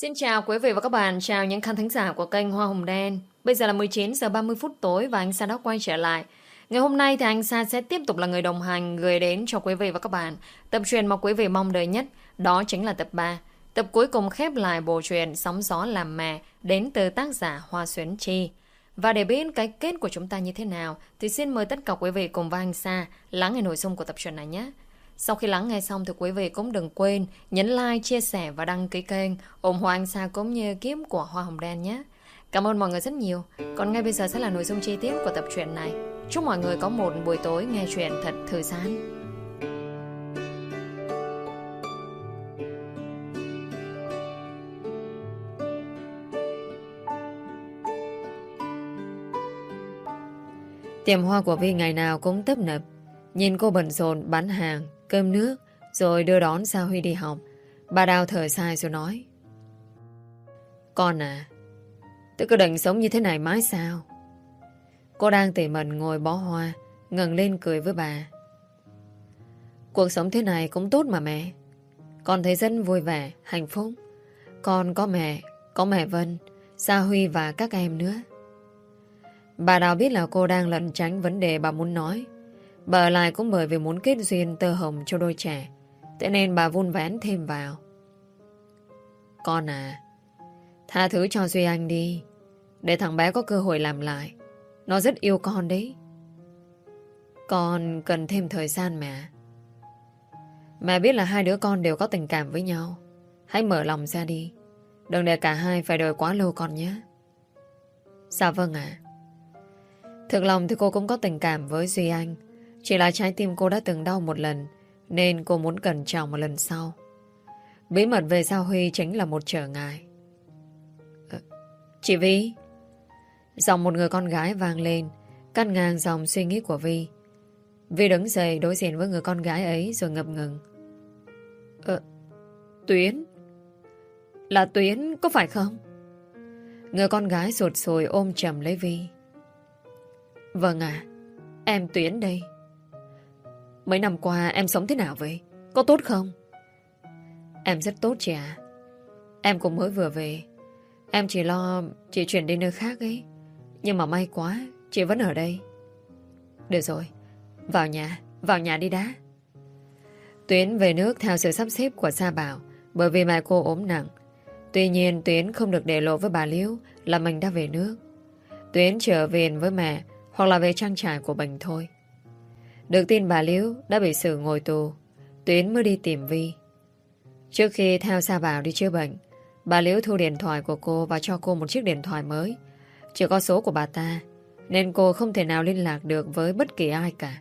Xin chào quý vị và các bạn, chào những khán thính giả của kênh Hoa Hồng Đen. Bây giờ là 19 giờ 30 phút tối và anh Sa đã quay trở lại. Ngày hôm nay thì anh Sa sẽ tiếp tục là người đồng hành gửi đến cho quý vị và các bạn tập truyền mà quý vị mong đợi nhất, đó chính là tập 3. Tập cuối cùng khép lại bộ truyện Sóng gió làm mẹ đến từ tác giả Hoa Xuyến Chi. Và để biết cái kết của chúng ta như thế nào thì xin mời tất cả quý vị cùng với anh Sa lắng nghe nội dung của tập truyện này nhé. Sau khi lắng nghe xong thì quý vị cũng đừng quên nhấn like, chia sẻ và đăng ký kênh ủng hộ anh Sa cũng như kiếm của Hoa Hồng Đen nhé. Cảm ơn mọi người rất nhiều. Còn ngay bây giờ sẽ là nội dung chi tiết của tập truyện này. Chúc mọi người có một buổi tối nghe chuyện thật thư giãn. Tiệm hoa của Vi ngày nào cũng tấp nập. Nhìn cô bận rộn bán hàng, cơm nước, rồi đưa đón Sa Huy đi học. Bà Đào thở dài rồi nói. Con à, tôi cứ định sống như thế này mãi sao? Cô đang tỉ mẩn ngồi bó hoa, ngẩng lên cười với bà. Cuộc sống thế này cũng tốt mà mẹ. Con thấy rất vui vẻ, hạnh phúc. Con có mẹ, có mẹ Vân, Sa Huy và các em nữa. Bà Đào biết là cô đang lẩn tránh vấn đề bà muốn nói. Bà lại cũng bởi vì muốn kết duyên tơ hồng cho đôi trẻ. Thế nên bà vun vén thêm vào. Con à, tha thứ cho Duy Anh đi. Để thằng bé có cơ hội làm lại. Nó rất yêu con đấy. Con cần thêm thời gian mẹ. Mẹ biết là hai đứa con đều có tình cảm với nhau. Hãy mở lòng ra đi. Đừng để cả hai phải đợi quá lâu con nhé. Dạ vâng ạ. Thực lòng thì cô cũng có tình cảm với Duy Anh. Chỉ là trái tim cô đã từng đau một lần, Nên cô muốn cẩn trọng một lần sau. Bí mật về Giao Huy chính là một trở ngại. Ờ, chị Vi. Giọng một người con gái vang lên, Cắt ngang dòng suy nghĩ của Vi. Vi đứng dậy đối diện với người con gái ấy Rồi ngập ngừng. Ờ Tuyến. Là Tuyến có phải không? Người con gái ruột sồi ôm chầm lấy Vi. Vâng ạ, Em Tuyến đây. Mấy năm qua em sống thế nào vậy? Có tốt không? Em rất tốt chị ạ. Em cũng mới vừa về. Em chỉ lo chị chuyển đi nơi khác ấy. Nhưng mà may quá, chị vẫn ở đây. Được rồi, vào nhà, vào nhà đi đã. Tuyến về nước theo sự sắp xếp của Sa Bảo bởi vì mẹ cô ốm nặng. Tuy nhiên Tuyến không được để lộ với bà Liễu là mình đã về nước. Tuyến trở về với mẹ hoặc là về trang trại của mình thôi. Được tin bà Liễu đã bị xử ngồi tù. Tuyến mới đi tìm Vi. Trước khi theo Sa Bảo đi chữa bệnh, Bà Liễu thu điện thoại của cô Và cho cô một chiếc điện thoại mới. Chỉ có số của bà ta, Nên cô không thể nào liên lạc được với bất kỳ ai cả.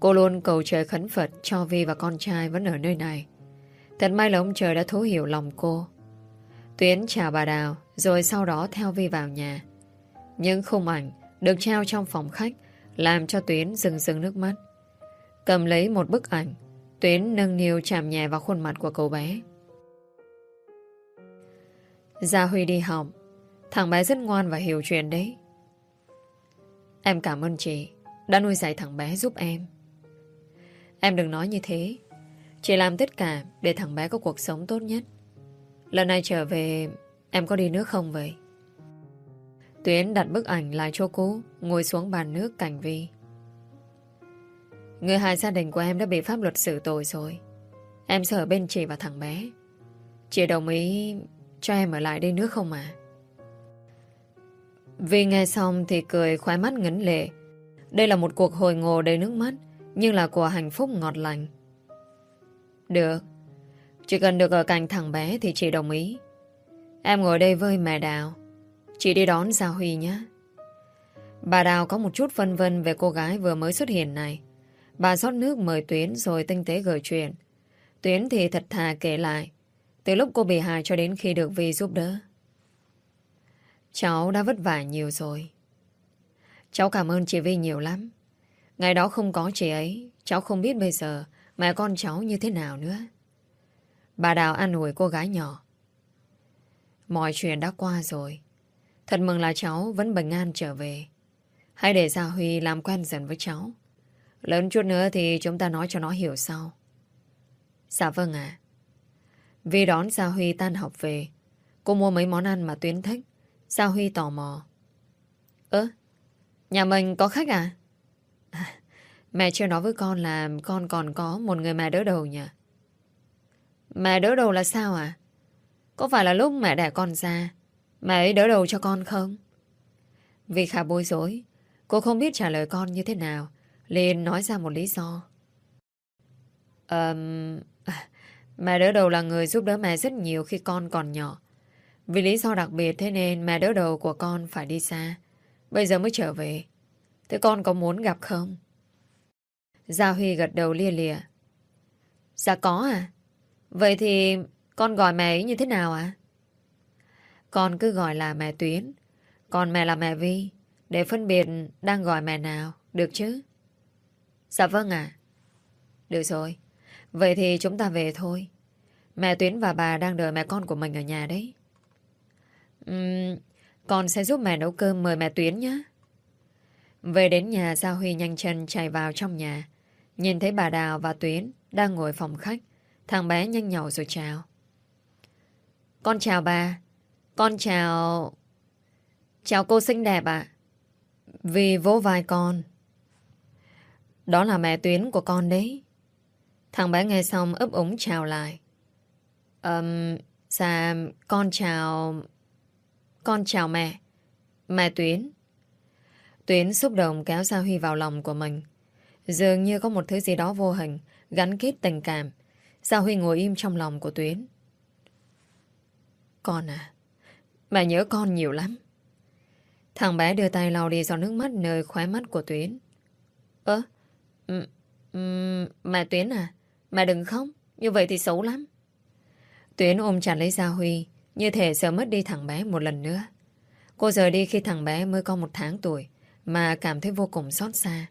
Cô luôn cầu trời khấn Phật Cho Vi và con trai vẫn ở nơi này. Thật may là ông trời đã thấu hiểu lòng cô. Tuyến chào bà Đào, Rồi sau đó theo Vi vào nhà. Những khung ảnh được treo trong phòng khách làm cho Tuyến rừng rừng nước mắt. Cầm lấy một bức ảnh, Tuyến nâng niu chạm nhẹ vào khuôn mặt của cậu bé. Gia Huy đi học, thằng bé rất ngoan và hiểu chuyện đấy. Em cảm ơn chị đã nuôi dạy thằng bé giúp em. Em đừng nói như thế. Chị làm tất cả để thằng bé có cuộc sống tốt nhất. Lần này trở về, em có đi nước không vậy? Tuyến đặt bức ảnh lại cho cô Ngồi xuống bàn nước cảnh Vi. Người hại gia đình của em đã bị pháp luật xử tội rồi. Em sợ bên chị và thằng bé. Chị đồng ý cho em ở lại đây nước không à Vi nghe xong thì cười khoái mắt ngấn lệ. Đây là một cuộc hồi ngộ đầy nước mắt, Nhưng là của hạnh phúc ngọt lành. Được. Chỉ cần được ở cạnh thằng bé thì chị đồng ý. Em ngồi đây với mẹ Đào. Chị đi đón Gia Huy nhé. Bà Đào có một chút phân vân về cô gái vừa mới xuất hiện này. Bà rót nước mời Tuyến rồi tinh tế gửi chuyện. Tuyến thì thật thà kể lại. Từ lúc cô bị hại cho đến khi được Vi giúp đỡ. Cháu đã vất vả nhiều rồi. Cháu cảm ơn chị Vi nhiều lắm. Ngày đó không có chị ấy, cháu không biết bây giờ mẹ con cháu như thế nào nữa. Bà Đào an ủi cô gái nhỏ. Mọi chuyện đã qua rồi. Thật mừng là cháu vẫn bình an trở về. Hãy để Gia Huy làm quen dần với cháu. Lớn chút nữa thì chúng ta nói cho nó hiểu sau. Dạ vâng ạ. Vì đón Gia Huy tan học về. Cô mua mấy món ăn mà Tuyến thích. Gia Huy tò mò. Ơ, nhà mình có khách à? à? Mẹ chưa nói với con là con còn có một người mẹ đỡ đầu nhỉ? Mẹ đỡ đầu là sao à? Có phải là lúc mẹ đẻ con ra Mẹ ấy đỡ đầu cho con không? Vì khá bối rối Cô không biết trả lời con như thế nào liền nói ra một lý do um, Mẹ đỡ đầu là người giúp đỡ mẹ rất nhiều khi con còn nhỏ Vì lý do đặc biệt thế nên mẹ đỡ đầu của con phải đi xa Bây giờ mới trở về Thế con có muốn gặp không? Gia Huy gật đầu lia lìa Dạ có à Vậy thì con gọi mẹ ấy như thế nào ạ? À? Con cứ gọi là mẹ Tuyến. Còn mẹ là mẹ Vi. Để phân biệt đang gọi mẹ nào Được chứ? Dạ vâng ạ. Được rồi. Vậy thì chúng ta về thôi. Mẹ Tuyến và bà đang đợi mẹ con của mình ở nhà đấy. Uhm, Con sẽ giúp mẹ nấu cơm mời mẹ Tuyến nhé. Về đến nhà gia Huy nhanh chân chạy vào trong nhà. Nhìn thấy bà Đào và Tuyến Đang ngồi phòng khách Thằng bé nhanh nhỏ rồi chào. Con chào bà. Con chào Chào cô xinh đẹp ạ. Vì vỗ vai con. Đó là mẹ Tuyến của con đấy. Thằng bé nghe xong ấp úng chào lại. Um, Dạ Con chào Con chào mẹ Mẹ Tuyến. Tuyến xúc động kéo Gia Huy vào lòng của mình. Dường như có một thứ gì đó vô hình Gắn kết tình cảm. Gia Huy ngồi im trong lòng của Tuyến. Con à Mẹ nhớ con nhiều lắm. Thằng bé đưa tay lau đi giọt nước mắt nơi khóe mắt của Tuyến. Ơ ừ, ừ, Mẹ Tuyến à Mẹ đừng không Như vậy thì xấu lắm. Tuyến ôm chặt lấy Gia Huy, Như thể sợ mất đi thằng bé một lần nữa. Cô rời đi khi thằng bé mới có một tháng tuổi, Mà cảm thấy vô cùng xót xa.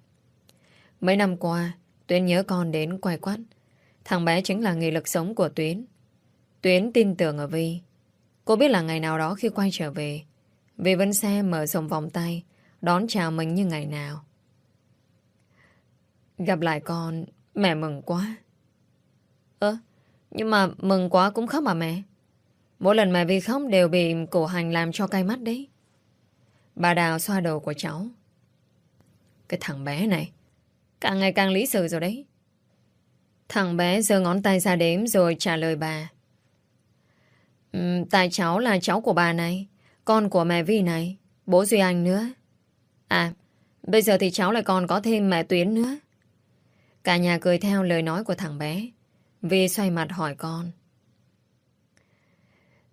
Mấy năm qua, Tuyến nhớ con đến quay quát Thằng bé chính là nghị lực sống của Tuyến. Tuyến tin tưởng ở Vi Cô biết là ngày nào đó khi quay trở về về vẫn xe mở rộng vòng tay, Đón chào mình như ngày nào. Gặp lại con, Mẹ mừng quá. Ơ, Nhưng mà mừng quá cũng khóc mà mẹ. Mỗi lần mẹ vì khóc đều bị cổ hành làm cho cay mắt đấy. Bà Đào xoa đầu của cháu. Cái thằng bé này, Càng ngày càng lý sự rồi đấy. Thằng bé giơ ngón tay ra đếm rồi trả lời bà. Ừ, tại cháu là cháu của bà này, con của mẹ Vi này, bố Duy Anh nữa. À, bây giờ thì cháu lại còn có thêm mẹ Tuyến nữa. Cả nhà cười theo lời nói của thằng bé. Vi xoay mặt hỏi con.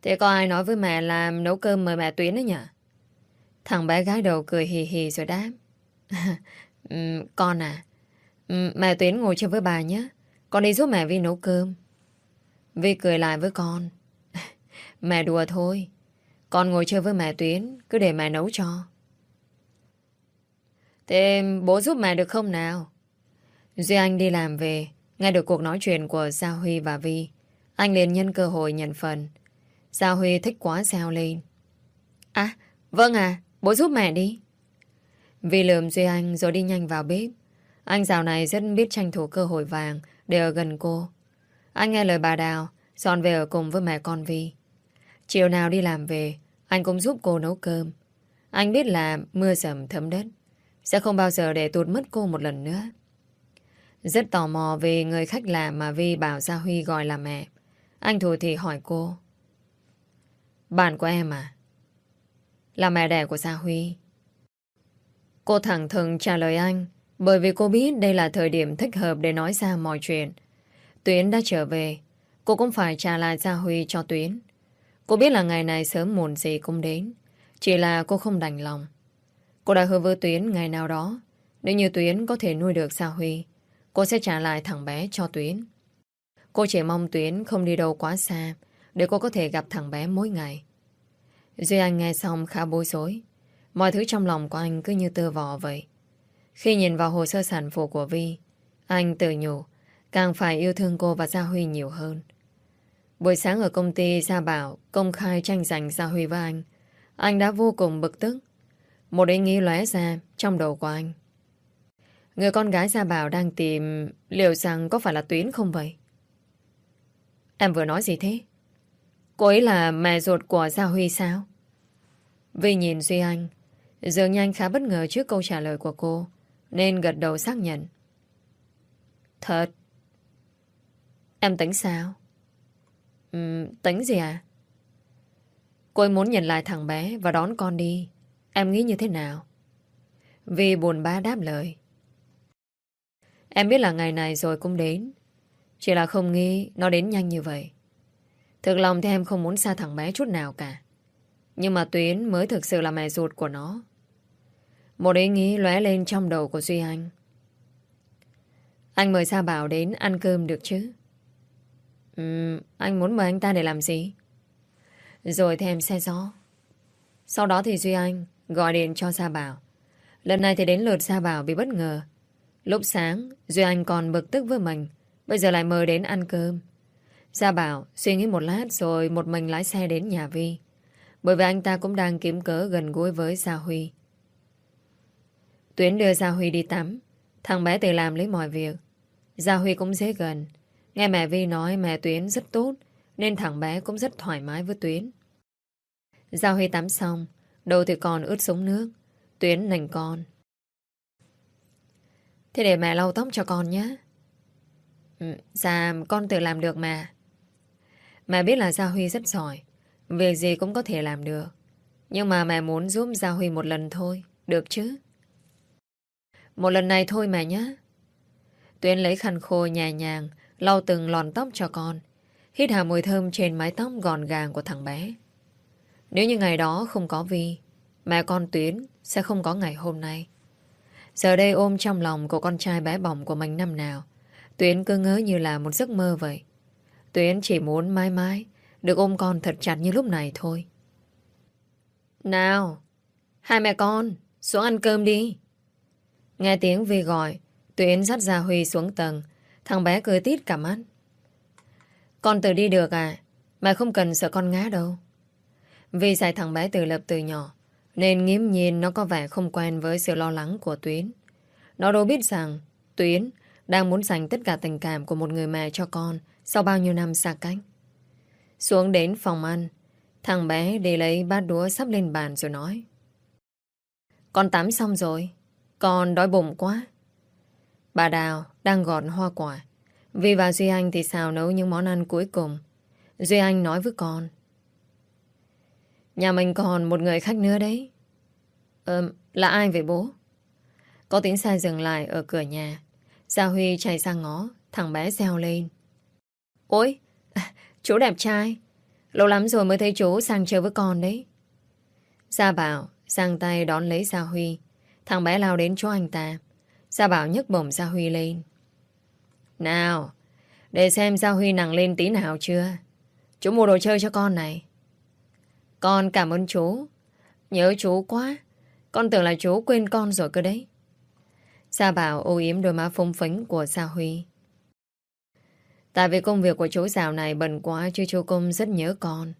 Thế có ai nói với mẹ là nấu cơm mời mẹ Tuyến đấy nhỉ? Thằng bé gái đầu cười hì hì rồi đáp. um, con à, um, mẹ Tuyến ngồi chơi với bà nhé. Con đi giúp mẹ Vi nấu cơm. Vi cười lại với con mẹ đùa thôi. Con ngồi chơi với mẹ Tuyến, cứ để mẹ nấu cho. Thế bố giúp mẹ được không nào? Duy Anh đi làm về, nghe được cuộc nói chuyện của Gia Huy và Vi. Anh liền nhân cơ hội nhận phần. Gia Huy thích quá sao lên. À, vâng à, bố giúp mẹ đi. Vi lườm Duy Anh rồi đi nhanh vào bếp. Anh dạo này rất biết tranh thủ cơ hội vàng để ở gần cô. Anh nghe lời bà Đào, dọn về ở cùng với mẹ con Vi. Chiều nào đi làm về, anh cũng giúp cô nấu cơm. Anh biết là mưa rầm thấm đất, sẽ không bao giờ để tụt mất cô một lần nữa. Rất tò mò về người khách lạ mà Vi bảo Gia Huy gọi là mẹ. Anh Thù thì hỏi cô. Bạn của em à? Là mẹ đẻ của Gia Huy. Cô thẳng thừng trả lời anh bởi vì cô biết đây là thời điểm thích hợp để nói ra mọi chuyện. Tuyến đã trở về. Cô cũng phải trả lại Gia Huy cho Tuyến. Cô biết là ngày này sớm muộn gì cũng đến. Chỉ là cô không đành lòng. Cô đã hứa với Tuyến ngày nào đó. Nếu như Tuyến có thể nuôi được Gia Huy, cô sẽ trả lại thằng bé cho Tuyến. Cô chỉ mong Tuyến không đi đâu quá xa để cô có thể gặp thằng bé mỗi ngày. Duy Anh nghe xong khá bối rối. Mọi thứ trong lòng của anh cứ như tơ vò vậy. Khi nhìn vào hồ sơ sản phụ của Vi, anh tự nhủ, càng phải yêu thương cô và Gia Huy nhiều hơn. Buổi sáng ở công ty Gia Bảo công khai tranh giành Gia Huy với anh, anh đã vô cùng bực tức. Một ý nghĩ lóe ra trong đầu của anh. Người con gái Gia Bảo đang tìm liệu rằng có phải là Tuyến không vậy? Em vừa nói gì thế? Cô ấy là mẹ ruột của Gia Huy sao? Vì nhìn Duy Anh Dường như anh khá bất ngờ trước câu trả lời của cô Nên gật đầu xác nhận Thật Em tính sao? Tính gì à? Cô ấy muốn nhận lại thằng bé Và đón con đi. Em nghĩ như thế nào? Vi buồn ba đáp lời. Em biết là ngày này rồi cũng đến. Chỉ là không nghĩ Nó đến nhanh như vậy. Thực lòng thì em không muốn xa thằng bé chút nào cả. Nhưng mà Tuyến mới thực sự là mẹ ruột của nó. Một ý nghĩ lóe lên trong đầu của Duy Anh. Anh mời Sa Bảo đến ăn cơm được chứ? Anh muốn mời anh ta để làm gì? Rồi thêm xe gió Sau đó thì Duy Anh gọi điện cho Sa Bảo Lần này thì đến lượt Sa Bảo bị bất ngờ Lúc sáng, Duy Anh còn bực tức với mình, Bây giờ lại mời đến ăn cơm Gia Bảo suy nghĩ một lát rồi một mình lái xe đến nhà Vi. Bởi vì anh ta cũng đang kiếm cớ gần gũi với Gia Huy. Tuyến đưa Gia Huy đi tắm. Thằng bé tự làm lấy mọi việc. Gia Huy cũng dễ gần. Nghe mẹ Vi nói mẹ Tuyến rất tốt nên thằng bé cũng rất thoải mái với Tuyến. Giao Huy tắm xong đầu thì còn ướt súng nước. Tuyến nành con. Thế để mẹ lau tóc cho con nhé. Ừ, dạ con tự làm được mà. Mẹ biết là Gia Huy rất giỏi Việc gì cũng có thể làm được Nhưng mà mẹ muốn giúp Gia Huy một lần thôi Được chứ Một lần này thôi mẹ nhé Tuyến lấy khăn khô nhẹ nhàng lau từng lòn tóc cho con Hít hà mùi thơm trên mái tóc gọn gàng của thằng bé Nếu như ngày đó không có Vi Mẹ con Tuyến sẽ không có ngày hôm nay Giờ đây ôm trong lòng của con trai bé bỏng của mình năm nào Tuyến cứ ngỡ như là một giấc mơ vậy Tuyến chỉ muốn mãi mãi được ôm con thật chặt như lúc này thôi. Nào, hai mẹ con, xuống ăn cơm đi. Nghe tiếng Vi gọi, Tuyến dắt Gia Huy xuống tầng. Thằng bé cười tít cả mắt. Con tự đi được à? Mẹ không cần sợ con ngã đâu. vì dạy thằng bé từ lập từ nhỏ, nên nghiễm nhiên nó có vẻ không quen với sự lo lắng của Tuyến. Nó đâu biết rằng Tuyến đang muốn dành tất cả tình cảm của một người mẹ cho con sau bao nhiêu năm xa cách Xuống đến phòng ăn Thằng bé đi lấy bát đũa sắp lên bàn rồi nói Con tắm xong rồi Con đói bụng quá Bà Đào đang gọt hoa quả vì và Duy Anh thì xào nấu những món ăn cuối cùng Duy Anh nói với con Nhà mình còn một người khách nữa đấy Ờ, là ai vậy bố? Có tiếng xe dừng lại ở cửa nhà Gia Huy chạy sang ngó Thằng bé reo lên Ôi, chú đẹp trai. Lâu lắm rồi mới thấy chú sang chơi với con đấy. Gia Bảo sang tay đón lấy Gia Huy. Thằng bé lao đến chỗ anh ta. Gia Bảo nhấc bổng Gia Huy lên. Nào, để xem Gia Huy nặng lên tí nào chưa. Chú mua đồ chơi cho con này. Con cảm ơn chú. Nhớ chú quá. Con tưởng là chú quên con rồi cơ đấy. Gia Bảo ô yếm đôi má phông phính của Gia Huy. Tại vì công việc của chú dạo này bận quá chứ chú Công rất nhớ con.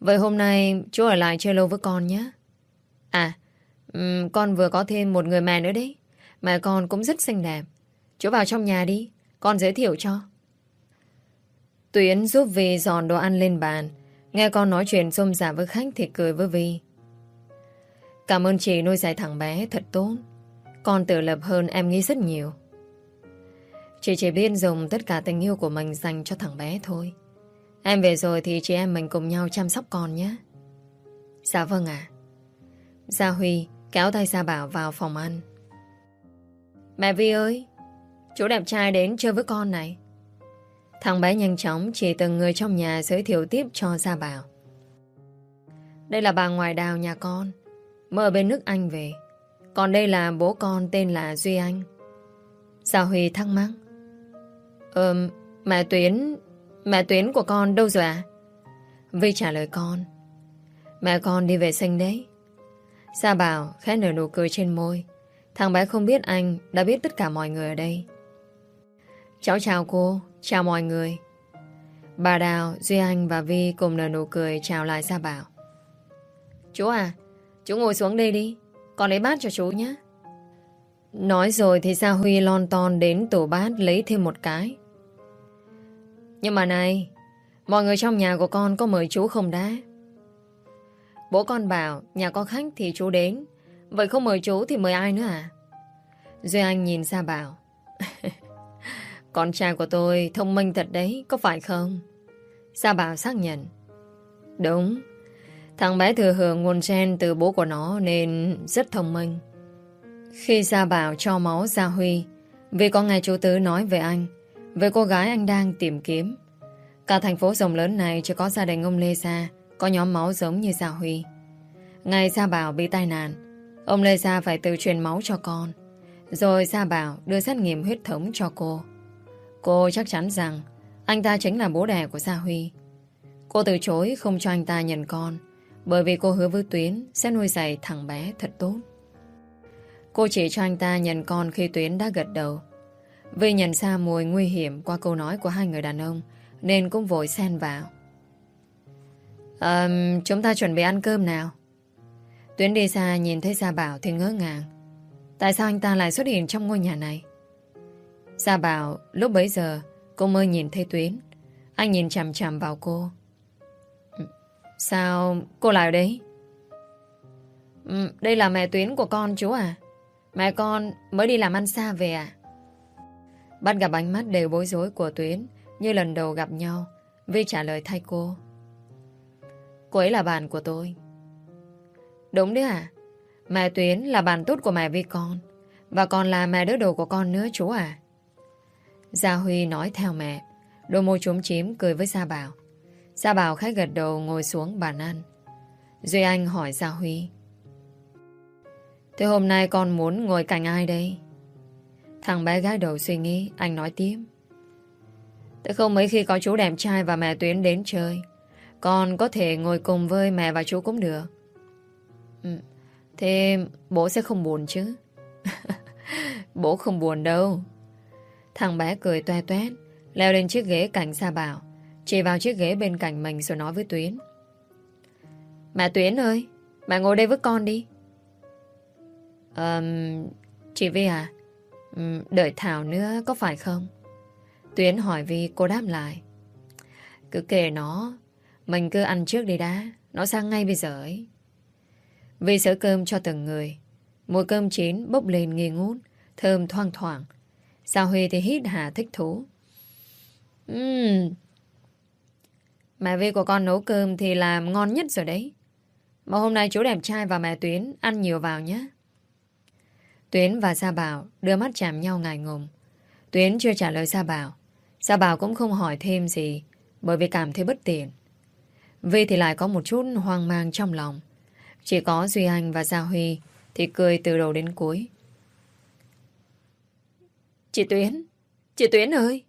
Vậy hôm nay chú ở lại chơi lâu với con nhé. À, um, con vừa có thêm một người mẹ nữa đấy mà con cũng rất xinh đẹp. Chú vào trong nhà đi, con giới thiệu cho. Tuyến giúp Vi dọn đồ ăn lên bàn. Nghe con nói chuyện xôm giả với khách thì cười với Vi. Cảm ơn chị nuôi dạy thằng bé thật tốt. Con tự lập hơn em nghĩ rất nhiều. Chị chỉ biết dùng tất cả tình yêu của mình dành cho thằng bé thôi. Em về rồi thì chị em mình cùng nhau chăm sóc con nhé. Dạ vâng ạ. Gia Huy kéo tay Gia Bảo vào phòng ăn. Mẹ Vi ơi, chú đẹp trai đến chơi với con này. Thằng bé nhanh chóng chỉ từng người trong nhà giới thiệu tiếp cho Gia Bảo. Đây là bà ngoại đào nhà con, mới ở bên nước Anh về. Còn đây là bố con tên là Duy Anh. Gia Huy thắc mắc. Ừm, mẹ Tuyến... Mẹ Tuyến của con đâu rồi à? Vi trả lời con. Mẹ con đi vệ sinh đấy. Sa bảo khẽ nở nụ cười trên môi. Thằng bé không biết anh đã biết tất cả mọi người ở đây. Cháu chào cô, chào mọi người. Bà Đào, Duy Anh và Vi cùng nở nụ cười chào lại Sa Bảo. Chú à, chú ngồi xuống đây đi. Con lấy bát cho chú nhé. Nói rồi thì Sa Huy lon ton đến tủ bát lấy thêm một cái. Nhưng mà này, Mọi người trong nhà của con có mời chú không đã? Bố con bảo nhà có khách thì chú đến. Vậy không mời chú thì mời ai nữa à? Duy Anh nhìn ra bảo. con trai của tôi thông minh thật đấy, có phải không? gia Bảo xác nhận. Đúng. Thằng bé thừa hưởng nguồn gen từ bố của nó nên rất thông minh. Khi Gia Bảo cho máu Gia Huy, vì có ngày chú Tứ nói về anh, về cô gái anh đang tìm kiếm. Cả thành phố rộng lớn này chỉ có gia đình ông Lê gia có nhóm máu giống như Gia Huy. Ngày Gia Bảo bị tai nạn, ông Lê Sa phải tự truyền máu cho con. Rồi Gia Bảo đưa xét nghiệm huyết thống cho cô. Cô chắc chắn rằng anh ta chính là bố đẻ của Gia Huy. Cô từ chối không cho anh ta nhận con bởi vì cô hứa với Tuyến sẽ nuôi dạy thằng bé thật tốt. Cô chỉ cho anh ta nhận con khi Tuyến đã gật đầu. Vì nhận ra mùi nguy hiểm qua câu nói của hai người đàn ông nên cũng vội xen vào. Um, chúng ta chuẩn bị ăn cơm nào. Tuyến đi xa nhìn thấy Gia Bảo thì ngỡ ngàng. Tại sao anh ta lại xuất hiện trong ngôi nhà này? Gia Bảo lúc bấy giờ cô mơ nhìn thấy Tuyến. Anh nhìn chằm chằm vào cô. Ừ, sao cô lại ở đây? Ừ, đây là mẹ Tuyến của con chú à? Mẹ con mới đi làm ăn xa về à? Bắt gặp ánh mắt đều bối rối của Tuyến như lần đầu gặp nhau. Vi trả lời thay cô. Cô ấy là bạn của tôi. Đúng đấy à? Mẹ Tuyến là bạn tốt của mẹ Vi con. Và còn là mẹ đứa đồ của con nữa chú à? Gia Huy nói theo mẹ. Đôi môi trúng chím cười với Gia Bảo. Gia Bảo khách gật đầu ngồi xuống bàn ăn. Duy Anh hỏi Gia Huy. Thế hôm nay con muốn ngồi cạnh ai đây? Thằng bé gái đầu suy nghĩ, anh nói tiếp. Thế không mấy khi có chú đẹp trai và mẹ Tuyến đến chơi. Con có thể ngồi cùng với mẹ và chú cũng được. Ừ, thế bố sẽ không buồn chứ? bố không buồn đâu. Thằng bé cười toe toét, leo lên chiếc ghế cạnh Sa Bảo, chỉ vào chiếc ghế bên cạnh mình rồi nói với Tuyến. Mẹ Tuyến ơi, mẹ ngồi đây với con đi. Um, chị Vi à, um, đợi Thảo nữa có phải không? Tuyến hỏi Vi, cô đáp lại. Cứ kể nó, mình cứ ăn trước đi đã, nó sang ngay bây giờ ấy. Vì sữa cơm cho từng người. Mùi cơm chín bốc lên nghi ngút, thơm thoang thoảng. sa Huy thì hít hà thích thú. Uhm. Mẹ Vi của con nấu cơm thì làm ngon nhất rồi đấy. Mà hôm nay chú đẹp trai và mẹ Tuyến ăn nhiều vào nhé. Tuyến và Sa Bảo đưa mắt chạm nhau ngại ngùng. Tuyến chưa trả lời Sa Bảo. Sa Bảo cũng không hỏi thêm gì bởi vì cảm thấy bất tiện. Vi thì lại có một chút hoang mang trong lòng. Chỉ có Duy Anh và Gia Huy thì cười từ đầu đến cuối. Chị Tuyến! Chị Tuyến ơi!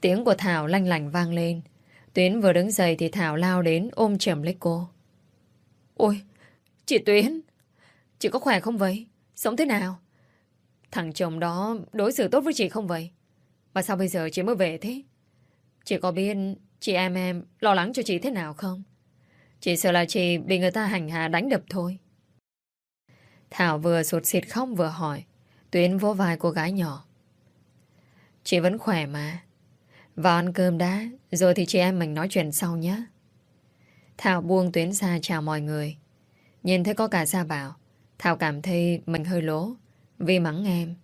Tiếng của Thảo lanh lành vang lên. Tuyến vừa đứng dậy thì Thảo lao đến ôm chầm lấy cô. Ôi! Chị Tuyến! Chị có khỏe không vậy? Sống thế nào? Thằng chồng đó đối xử tốt với chị không vậy? Mà sao bây giờ chị mới về thế? Chị có biết chị em em lo lắng cho chị thế nào không? Chị sợ là chị bị người ta hành hạ đánh đập thôi. Thảo vừa sụt xịt khóc vừa hỏi. Tuyến vỗ vai cô gái nhỏ. Chị vẫn khỏe mà. Vào ăn cơm đã, rồi thì chị em mình nói chuyện sau nhé. Thảo buông Tuyến ra chào mọi người. Nhìn thấy có cả Gia Bảo, Thảo cảm thấy mình hơi lố vì mắng em.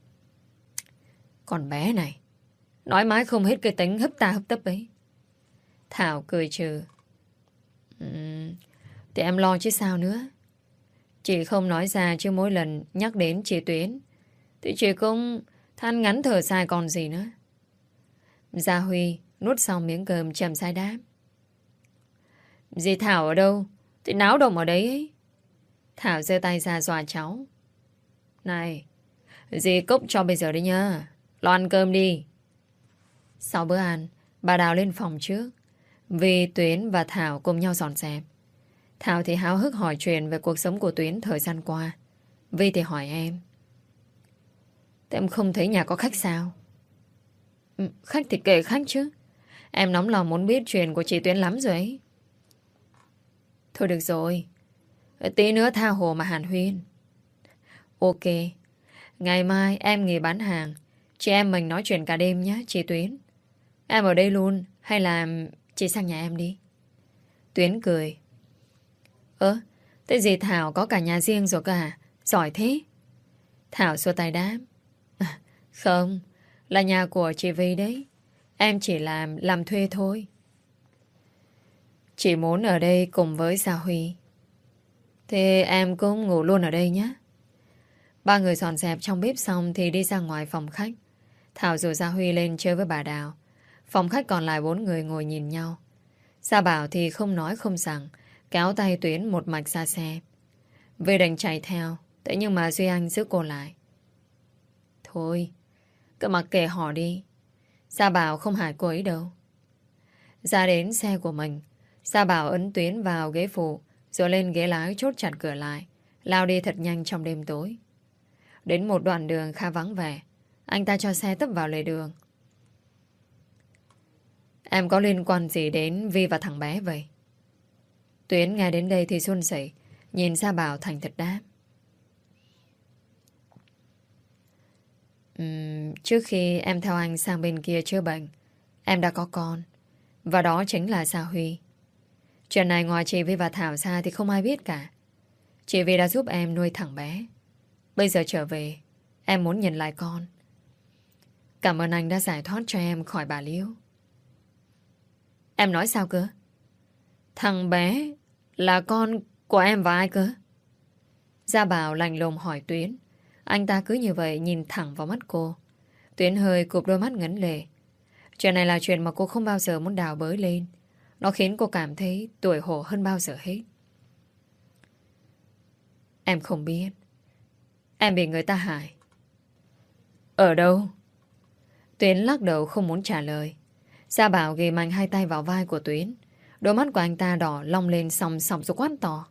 Còn bé này, nói mãi không hết cái tính hấp ta hấp tấp ấy. Thảo cười trừ. Thì em lo chứ sao nữa. Chị không nói ra chứ mỗi lần nhắc đến chị Tuyến thì chị cũng than ngắn thở dài còn gì nữa. Gia Huy nuốt xong miếng cơm chầm sai đáp. Dì Thảo ở đâu? Thì náo động ở đấy ấy. Thảo giơ tay ra dọa cháu. Này, dì cốc cho bây giờ đi nhá. Lo ăn cơm đi. Sau bữa ăn, bà Đào lên phòng trước. Vì Tuyến và Thảo cùng nhau dọn dẹp. Thảo thì háo hức hỏi chuyện về cuộc sống của Tuyến thời gian qua. Vi thì hỏi em. Thế em không thấy nhà có khách sao? Ừ, khách thì kể khách chứ. Em nóng lòng muốn biết chuyện của chị Tuyến lắm rồi ấy. Thôi được rồi. Tí nữa tha hồ mà hàn huyên. Ok. Ngày mai em nghỉ bán hàng. Chị em mình nói chuyện cả đêm nhé, chị Tuyến. Em ở đây luôn hay là Chị sang nhà em đi. Tuyến cười. Ơ, thế gì Thảo có cả nhà riêng rồi cả. Giỏi thế. Thảo xua tay đáp. À, không, là nhà của chị Vi đấy. Em chỉ làm làm thuê thôi. Chị muốn ở đây cùng với Gia Huy. Thế em cũng ngủ luôn ở đây nhé. Ba người dọn dẹp trong bếp xong thì đi ra ngoài phòng khách. Thảo rủ Gia Huy lên chơi với bà Đào. Phòng khách còn lại bốn người ngồi nhìn nhau. Gia Bảo thì không nói không rằng, kéo tay Tuyến một mạch ra xe. Về đành chạy theo, thế nhưng mà Duy Anh giữ cô lại. Thôi, cứ mặc kệ họ đi. Gia Bảo không hại cô ấy đâu. Ra đến xe của mình, Gia Bảo ấn Tuyến vào ghế phụ, rồi lên ghế lái chốt chặt cửa lại, lao đi thật nhanh trong đêm tối. Đến một đoạn đường khá vắng vẻ, anh ta cho xe tấp vào lề đường. Em có liên quan gì đến Vi và thằng bé vậy? Tuyến nghe đến đây thì xuân sẩy, nhìn Sa Bảo thành thật đáp. Uhm, trước khi em theo anh sang bên kia chữa bệnh, em đã có con. Và đó chính là Sa Huy. Chuyện này ngoài chị Vi và Thảo ra thì không ai biết cả. Chị Vi đã giúp em nuôi thằng bé. Bây giờ trở về, em muốn nhận lại con. Cảm ơn anh đã giải thoát cho em khỏi bà Liễu. Em nói sao cơ? Thằng bé là con của em và ai cơ? Gia Bảo lành lùng hỏi Tuyến. Anh ta cứ như vậy nhìn thẳng vào mắt cô. Tuyến hơi cụp đôi mắt ngấn lệ. Chuyện này là chuyện mà cô không bao giờ muốn đào bới lên. Nó khiến cô cảm thấy tuổi hổ hơn bao giờ hết. Em không biết. Em bị người ta hại. Ở đâu? Tuyến lắc đầu không muốn trả lời. Gia Bảo ghi mạnh hai tay vào vai của Tuyến. Đôi mắt của anh ta đỏ long lên sòng sòng rồi quát to.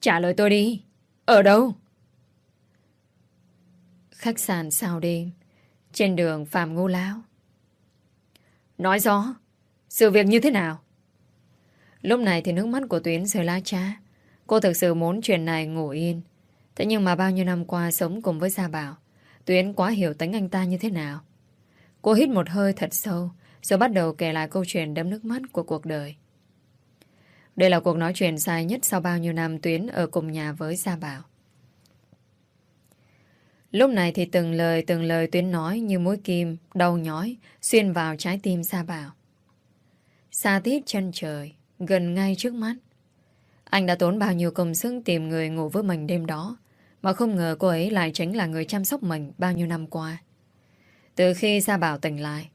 Trả lời tôi đi. Ở đâu? Khách sạn sao đêm. Trên đường Phạm Ngô Lão. Nói rõ. Sự việc như thế nào? Lúc này thì nước mắt của Tuyến rơi lá trá. Cô thực sự muốn chuyện này ngủ yên. Thế nhưng mà bao nhiêu năm qua sống cùng với Gia Bảo, Tuyến quá hiểu tính anh ta như thế nào. Cô hít một hơi thật sâu, rồi bắt đầu kể lại câu chuyện đẫm nước mắt của cuộc đời. Đây là cuộc nói chuyện dài nhất sau bao nhiêu năm Tuyến ở cùng nhà với Gia Bảo. Lúc này thì từng lời từng lời Tuyến nói như mũi kim, đau nhói, xuyên vào trái tim Gia Bảo. Xa tít chân trời, gần ngay trước mắt. Anh đã tốn bao nhiêu công sức tìm người ngủ với mình đêm đó, mà không ngờ cô ấy lại chính là người chăm sóc mình bao nhiêu năm qua. Từ khi Gia Bảo tỉnh lại,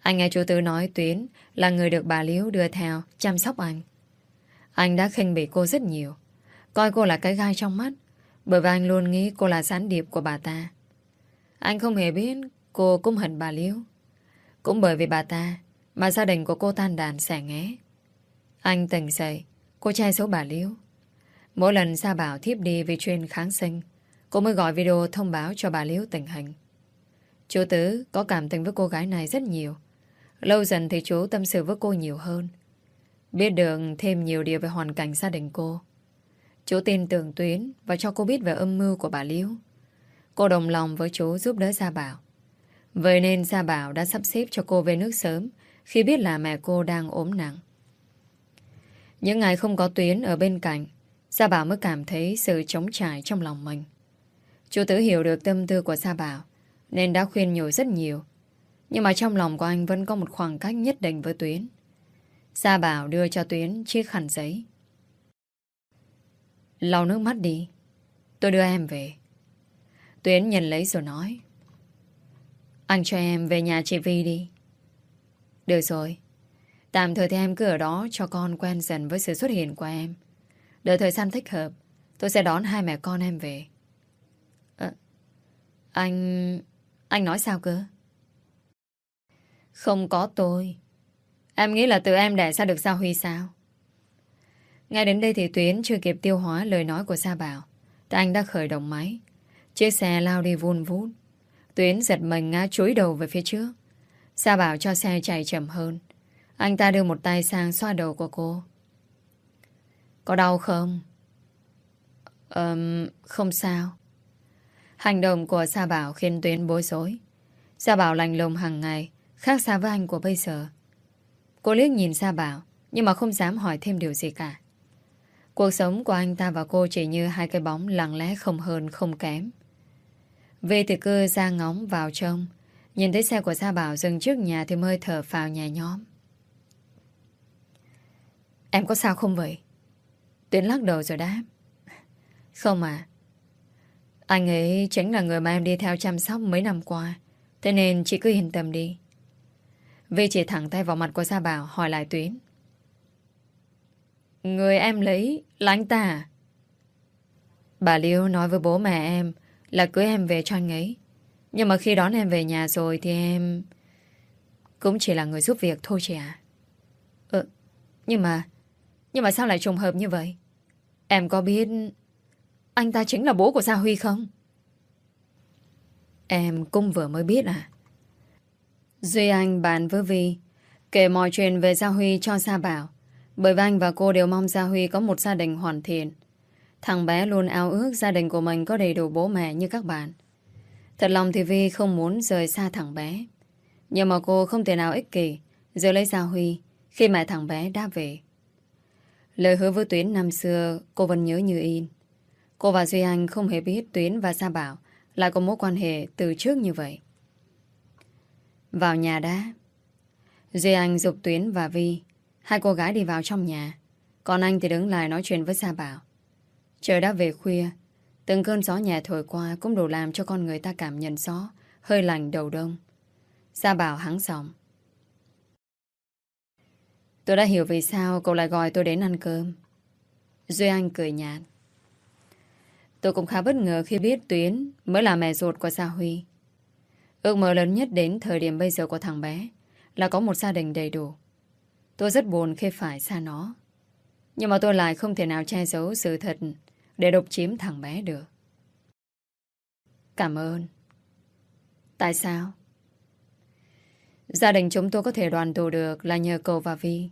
anh nghe chú Tư nói Tuyến là người được bà Liễu đưa theo chăm sóc anh. Anh đã khinh bỉ cô rất nhiều, coi cô là cái gai trong mắt, bởi vì anh luôn nghĩ cô là gián điệp của bà ta. Anh không hề biết cô cũng hận bà Liễu. Cũng bởi vì bà ta mà gia đình của cô tan đàn xẻ nghé. Anh tỉnh dậy, cô trai xấu bà Liễu. Mỗi lần Sa Bảo thiếp đi vì chuyên kháng sinh, cô mới gọi video thông báo cho bà Liễu tình hình. Chú Tứ có cảm tình với cô gái này rất nhiều. Lâu dần thì chú tâm sự với cô nhiều hơn. Biết được thêm nhiều điều về hoàn cảnh gia đình cô. Chú tin tưởng Tuyến và cho cô biết về âm mưu của bà Liễu. Cô đồng lòng với chú giúp đỡ Gia Bảo. Vậy nên Gia Bảo đã sắp xếp cho cô về nước sớm khi biết là mẹ cô đang ốm nặng. Những ngày không có Tuyến ở bên cạnh, Gia Bảo mới cảm thấy sự trống trải trong lòng mình. Chú Tứ hiểu được tâm tư của Gia Bảo nên đã khuyên nhủ rất nhiều. Nhưng mà trong lòng của anh vẫn có một khoảng cách nhất định với Tuyến. Gia Bảo đưa cho Tuyến chiếc khăn giấy. Lau nước mắt đi. Tôi đưa em về. Tuyến nhận lấy rồi nói. Anh cho em về nhà chị Vi đi. Được rồi. Tạm thời thì em cứ ở đó cho con quen dần với sự xuất hiện của em. Đợi thời gian thích hợp, tôi sẽ đón hai mẹ con em về. À, anh... Anh nói sao cơ? Không có tôi. Em nghĩ là từ em đẻ ra được Gia Huy sao? Ngay đến đây thì Tuyến chưa kịp tiêu hóa lời nói của Sa Bảo. Thì anh đã khởi động máy. Chiếc xe lao đi vun vút. Tuyến giật mình ngã chuối đầu về phía trước. Sa Bảo cho xe chạy chậm hơn. Anh ta đưa một tay sang xoa đầu của cô. Có đau không? um, không sao. Hành động của Sa Bảo khiến Tuyến bối rối. Sa Bảo lành lùng hàng ngày, khác xa với anh của bây giờ. Cô liếc nhìn Sa Bảo Nhưng mà không dám hỏi thêm điều gì cả Cuộc sống của anh ta và cô chỉ như hai cái bóng lặng lẽ không hơn không kém. Về thì cơ ra ngóng vào trông. Nhìn thấy xe của Sa Bảo dừng trước nhà thì mới thở phào nhà nhóm. Em có sao không vậy? Tuyến lắc đầu rồi đáp. Không à. Anh ấy chính là người mà em đi theo chăm sóc mấy năm qua. Thế nên chị cứ yên tâm đi. Vi chỉ thẳng tay vào mặt của Sa Bảo hỏi lại Tuyến. Người em lấy là anh ta à? Bà Liêu nói với bố mẹ em là cưới em về cho anh ấy. Nhưng mà khi đón em về nhà rồi thì em... Cũng chỉ là người giúp việc thôi chị ạ. Ừ, nhưng mà... Nhưng mà sao lại trùng hợp như vậy? Em có biết... Anh ta chính là bố của Sa Huy không? Em cũng vừa mới biết à? Duy Anh bàn với Vi, Kể mọi chuyện về Sa Huy cho Sa Bảo, bởi vì anh và cô đều mong Gia Huy có một gia đình hoàn thiện. Thằng bé luôn ao ước gia đình của mình có đầy đủ bố mẹ như các bạn. Thật lòng thì Vi không muốn rời xa thằng bé. Nhưng mà cô không thể nào ích kỷ giữ lấy Gia Huy khi mẹ thằng bé đã về. Lời hứa với Tuyến năm xưa, cô vẫn nhớ như in. Cô và Duy Anh không hề biết Tuyến và Gia Bảo lại có mối quan hệ từ trước như vậy. Vào nhà đã. Duy Anh dục Tuyến và Vi. Hai cô gái đi vào trong nhà. Còn anh thì đứng lại nói chuyện với Sa Bảo. Trời đã về khuya. Từng cơn gió nhẹ thổi qua Cũng đủ làm cho con người ta cảm nhận gió Hơi lạnh đầu đông. Sa Bảo hắng giọng. Tôi đã hiểu vì sao cậu lại gọi tôi đến ăn cơm. Duy Anh cười nhạt. Tôi cũng khá bất ngờ khi biết Tuyến mới là mẹ ruột của Sa Huy. Ước mơ lớn nhất đến thời điểm bây giờ của thằng bé là có một gia đình đầy đủ. Tôi rất buồn khi phải xa nó. Nhưng mà tôi lại không thể nào che giấu sự thật để độc chiếm thằng bé được. Cảm ơn. Tại sao? Gia đình chúng tôi có thể đoàn tụ được là nhờ cậu và Vi.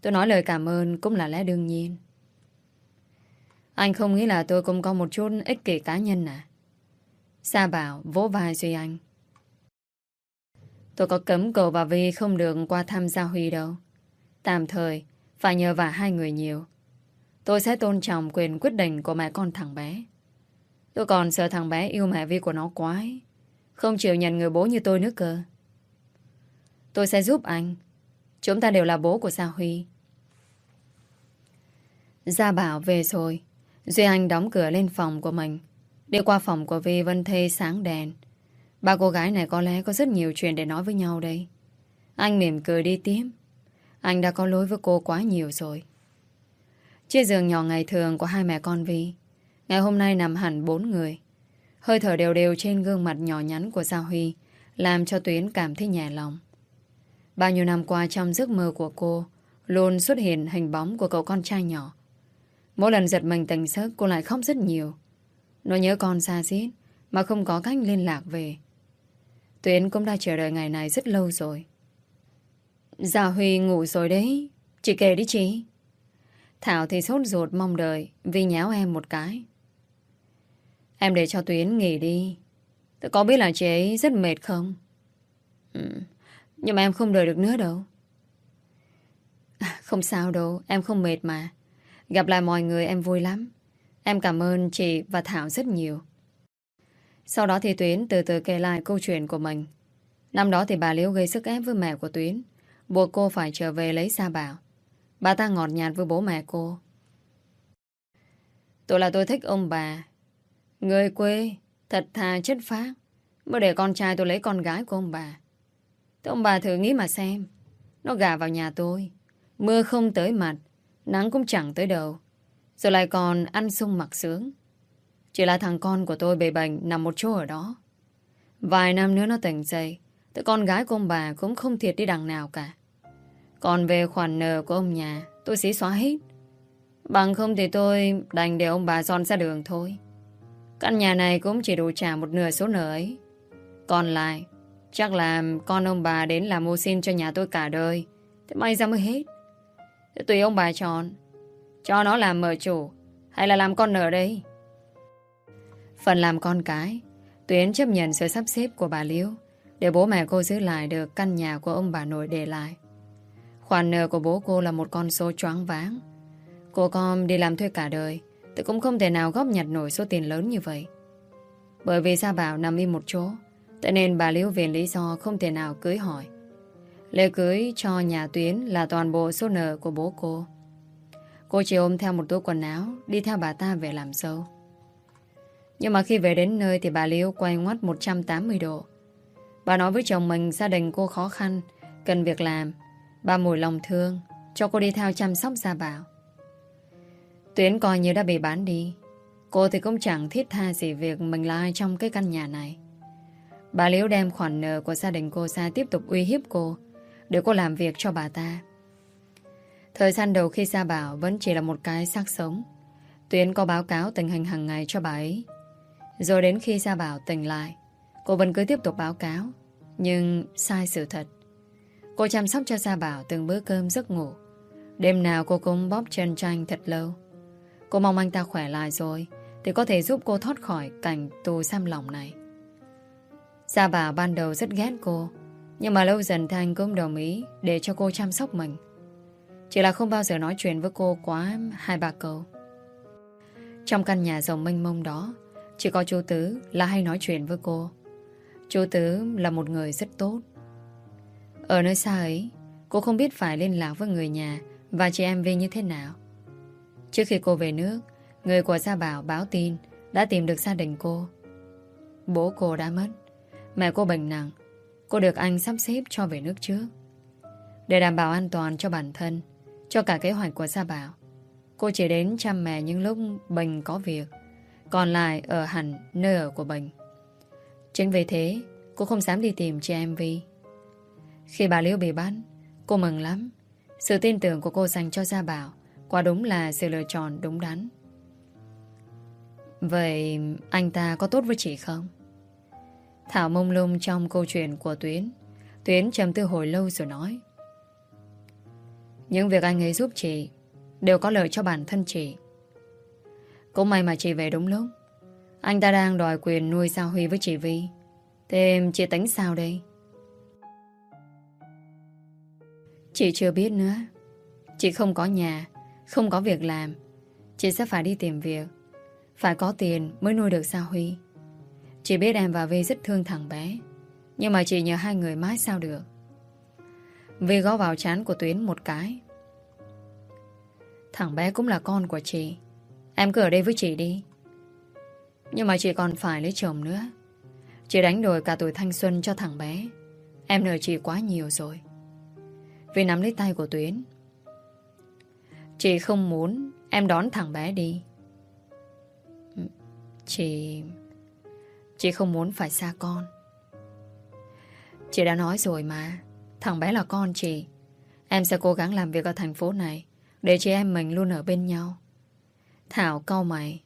Tôi nói lời cảm ơn cũng là lẽ đương nhiên. Anh không nghĩ là tôi cũng có một chút ích kỷ cá nhân à? Sa bảo vỗ vai Duy Anh. Tôi có cấm cầu và Vi không được qua thăm Gia Huy đâu. Tạm thời, phải nhờ vả hai người nhiều. Tôi sẽ tôn trọng quyền quyết định của mẹ con thằng bé. Tôi còn sợ thằng bé yêu mẹ Vi của nó quá ấy. Không chịu nhận người bố như tôi nữa cơ. Tôi sẽ giúp anh. Chúng ta đều là bố của Sa Huy. Gia Bảo về rồi. Duy Anh đóng cửa lên phòng của mình. Đi qua phòng của Vi, Vân Thê sáng đèn. Ba cô gái này có lẽ có rất nhiều chuyện để nói với nhau đây. Anh mỉm cười đi tiếp. Anh đã có lỗi với cô quá nhiều rồi. Chiếc giường nhỏ ngày thường của hai mẹ con Vi. Ngày hôm nay nằm hẳn bốn người. Hơi thở đều đều trên gương mặt nhỏ nhắn của Gia Huy làm cho Tuyến cảm thấy nhẹ lòng. Bao nhiêu năm qua trong giấc mơ của cô, luôn xuất hiện hình bóng của cậu con trai nhỏ. Mỗi lần giật mình tỉnh giấc cô lại khóc rất nhiều. Nó nhớ con xa xít mà không có cách liên lạc về. Tuyến cũng đã chờ đợi ngày này rất lâu rồi. Gia Huy ngủ rồi đấy. Chị kể đi chị. Thảo thì sốt ruột mong đợi vì nháo em một cái. Em để cho Tuyến nghỉ đi. Tôi có biết là chị ấy rất mệt không? Ừ. Nhưng mà em không đợi được nữa đâu. À, không sao đâu, em không mệt mà. Gặp lại mọi người, em vui lắm. Em cảm ơn chị và Thảo rất nhiều. Sau đó thì Tuyến từ từ kể lại câu chuyện của mình. Năm đó thì bà Liễu gây sức ép với mẹ của Tuyến. Buộc cô phải trở về lấy Sa Bảo Bà ta ngọt nhạt với bố mẹ cô Tôi là tôi thích ông bà Người quê, Thật thà, chất phác Mới để con trai tôi lấy con gái của ông bà Thế ông bà thử nghĩ mà xem Nó gả vào nhà tôi Mưa không tới mặt Nắng cũng chẳng tới đầu Rồi lại còn ăn sung mặc sướng. Chỉ là thằng con của tôi bị bệnh Nằm một chỗ ở đó. Vài năm nữa nó tỉnh dậy, Tụi con gái của ông bà cũng không thiệt đi đằng nào cả. Còn về khoản nợ của ông nhà, Tôi sẽ xóa hết. Bằng không thì tôi đành để ông bà dọn ra đường thôi. Căn nhà này cũng chỉ đủ trả một nửa số nợ ấy. Còn lại, Chắc là con ông bà đến làm mua xin cho nhà tôi cả đời Thế may ra mới hết. Tùy ông bà chọn. Cho nó làm mở chủ, Hay là làm con nợ đây Phần làm con cái, Tuyến chấp nhận sự sắp xếp của bà Liễu Để bố mẹ cô giữ lại được căn nhà của ông bà nội để lại. Khoản nợ của bố cô là một con số choáng váng. Cô con đi làm thuê cả đời, tự cũng không thể nào góp nhặt nổi số tiền lớn như vậy. Bởi vì Gia Bảo nằm im một chỗ, Tại nên bà Liễu vì lý do không thể nào cưới hỏi. Lễ cưới cho nhà Tuyến là toàn bộ số nợ của bố cô. Cô chỉ ôm theo một túi quần áo, Đi theo bà ta về làm dâu. Nhưng mà khi về đến nơi Thì bà Liễu quay ngoắt 180 độ. Bà nói với chồng mình Gia đình cô khó khăn, Cần việc làm. Bà mùi lòng thương, Cho cô đi theo chăm sóc Gia Bảo. Tuyến coi như đã bị bán đi. Cô thì cũng chẳng thiết tha gì việc mình là ai trong cái căn nhà này. Bà Liễu đem khoản nợ của gia đình cô ra tiếp tục uy hiếp cô. Để cô làm việc cho bà ta. Thời gian đầu khi ra Bảo vẫn chỉ là một cái xác sống, Tuyến có báo cáo tình hình hàng ngày cho bà ấy. Rồi đến khi ra Bảo tỉnh lại, Cô vẫn cứ tiếp tục báo cáo, Nhưng sai sự thật. Cô chăm sóc cho Gia Bảo từng bữa cơm giấc ngủ. Đêm nào cô cũng bóp chân tranh thật lâu. Cô mong anh ta khỏe lại rồi, Thì có thể giúp cô thoát khỏi cảnh tù giam lòng này. Gia Bảo ban đầu rất ghét cô nhưng mà lâu dần Thanh cũng đồng ý Để cho cô chăm sóc mình. Chỉ là không bao giờ nói chuyện với cô quá Hai ba câu. Trong căn nhà rồng mênh mông đó, Chỉ có chú Tứ là hay nói chuyện với cô. Chú Tứ là một người rất tốt. Ở nơi xa ấy, Cô không biết phải liên lạc với người nhà Và chị em Vi như thế nào. Trước khi cô về nước, Người của Gia Bảo báo tin Đã tìm được gia đình cô. Bố cô đã mất, Mẹ cô bệnh nặng Cô được anh sắp xếp cho về nước trước Để đảm bảo an toàn cho bản thân, Cho cả kế hoạch của Gia Bảo, Cô chỉ đến chăm mẹ những lúc bình có việc, Còn lại ở hẳn nơi ở của bình. Chính vì thế, Cô không dám đi tìm chị em Vi Khi bà Liễu bị bắt, Cô mừng lắm Sự tin tưởng của cô dành cho Gia Bảo Quả đúng là sự lựa chọn đúng đắn Vậy anh ta có tốt với chị không? Thảo mông lung trong câu chuyện của Tuyến. Tuyến trầm tư hồi lâu rồi nói, Những việc anh ấy giúp chị Đều có lợi cho bản thân chị. Cũng may mà chị về đúng lúc. Anh ta đang đòi quyền nuôi Sao Huy với chị Vi. Thế chị tính sao đây? Chị chưa biết nữa. Chị không có nhà, không có việc làm. Chị sẽ phải đi tìm việc. Phải có tiền mới nuôi được Sao Huy. Chị biết em và Vi rất thương thằng bé. Nhưng mà chị nhờ hai người mãi sao được. Vi gõ vào chán của Tuyến một cái. Thằng bé cũng là con của chị. Em cứ ở đây với chị đi. Nhưng mà chị còn phải lấy chồng nữa. Chị đánh đổi cả tuổi thanh xuân cho thằng bé. Em nợ chị quá nhiều rồi. Vi nắm lấy tay của Tuyến. Chị không muốn em đón thằng bé đi. Chị... Chị không muốn phải xa con. Chị đã nói rồi mà. Thằng bé là con chị. Em sẽ cố gắng làm việc ở thành phố này để chị em mình luôn ở bên nhau. Thảo câu mày.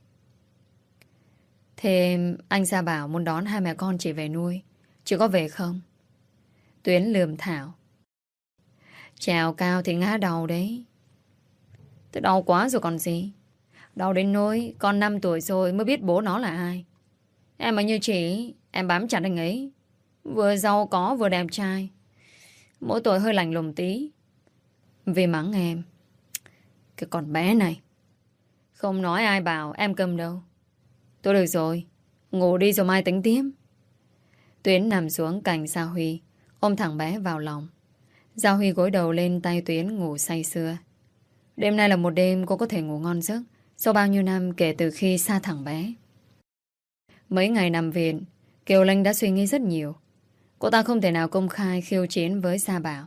Thế anh ra Bảo muốn đón hai mẹ con chị về nuôi. Chị có về không? Tuyến lườm Thảo. Chào cao thì ngã đầu đấy. Tôi đau quá rồi còn gì Đau đến nỗi Con 5 tuổi rồi mới biết bố nó là ai Em mà như chị, Em bám chặt anh ấy. Vừa giàu có vừa đẹp trai. Mỗi tuổi hơi lành lùng tí. Vì mắng em. Cái con bé này. Không nói ai bảo em cầm đâu. Tôi được rồi, Ngủ đi rồi mai tính tiếp. Tuyến nằm xuống cạnh Gia Huy, Ôm thằng bé vào lòng. Gia Huy gối đầu lên tay Tuyến ngủ say sưa. Đêm nay là một đêm cô có thể ngủ ngon giấc. Sau bao nhiêu năm kể từ khi xa thằng bé. Mấy ngày nằm viện Kiều Linh đã suy nghĩ rất nhiều. Cô ta không thể nào công khai khiêu chiến với Sa Bảo.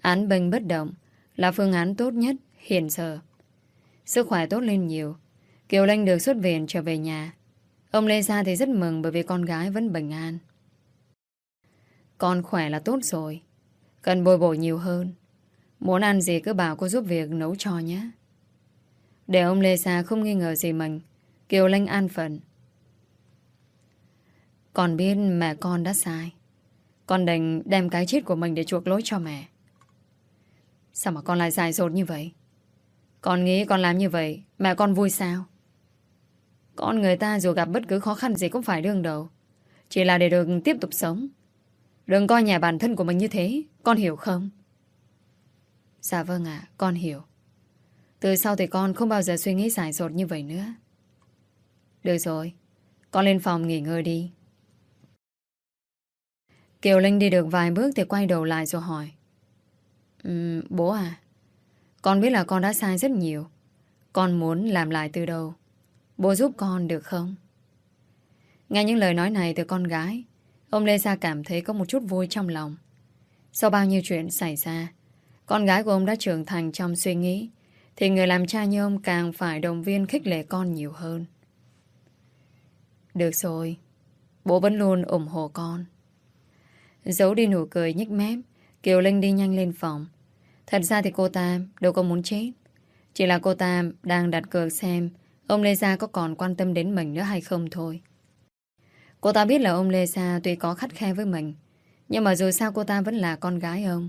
Án bệnh bất động Là phương án tốt nhất hiện giờ. Sức khỏe tốt lên nhiều Kiều Linh được xuất viện trở về nhà. Ông Lê Gia thì rất mừng bởi vì con gái vẫn bình an. Con khỏe là tốt rồi Cần bồi bổ nhiều hơn. Muốn ăn gì cứ bảo cô giúp việc nấu cho nhé. Để ông Lê Sa không nghi ngờ gì mình, Kiều Linh an phận. Con biết mẹ con đã sai. Con đành đem cái chết của mình để chuộc lỗi cho mẹ. Sao mà con lại dài dột như vậy? Con nghĩ con làm như vậy, mẹ con vui sao? Con người ta dù gặp bất cứ khó khăn gì cũng phải đương đầu. Chỉ là để được tiếp tục sống. Đừng coi nhà bản thân của mình như thế, con hiểu không? Dạ vâng ạ, con hiểu. Từ sau thì con không bao giờ suy nghĩ dài dột như vậy nữa. Được rồi, con lên phòng nghỉ ngơi đi. Kiều Linh đi được vài bước thì quay đầu lại rồi hỏi. Um, bố à, con biết là con đã sai rất nhiều. Con muốn làm lại từ đầu. Bố giúp con được không? Nghe những lời nói này từ con gái, ông Lê Sa cảm thấy có một chút vui trong lòng. Sau bao nhiêu chuyện xảy ra, con gái của ông đã trưởng thành trong suy nghĩ, thì người làm cha như ông càng phải động viên khích lệ con nhiều hơn. Được rồi, bố vẫn luôn ủng hộ con. Giấu đi nụ cười nhích mép, Kiều Linh đi nhanh lên phòng. Thật ra thì cô ta đâu có muốn chết. Chỉ là cô ta đang đặt cược xem ông Lê Gia có còn quan tâm đến mình nữa hay không thôi. Cô ta biết là ông Lê Gia tuy có khắt khe với mình, nhưng mà dù sao cô ta vẫn là con gái ông.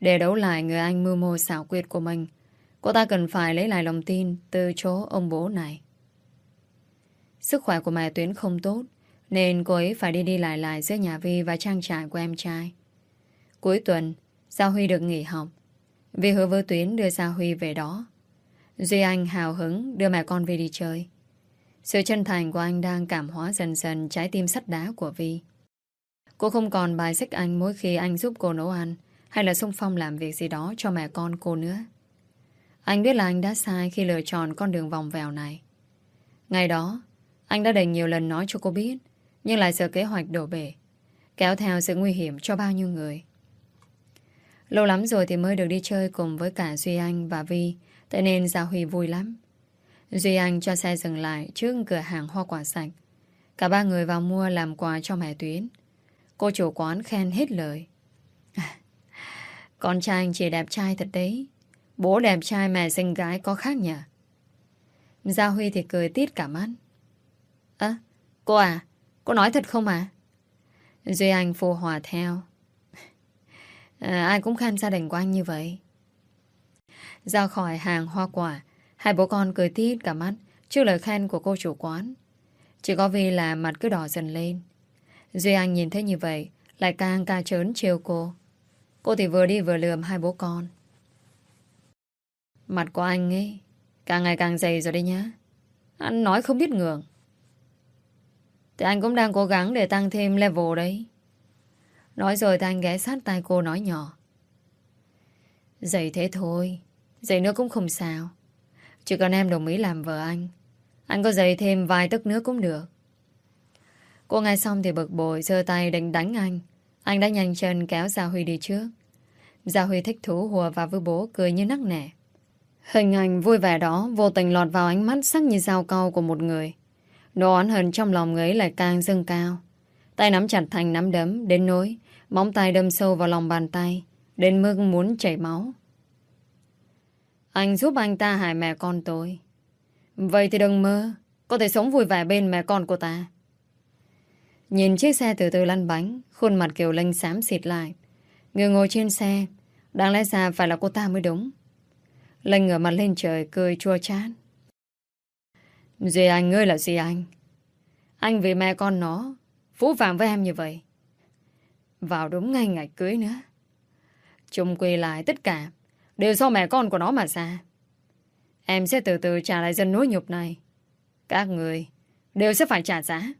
Để đấu lại người anh mưu mô xảo quyệt của mình, cô ta cần phải lấy lại lòng tin từ chỗ ông bố này. Sức khỏe của mẹ Tuyến không tốt, nên cô ấy phải đi đi lại lại giữa nhà Vi và trang trại của em trai. Cuối tuần, Giao Huy được nghỉ học. Vì hứa với Tuyến đưa Giao Huy về đó. Duy Anh hào hứng đưa mẹ con Vi đi chơi. Sự chân thành của anh đang cảm hóa dần dần trái tim sắt đá của Vi. Cô không còn bài xích anh mỗi khi anh giúp cô nấu ăn hay là xung phong làm việc gì đó cho mẹ con cô nữa. Anh biết là anh đã sai khi lựa chọn con đường vòng vèo này. Ngày đó, anh đã đành nhiều lần nói cho cô biết nhưng lại sợ kế hoạch đổ bể, Kéo theo sự nguy hiểm cho bao nhiêu người. Lâu lắm rồi thì mới được đi chơi Cùng với cả Duy Anh và Vi Thế nên Gia Huy vui lắm. Duy Anh cho xe dừng lại Trước cửa hàng hoa quả sạch. Cả ba người vào mua làm quà cho mẹ Tuyến. Cô chủ quán khen hết lời. Con trai anh chỉ đẹp trai thật đấy. Bố đẹp trai mẹ xinh gái có khác nhỉ? Gia Huy thì cười tít cả mắt. Ơ, cô à Cô nói thật không à? Duy Anh phù hòa theo. À, ai cũng khen gia đình của anh như vậy. Ra khỏi hàng hoa quả, hai bố con cười tít cả mắt trước lời khen của cô chủ quán. Chỉ có vì là mặt cứ đỏ dần lên. Duy Anh nhìn thấy như vậy, lại càng ca chớn chiều cô. Cô thì vừa đi vừa lườm hai bố con. Mặt của anh ấy càng ngày càng dày rồi đấy nhá. Anh nói không biết ngường. Thì anh cũng đang cố gắng để tăng thêm level đấy. Nói rồi thì anh ghé sát tay cô nói nhỏ. Dậy thế thôi. Dậy nữa cũng không sao. Chỉ cần em đồng ý làm vợ anh. Anh có dậy thêm vài tức nữa cũng được. Cô nghe xong thì bực bội, giơ tay đánh đánh anh. Anh đã nhanh chân kéo Gia Huy đi trước. Gia Huy thích thú hùa vào với bố, cười như nắc nẻ. Hình ảnh vui vẻ đó vô tình lọt vào ánh mắt sắc như dao câu của một người. Nỗi oán hận trong lòng ấy lại càng dâng cao. Tay nắm chặt thành nắm đấm, đến nỗi, móng tay đâm sâu vào lòng bàn tay, đến mức muốn chảy máu. Anh giúp anh ta hại mẹ con tôi. Vậy thì đừng mơ, có thể sống vui vẻ bên mẹ con của ta. Nhìn chiếc xe từ từ lăn bánh, khuôn mặt Kiều Linh xám xịt lại. Người ngồi trên xe, đáng lẽ ra phải là cô ta mới đúng. Linh ngửa mặt lên trời, cười chua chát. Duy Anh ơi là Duy Anh. Anh vì mẹ con nó, Phú phạm với em như vậy. Vào đúng ngay ngày cưới nữa. Chung quy lại tất cả Đều do mẹ con của nó mà ra. Em sẽ từ từ trả lại dân núi nhục này. Các người Đều sẽ phải trả giá.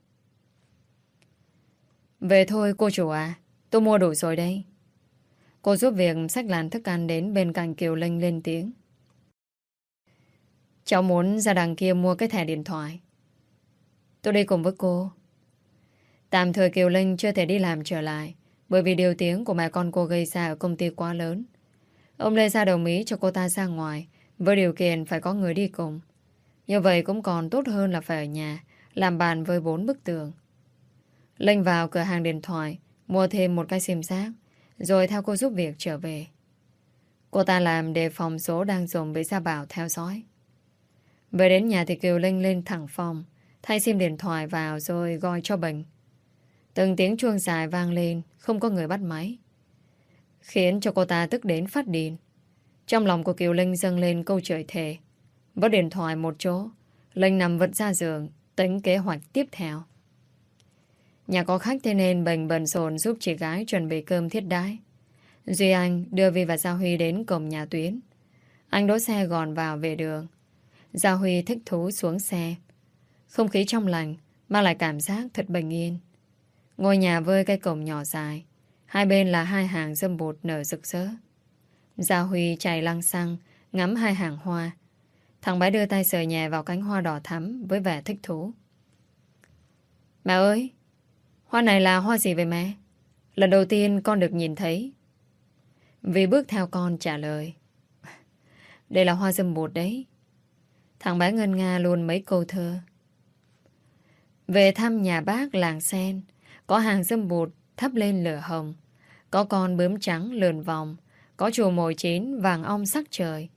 Về thôi cô chủ à Tôi mua đủ rồi đây. Cô giúp việc sách làn thức ăn đến bên cạnh Kiều Linh lên tiếng. Cháu muốn ra đằng kia mua cái thẻ điện thoại. Tôi đi cùng với cô. Tạm thời Kiều Linh chưa thể đi làm trở lại, bởi vì điều tiếng của mẹ con cô gây ra ở công ty quá lớn. Ông Lê ra đồng ý cho cô ta ra ngoài, với điều kiện phải có người đi cùng. Như vậy cũng còn tốt hơn là phải ở nhà, làm bàn với bốn bức tường. Linh vào cửa hàng điện thoại, mua thêm một cái sim giác, rồi theo cô giúp việc trở về. Cô ta làm đề phòng số đang dùng bị Gia Bảo theo dõi. Về đến nhà thì Kiều Linh lên thẳng phòng, Thay sim điện thoại vào rồi gọi cho Bình. Từng tiếng chuông dài vang lên, Không có người bắt máy. Khiến cho cô ta tức đến phát điên. Trong lòng của Kiều Linh dâng lên câu trời thề. Vớt điện thoại một chỗ, Linh nằm vật ra giường, Tính kế hoạch tiếp theo. Nhà có khách thế nên Bình bận rộn giúp chị gái chuẩn bị cơm thiết đái. Duy Anh đưa Vi và Giao Huy đến cổng nhà Tuyến. Anh đỗ xe gòn vào về đường. Gia Huy thích thú xuống xe. Không khí trong lành, mang lại cảm giác thật bình yên. Ngôi nhà với cây cổng nhỏ dài. Hai bên là hai hàng dâm bột nở rực rỡ. Gia Huy chạy lăng xăng, ngắm hai hàng hoa. Thằng bé đưa tay sờ nhẹ vào cánh hoa đỏ thắm với vẻ thích thú. Mẹ ơi! Hoa này là hoa gì vậy mẹ? Lần đầu tiên con được nhìn thấy. Vì bước theo con trả lời. Đây là hoa dâm bột đấy. Thằng bé ngân nga luôn mấy câu thơ. Về thăm nhà bác làng sen, có hàng dâm bụt thắp lên lửa hồng, có con bướm trắng lượn vòng, có chùa mồi chín vàng ong sắc trời.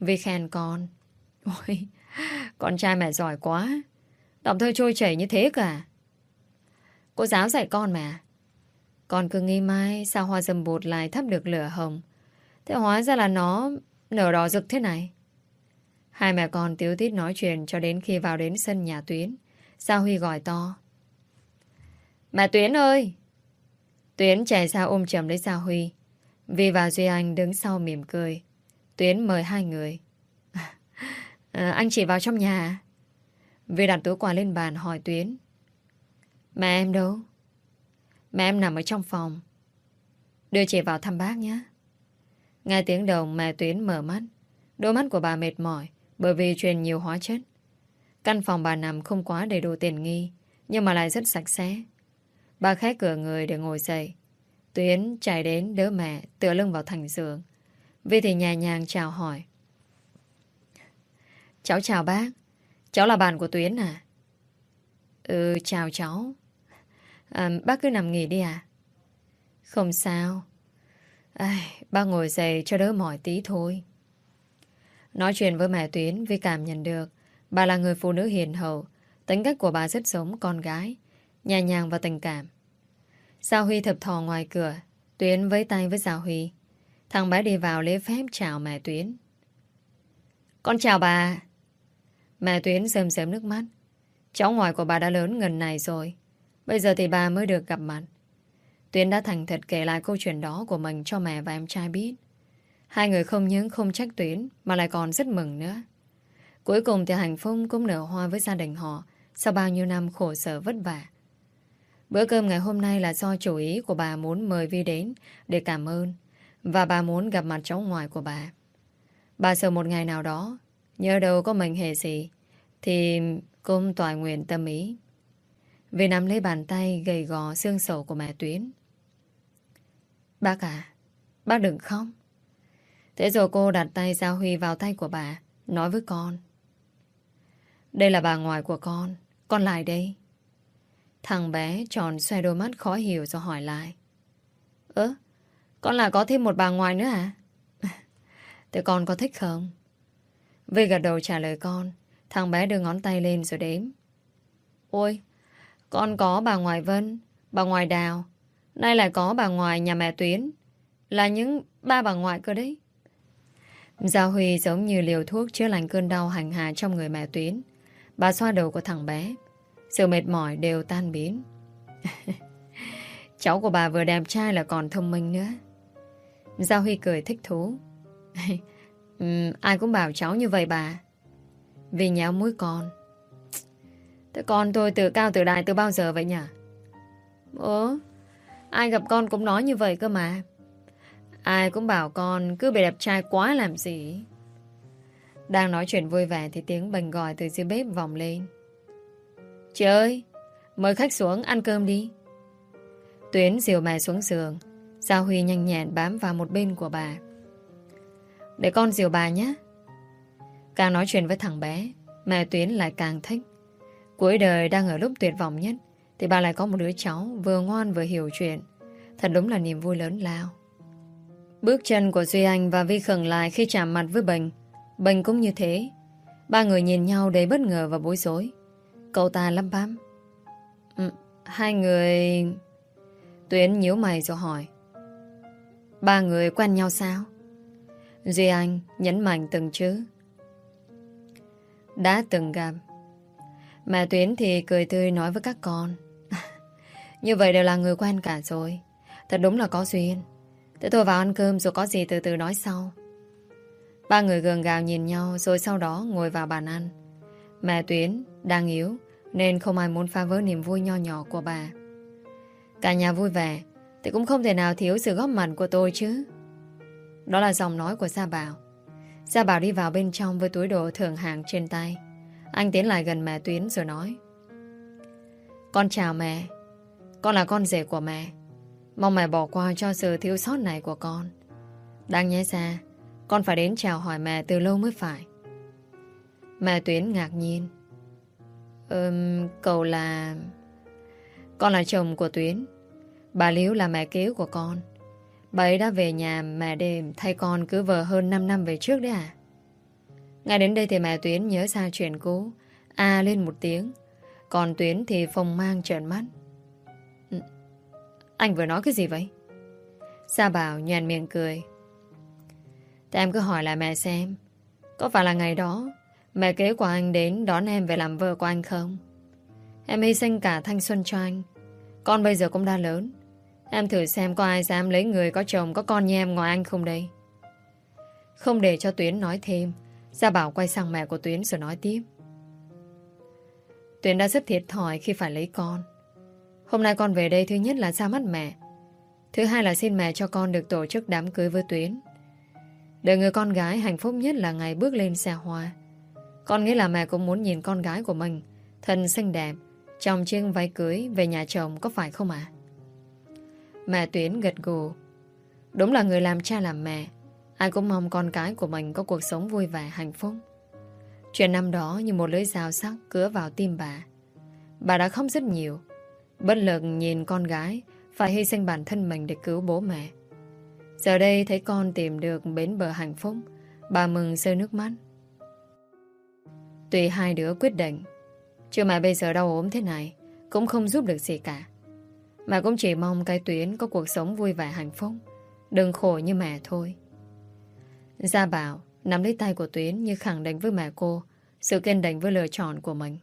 Vì khen con. Ôi, con trai mẹ giỏi quá. Đọc thơ trôi chảy như thế cả. Cô giáo dạy con mà. Con cứ nghi mai sao hoa dâm bụt lại thắp được lửa hồng. Thế hóa ra là nó nở đỏ rực thế này. Hai mẹ con tiếu tít nói chuyện cho đến khi vào đến sân nhà Tuyến. Sa Huy gọi to. Mẹ Tuyến ơi! Tuyến chạy ra ôm chầm lấy Sa Huy. Vi và Duy Anh đứng sau mỉm cười. Tuyến mời hai người. À, anh chỉ vào trong nhà. Vi đặt túi quà lên bàn hỏi Tuyến. Mẹ em đâu? Mẹ em nằm ở trong phòng. Đưa chị vào thăm bác nhé. Nghe tiếng đồng mẹ Tuyến mở mắt. Đôi mắt của bà mệt mỏi bởi vì truyền nhiều hóa chất. Căn phòng bà nằm không quá đầy đủ tiền nghi nhưng mà lại rất sạch sẽ. Bà khép cửa người để ngồi dậy. Tuyến chạy đến đỡ mẹ tựa lưng vào thành giường. Vi thì nhẹ nhàng chào hỏi. Cháu chào bác. Cháu là bạn của Tuyến à? Ừ, chào cháu. À, bác cứ nằm nghỉ đi à? Không sao. Ai, bác ngồi dậy cho đỡ mỏi tí thôi. Nói chuyện với mẹ Tuyến Vi cảm nhận được bà là người phụ nữ hiền hậu. Tính cách của bà rất giống con gái. Nhẹ nhàng và tình cảm. Sao Huy thập thò ngoài cửa, Tuyến với tay với Giao Huy Thằng bé đi vào lễ phép chào mẹ Tuyến Con chào bà Mẹ Tuyến sớm sớm nước mắt Cháu ngoại của bà đã lớn gần này rồi, Bây giờ thì bà mới được gặp mặt Tuyến đã thành thật kể lại câu chuyện đó của mình cho mẹ và em trai biết Hai người không những không trách Tuyến Mà lại còn rất mừng nữa Cuối cùng thì hạnh phúc cũng nở hoa với gia đình họ Sau bao nhiêu năm khổ sở vất vả Bữa cơm ngày hôm nay là do chủ ý của bà muốn mời Vi đến để cảm ơn và bà muốn gặp mặt cháu ngoại của bà. Bà sợ một ngày nào đó nhớ đâu có mình hề gì thì cũng tòa nguyện tâm ý. Vi nắm lấy bàn tay gầy gò xương sầu của mẹ Tuyến. Bác à, bác đừng khóc. Thế rồi cô đặt tay Giao Huy vào tay của bà, nói với con. Đây là bà ngoại của con, con lại đây. Thằng bé tròn xoay đôi mắt khó hiểu rồi hỏi lại. Ơ, con là có thêm một bà ngoài nữa à? Thế con có thích không? Vì gật đầu trả lời con. Thằng bé đưa ngón tay lên rồi đếm. Ôi, con có bà ngoại Vân, bà ngoại Đào. Nay lại có bà ngoại nhà mẹ Tuyến. Là những ba bà ngoại cơ đấy. Giao Huy giống như liều thuốc chữa lành cơn đau hành hạ trong người mẹ Tuyến. Bà xoa đầu của thằng bé. Sự mệt mỏi đều tan biến. Cháu của bà vừa đẹp trai là còn thông minh nữa. Giao Huy cười thích thú. Uhm, Ai cũng bảo cháu như vậy bà. Vì nhéo mũi con. Thế con tôi từ cao từ đại từ bao giờ vậy nhỉ? Ủa Ai gặp con cũng nói như vậy cơ mà. Ai cũng bảo con cứ bị đẹp trai quá làm gì Đang nói chuyện vui vẻ Thì tiếng bành gọi từ dưới bếp vòng lên Chị ơi, mời khách xuống ăn cơm đi. Tuyến dìu mẹ xuống giường. Giao Huy nhanh nhẹn bám vào một bên của bà. Để con dìu bà nhé. Càng nói chuyện với thằng bé, mẹ Tuyến lại càng thích. Cuối đời đang ở lúc tuyệt vọng nhất, thì bà lại có một đứa cháu vừa ngoan vừa hiểu chuyện. Thật đúng là niềm vui lớn lao. Bước chân của Duy Anh và Vi khẩn lại khi chạm mặt với Bình. Bình cũng như thế. Ba người nhìn nhau đầy bất ngờ và bối rối. Cậu ta lắm bám ừ, Hai người Tuyến nhíu mày rồi hỏi. Ba người quen nhau sao? Duy Anh nhấn mạnh từng chữ. Đã từng gặp. Mẹ Tuyến thì cười tươi nói với các con. Như vậy đều là người quen cả rồi. Thật đúng là có duyên. Thế tôi vào ăn cơm rồi có gì từ từ nói sau. Ba người gường gào nhìn nhau rồi sau đó ngồi vào bàn ăn. Mẹ Tuyến đang yếu nên không ai muốn phá vỡ niềm vui nho nhỏ của bà. Cả nhà vui vẻ, thì cũng không thể nào thiếu sự góp mặt của tôi chứ. Đó là giọng nói của Gia Bảo. Gia Bảo đi vào bên trong với túi đồ thường hàng trên tay. Anh tiến lại gần mẹ Tuyến rồi nói. Con chào mẹ. Con là con rể của mẹ. Mong mẹ bỏ qua cho sự thiếu sót này của con. Đang nhé ra, con phải đến chào hỏi mẹ từ lâu mới phải. Mẹ Tuyến ngạc nhiên. Ừm, cậu là... Con là chồng của Tuyến. Bà Liễu là mẹ kế của con. Bà ấy đã về nhà mẹ đêm thay con cứ vợ hơn 5 năm về trước đấy à? Ngay đến đây thì mẹ Tuyến nhớ ra chuyện cũ. À lên một tiếng. Còn Tuyến thì phồng mang trợn mắt. Anh vừa nói cái gì vậy? Sa Bảo nhàn miệng cười. Thì em cứ hỏi lại mẹ xem. Có phải là ngày đó mẹ kế của anh đến đón em về làm vợ của anh không? Em hy sinh cả thanh xuân cho anh. Con bây giờ cũng đã lớn. Em thử xem có ai dám lấy người có chồng, có con như em ngoài anh không đây. Không để cho Tuyến nói thêm. Gia Bảo quay sang mẹ của Tuyến rồi nói tiếp. Tuyến đã rất thiệt thòi khi phải lấy con. Hôm nay con về đây thứ nhất là ra mắt mẹ. Thứ hai là xin mẹ cho con được tổ chức đám cưới với Tuyến. Đời người con gái hạnh phúc nhất là ngày bước lên xe hoa. Con nghĩ là mẹ cũng muốn nhìn con gái của mình, thân xinh đẹp, trong chiếc váy cưới về nhà chồng có phải không ạ? Mẹ Tuyến gật gù. Đúng là người làm cha làm mẹ. Ai cũng mong con cái của mình có cuộc sống vui vẻ, hạnh phúc. Chuyện năm đó như một lưỡi dao sắc cứa vào tim bà. Bà đã khóc rất nhiều. Bất lực nhìn con gái phải hy sinh bản thân mình để cứu bố mẹ. Giờ đây thấy con tìm được bến bờ hạnh phúc, bà mừng rơi nước mắt. Tùy hai đứa quyết định, chứ mà bây giờ đau ốm thế này, cũng không giúp được gì cả. Mà cũng chỉ mong cái Tuyến có cuộc sống vui vẻ hạnh phúc, đừng khổ như mẹ thôi. Gia Bảo nắm lấy tay của Tuyến như khẳng định với mẹ cô sự kiên định với lựa chọn của mình.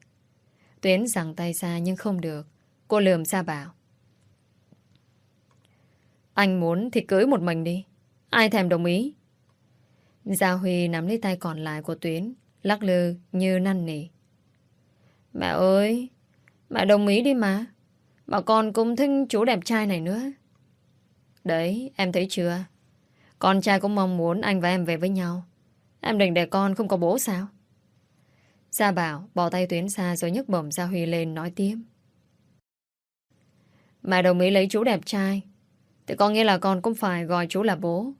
Tuyến giằng tay ra nhưng không được. Cô lườm ra Bảo. Anh muốn thì cưới một mình đi. Ai thèm đồng ý? Gia Huy nắm lấy tay còn lại của Tuyến, lắc lư như năn nỉ. Mẹ ơi, mẹ đồng ý đi mà. Mà con cũng thích chú đẹp trai này nữa. Đấy, em thấy chưa? Con trai cũng mong muốn anh và em về với nhau. Em định để con không có bố sao? Gia Bảo bỏ tay Tuyến xa rồi nhấc bổng Gia Huy lên nói tiếp. Mẹ đồng ý lấy chú đẹp trai. Thì có nghĩa là con cũng phải gọi chú là bố.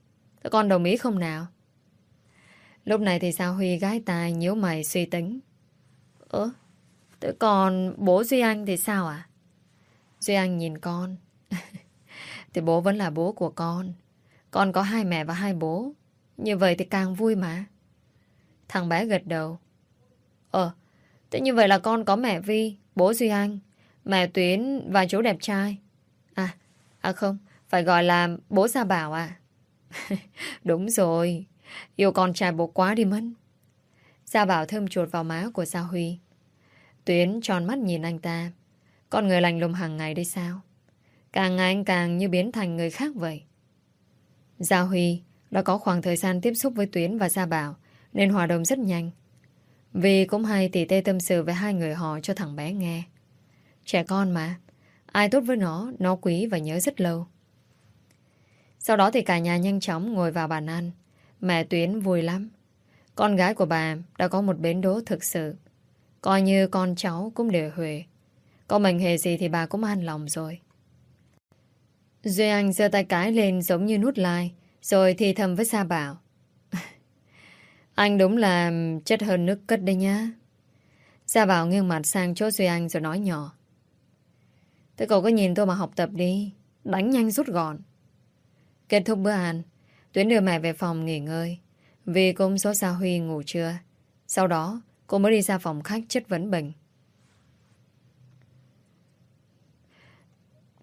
Thế con đồng ý không nào? Lúc này thì sao Huy gái tài nhíu mày suy tính. Ơ, Thế còn bố Duy Anh thì sao à Duy Anh nhìn con. Thì bố vẫn là bố của con. Con có hai mẹ và hai bố. Như vậy thì càng vui mà. Thằng bé gật đầu. Ờ Thế như vậy là con có mẹ Vi Bố Duy Anh. Mẹ Tuyến và chú đẹp trai. À, à không Phải gọi là bố Gia Bảo à. Đúng rồi Yêu con trai bố quá đi mất. Gia Bảo thơm chuột vào má của Gia Huy. Tuyến tròn mắt nhìn anh ta. Con người lành lùng hàng ngày đây sao? Càng ngày anh càng như biến thành người khác vậy. Gia Huy đã có khoảng thời gian tiếp xúc với Tuyến và Gia Bảo Nên hòa đồng rất nhanh. Vì cũng hay tỉ tê tâm sự với hai người họ cho thằng bé nghe. Trẻ con mà. Ai tốt với nó Nó quý và nhớ rất lâu. Sau đó thì cả nhà nhanh chóng ngồi vào bàn ăn. Mẹ Tuyến vui lắm. Con gái của bà đã có một bến đỗ thực sự. Coi như con cháu cũng đều huề. Có mình hề gì thì bà cũng an lòng rồi. Duy Anh giơ tay cái lên giống như nút like, Rồi thì thầm với Sa Bảo. Anh đúng là chất hơn nước cất đây nhá. Sa Bảo nghiêng mặt sang chỗ Duy Anh rồi nói nhỏ. Thế cậu có nhìn tôi mà học tập đi Đánh nhanh rút gọn Kết thúc bữa ăn Tuyến đưa mẹ về phòng nghỉ ngơi Vì cũng số Sa Huy ngủ trưa Sau đó cô mới đi ra phòng khách chất vấn bệnh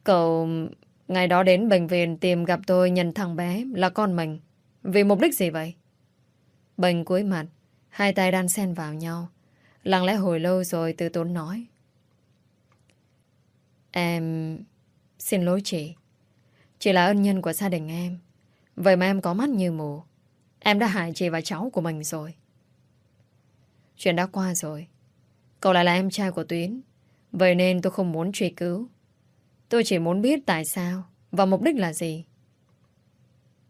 Cậu ngày đó đến bệnh viện tìm gặp tôi nhận thằng bé là con mình. Vì mục đích gì vậy? Bệnh cuối mặt, hai tay đan xen vào nhau. Lặng lẽ hồi lâu rồi từ tốn nói. Em xin lỗi chị. Chị là ân nhân của gia đình em. Vậy mà em có mắt như mù. Em đã hại chị và cháu của mình rồi. Chuyện đã qua rồi. Cậu lại là em trai của Tuyến. Vậy nên tôi không muốn truy cứu. Tôi chỉ muốn biết tại sao và mục đích là gì.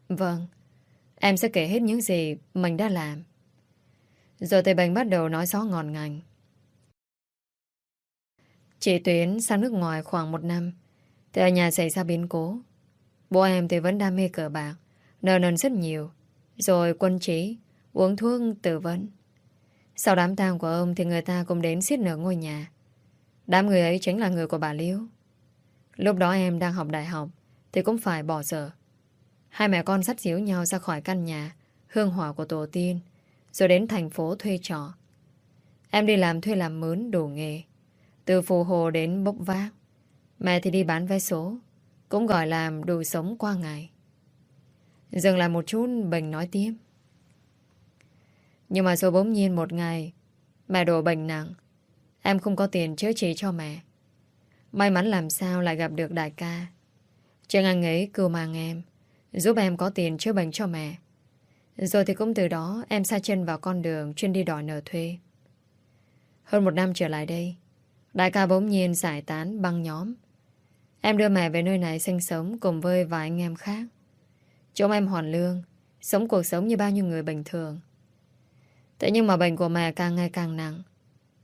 Vâng. Em sẽ kể hết những gì mình đã làm. Rồi Tây Bình bắt đầu nói gió ngọn ngành. Chị Tuyến sang nước ngoài khoảng một năm. Thì ở nhà xảy ra biến cố. Bố em thì vẫn đam mê cờ bạc, Nợ nần rất nhiều, Rồi quân trí, Uống thuốc tử vấn Sau đám tang của ông Thì người ta cũng đến xiết nở ngôi nhà. Đám người ấy chính là người của bà Liễu. Lúc đó em đang học đại học Thì cũng phải bỏ giờ. Hai mẹ con sắt díu nhau ra khỏi căn nhà, Hương hỏa của tổ tiên, Rồi đến thành phố thuê trọ. Em đi làm thuê làm mướn đủ nghề từ phù hồ đến bốc vác, Mẹ thì đi bán vé số, Cũng gọi là đủ sống qua ngày. Dừng lại một chút, Bình nói tiếp. Nhưng mà rồi bỗng nhiên một ngày, Mẹ đổ bệnh nặng. Em không có tiền chữa trị cho mẹ. May mắn làm sao lại gặp được đại ca. Trên anh ấy cưu mang em, Giúp em có tiền chữa bệnh cho mẹ. Rồi thì cũng từ đó Em xa chân vào con đường chuyên đi đòi nợ thuê. Hơn một năm trở lại đây Đại ca bỗng nhiên giải tán băng nhóm. Em đưa mẹ về nơi này sinh sống cùng với vài anh em khác. Chúng em hoàn lương, sống cuộc sống như bao nhiêu người bình thường. Thế nhưng mà bệnh của mẹ càng ngày càng nặng.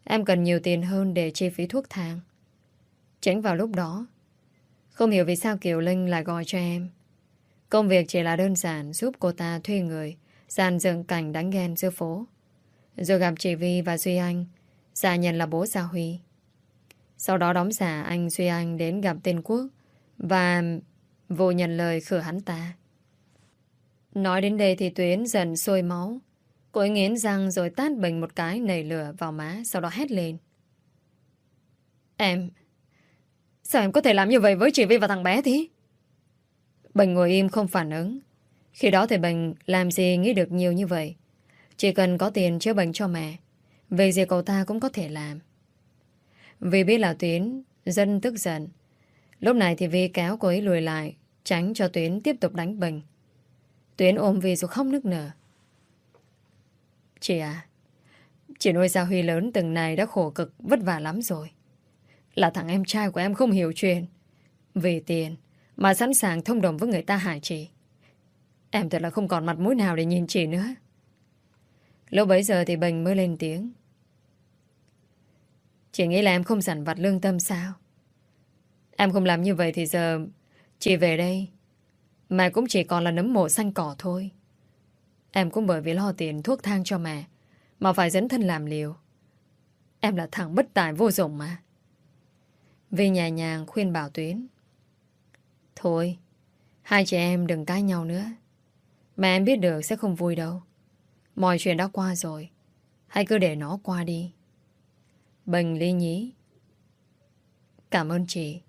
Em cần nhiều tiền hơn để chi phí thuốc thang. tránh vào lúc đó, không hiểu vì sao Kiều Linh lại gọi cho em. Công việc chỉ là đơn giản giúp cô ta thuê người, dàn dựng cảnh đánh ghen giữa phố. Rồi gặp chị Vi và Duy Anh, giả nhận là bố Gia Huy. Sau đó đóng giả anh Duy Anh đến gặp tên Quốc và vô nhận lời khử hắn ta. Nói đến đây thì Tuyến dần sôi máu. Cô ấy nghiến răng rồi tát Bình một cái nảy lửa vào má, sau đó hét lên. Em... Sao em có thể làm như vậy với chị Vi và thằng bé thế? Bình ngồi im không phản ứng. Khi đó thì Bình làm gì nghĩ được nhiều như vậy. Chỉ cần có tiền chữa bệnh cho mẹ. Về gì cậu ta cũng có thể làm. Vì biết là Tuyến, Dân tức giận. Lúc này thì Vi kéo cô ấy lùi lại, Tránh cho Tuyến tiếp tục đánh Bình. Tuyến ôm Vi rồi khóc nức nở. Chị à Chị nuôi Gia Huy lớn từng này đã khổ cực, Vất vả lắm rồi. Là thằng em trai của em không hiểu chuyện. Vì tiền Mà sẵn sàng thông đồng với người ta hại chị. Em thật là không còn mặt mũi nào để nhìn chị nữa. Lúc bấy giờ thì Bình mới lên tiếng. Chị nghĩ là em không dằn vặt lương tâm sao? Em không làm như vậy thì giờ Chị về đây Mà cũng chỉ còn là nấm mộ xanh cỏ thôi. Em cũng bởi vì lo tiền thuốc thang cho mẹ Mà phải dẫn thân làm liều. Em là thằng bất tài vô dụng mà. Vi nhẹ nhàng khuyên bảo Tuyến, Thôi, Hai chị em đừng cãi nhau nữa. Mà em biết được sẽ không vui đâu. Mọi chuyện đã qua rồi, Hãy cứ để nó qua đi. Bình ly nhí. Cảm ơn chị.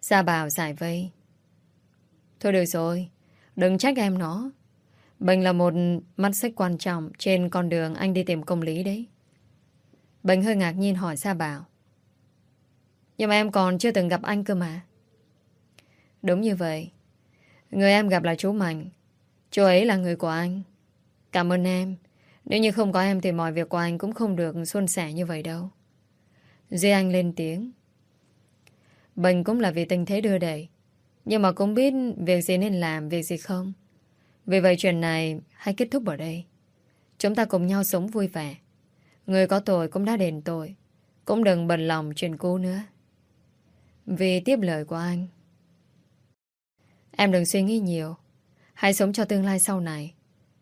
Gia Bảo giải vây. Thôi được rồi, đừng trách em nó. Bình là một mắt xích quan trọng trên con đường anh đi tìm công lý đấy. Bình hơi ngạc nhiên hỏi Gia Bảo. Nhưng mà em còn chưa từng gặp anh cơ mà. Đúng như vậy. Người em gặp là chú Mạnh. Chú ấy là người của anh. Cảm ơn em. Nếu như không có em thì mọi việc của anh cũng không được suôn sẻ như vậy đâu. Duy Anh lên tiếng. Bệnh cũng là vì tình thế đưa đẩy. Nhưng mà cũng biết việc gì nên làm, việc gì không. Vì vậy chuyện này hãy kết thúc ở đây. Chúng ta cùng nhau sống vui vẻ. Người có tội cũng đã đền tội. Cũng đừng bận lòng chuyện cũ nữa. Vì tiếp lời của anh. Em đừng suy nghĩ nhiều. Hãy sống cho tương lai sau này.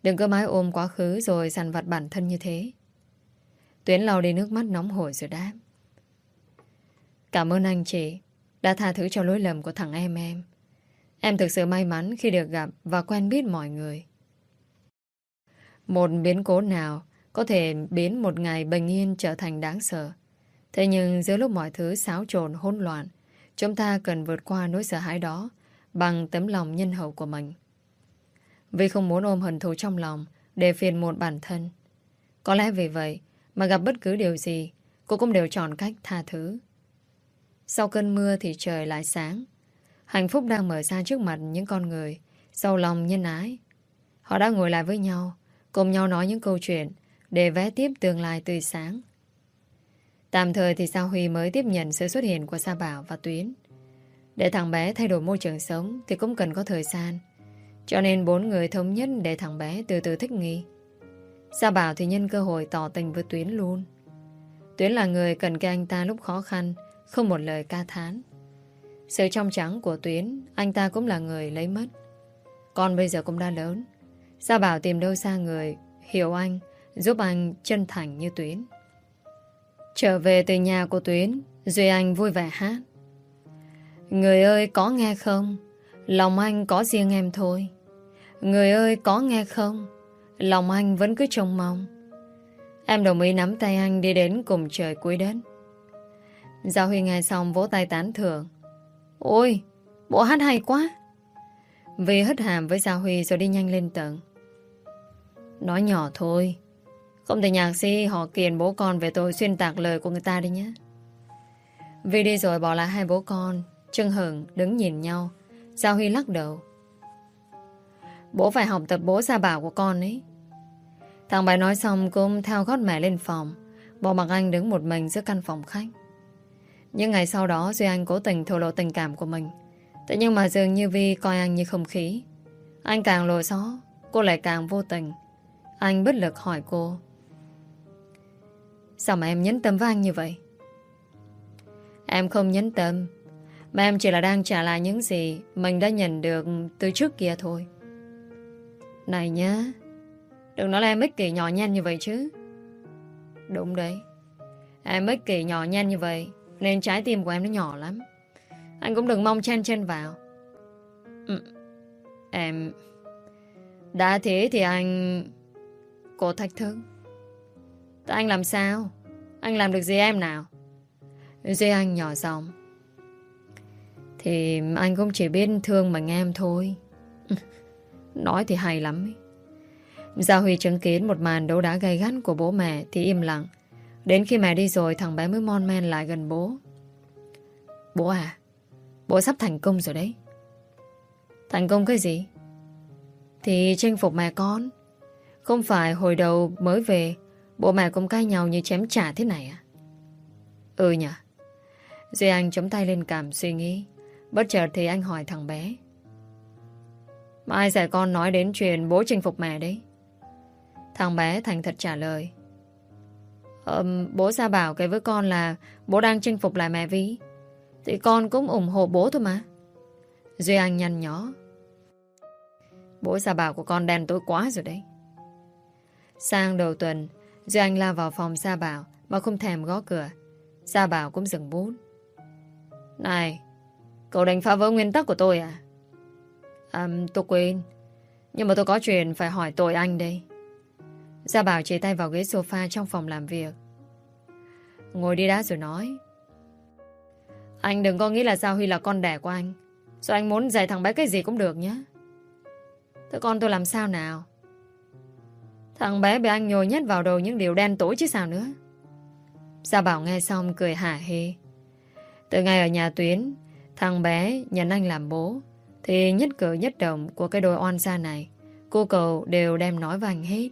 Đừng cứ mãi ôm quá khứ rồi dằn vặt bản thân như thế. Tuyến lau đi nước mắt nóng hổi rồi đáp. Cảm ơn anh chị đã tha thứ cho lỗi lầm của thằng em em. Em thực sự may mắn khi được gặp và quen biết mọi người. Một biến cố nào có thể biến một ngày bình yên trở thành đáng sợ. Thế nhưng giữa lúc mọi thứ xáo trộn hỗn loạn, chúng ta cần vượt qua nỗi sợ hãi đó bằng tấm lòng nhân hậu của mình. Vì không muốn ôm hận thù trong lòng để phiền một bản thân. Có lẽ vì vậy mà gặp bất cứ điều gì, cô cũng đều chọn cách tha thứ. Sau cơn mưa thì trời lại sáng. Hạnh phúc đang mở ra trước mặt những con người Sâu lòng nhân ái Họ đã ngồi lại với nhau Cùng nhau nói những câu chuyện Để vẽ tiếp tương lai tươi sáng Tạm thời thì Sao Huy mới tiếp nhận sự xuất hiện của Sa Bảo và Tuyến. Để thằng bé thay đổi môi trường sống thì cũng cần có thời gian. Cho nên bốn người thống nhất để thằng bé từ từ thích nghi. Sa Bảo thì nhân cơ hội tỏ tình với Tuyến luôn. Tuyến là người cần cái anh ta lúc khó khăn, không một lời ca thán. Sự trong trắng của Tuyến, anh ta cũng là người lấy mất. Con bây giờ cũng đã lớn. Sa Bảo tìm đâu xa người, hiểu anh, giúp anh chân thành như Tuyến. Trở về từ nhà của Tuyến, Duy Anh vui vẻ hát. Người ơi có nghe không? Lòng anh có riêng em thôi. Người ơi có nghe không? Lòng anh vẫn cứ trông mong. Em đồng ý nắm tay anh đi đến cùng trời cuối đất. Giao Huy nghe xong vỗ tay tán thưởng. Ôi, bộ hát hay quá. Vì hất hàm với Giao Huy rồi đi nhanh lên tầng. Nói nhỏ thôi. Không thể nhạc sĩ họ kiền bố con về tôi xuyên tạc lời của người ta đi nhé. Vì đi rồi bỏ lại hai bố con, Trưng Hừng đứng nhìn nhau. Giao Huy lắc đầu. Bố phải học tập bố gia bảo của con ấy. Thằng bài nói xong cũng theo gót mẹ lên phòng, bỏ mặc anh đứng một mình giữa căn phòng khách. Nhưng ngày sau đó Duy Anh cố tình thổ lộ tình cảm của mình. Thế nhưng mà dường như Vi coi anh như không khí. Anh càng lộ gió, cô lại càng vô tình. Anh bất lực hỏi cô. Sao mà em nhấn tâm với anh như vậy? Em không nhấn tâm Mà em chỉ là đang trả lại những gì Mình đã nhận được từ trước kia thôi này nhá. Đừng nói là em ích kỷ nhỏ nhen như vậy chứ. Đúng đấy. Em ích kỷ nhỏ nhen như vậy, Nên trái tim của em nó nhỏ lắm. Anh cũng đừng mong chen chen vào. Ừ. Em Đã thế thì anh Cô thách thức Tại anh làm sao? Anh làm được gì em nào? Duy Anh nhỏ giọng. Thì anh cũng chỉ biết thương mình em thôi. Nói thì hay lắm ấy. Gia Huy chứng kiến một màn đấu đá gay gắt của bố mẹ thì im lặng. Đến khi mẹ đi rồi thằng bé mới mon men lại gần bố. Bố à, bố sắp thành công rồi đấy. Thành công cái gì? Thì chinh phục mẹ con. Không phải hồi đầu mới về, bố mẹ cũng cay nhau như chém trả thế này à? Ừ nhỉ. Duy Anh chống tay lên cảm suy nghĩ. Bất chợt thì anh hỏi thằng bé. Mai dạy con nói đến chuyện bố chinh phục mẹ đấy. Thằng bé thành thật trả lời. Um, bố ra bảo cái với con là bố đang chinh phục lại mẹ Vy. Thì con cũng ủng hộ bố thôi mà. Duy Anh nhăn nhó. Bố ra bảo của con đen tối quá rồi đấy. Sang đầu tuần, Duy Anh la vào phòng Sa Bảo mà không thèm gõ cửa. Sa Bảo cũng dừng bút. Này, cậu đánh phá vỡ nguyên tắc của tôi à? À, tôi quên. Nhưng mà tôi có chuyện phải hỏi tội anh đây. Gia Bảo chỉ tay vào ghế sofa trong phòng làm việc. Ngồi đi đã rồi nói. Anh đừng có nghĩ là sao Huy là con đẻ của anh. Rồi anh muốn dạy thằng bé cái gì cũng được nhé. Thế con tôi làm sao nào? Thằng bé bị anh nhồi nhét vào đầu những điều đen tối chứ sao nữa. Gia Bảo nghe xong cười hả hê. Từ ngày ở nhà Tuyến, thằng bé nhận anh làm bố, thì nhất cử nhất động của cái đôi oan gia này, cô cậu đều đem nói với anh hết.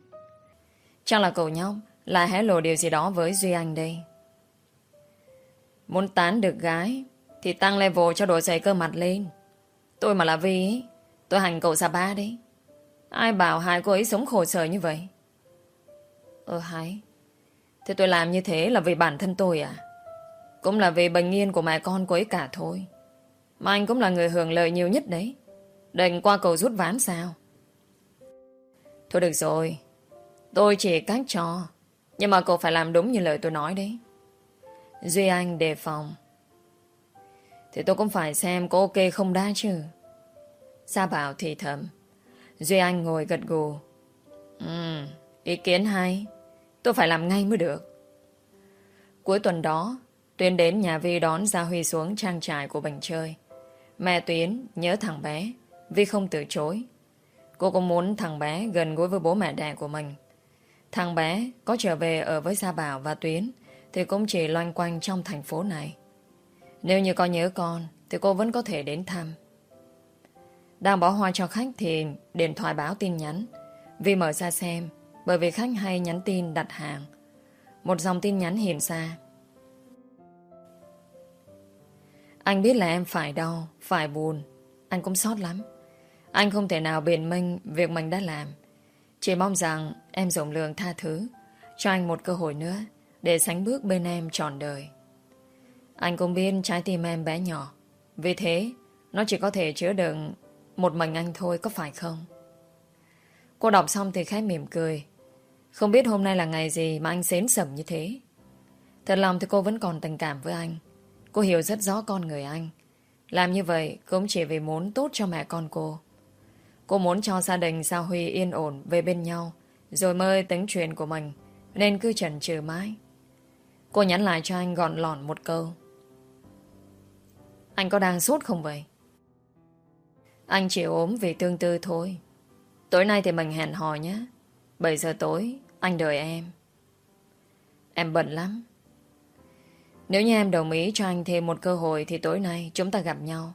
Chắc là cậu nhóc lại hé lộ điều gì đó với Duy Anh đây. Muốn tán được gái thì tăng level cho đồ giày cơ mặt lên. Tôi mà là Vi tôi hành cậu xa ba đấy. Ai bảo hai cô ấy sống khổ sở như vậy? Ờ hay. Thế tôi làm như thế là vì bản thân tôi à? Cũng là vì bình yên của mẹ con cô ấy cả thôi. Mà anh cũng là người hưởng lợi nhiều nhất đấy. Đành qua cầu rút ván sao? Thôi được rồi. Tôi chỉ cách cho. Nhưng mà cậu phải làm đúng như lời tôi nói đấy. Duy Anh đề phòng. Thì tôi cũng phải xem có ok không đã chứ. Sa bảo thì thầm. Duy Anh ngồi gật gù. Ừ, ý kiến hay. Tôi phải làm ngay mới được. Cuối tuần đó, Tuyên đến nhà Vi đón Gia Huy xuống trang trại của Bình chơi. Mẹ Tuyến nhớ thằng bé, vì không từ chối. Cô cũng muốn thằng bé gần gũi với bố mẹ đẻ của mình. Thằng bé có trở về ở với Gia Bảo và Tuyến thì cũng chỉ loanh quanh trong thành phố này. Nếu như có nhớ con thì cô vẫn có thể đến thăm. Đang bỏ hoa cho khách thì điện thoại báo tin nhắn. Vi mở ra xem, bởi vì khách hay nhắn tin đặt hàng. Một dòng tin nhắn hiện ra. Anh biết là em phải đau, phải buồn. Anh cũng sót lắm. Anh không thể nào biện minh việc mình đã làm. Chỉ mong rằng em rộng lượng tha thứ, cho anh một cơ hội nữa để sánh bước bên em trọn đời. Anh cũng biết trái tim em bé nhỏ. Vì thế, nó chỉ có thể chứa đựng một mình anh thôi có phải không? Cô đọc xong thì khẽ mỉm cười. Không biết hôm nay là ngày gì mà anh xến sẩm như thế. Thật lòng thì cô vẫn còn tình cảm với anh. Cô hiểu rất rõ con người anh. Làm như vậy cũng chỉ vì muốn tốt cho mẹ con cô. Cô muốn cho gia đình Sao Huy yên ổn về bên nhau, rồi mới tính chuyện của mình, nên cứ chần chừ mãi. Cô nhắn lại cho anh gọn lỏn một câu. Anh có đang sốt không vậy? Anh chỉ ốm vì tương tư thôi. Tối nay thì mình hẹn hò nhé. 7 giờ tối, anh đợi em. Em bận lắm. Nếu như em đồng ý cho anh thêm một cơ hội thì tối nay chúng ta gặp nhau.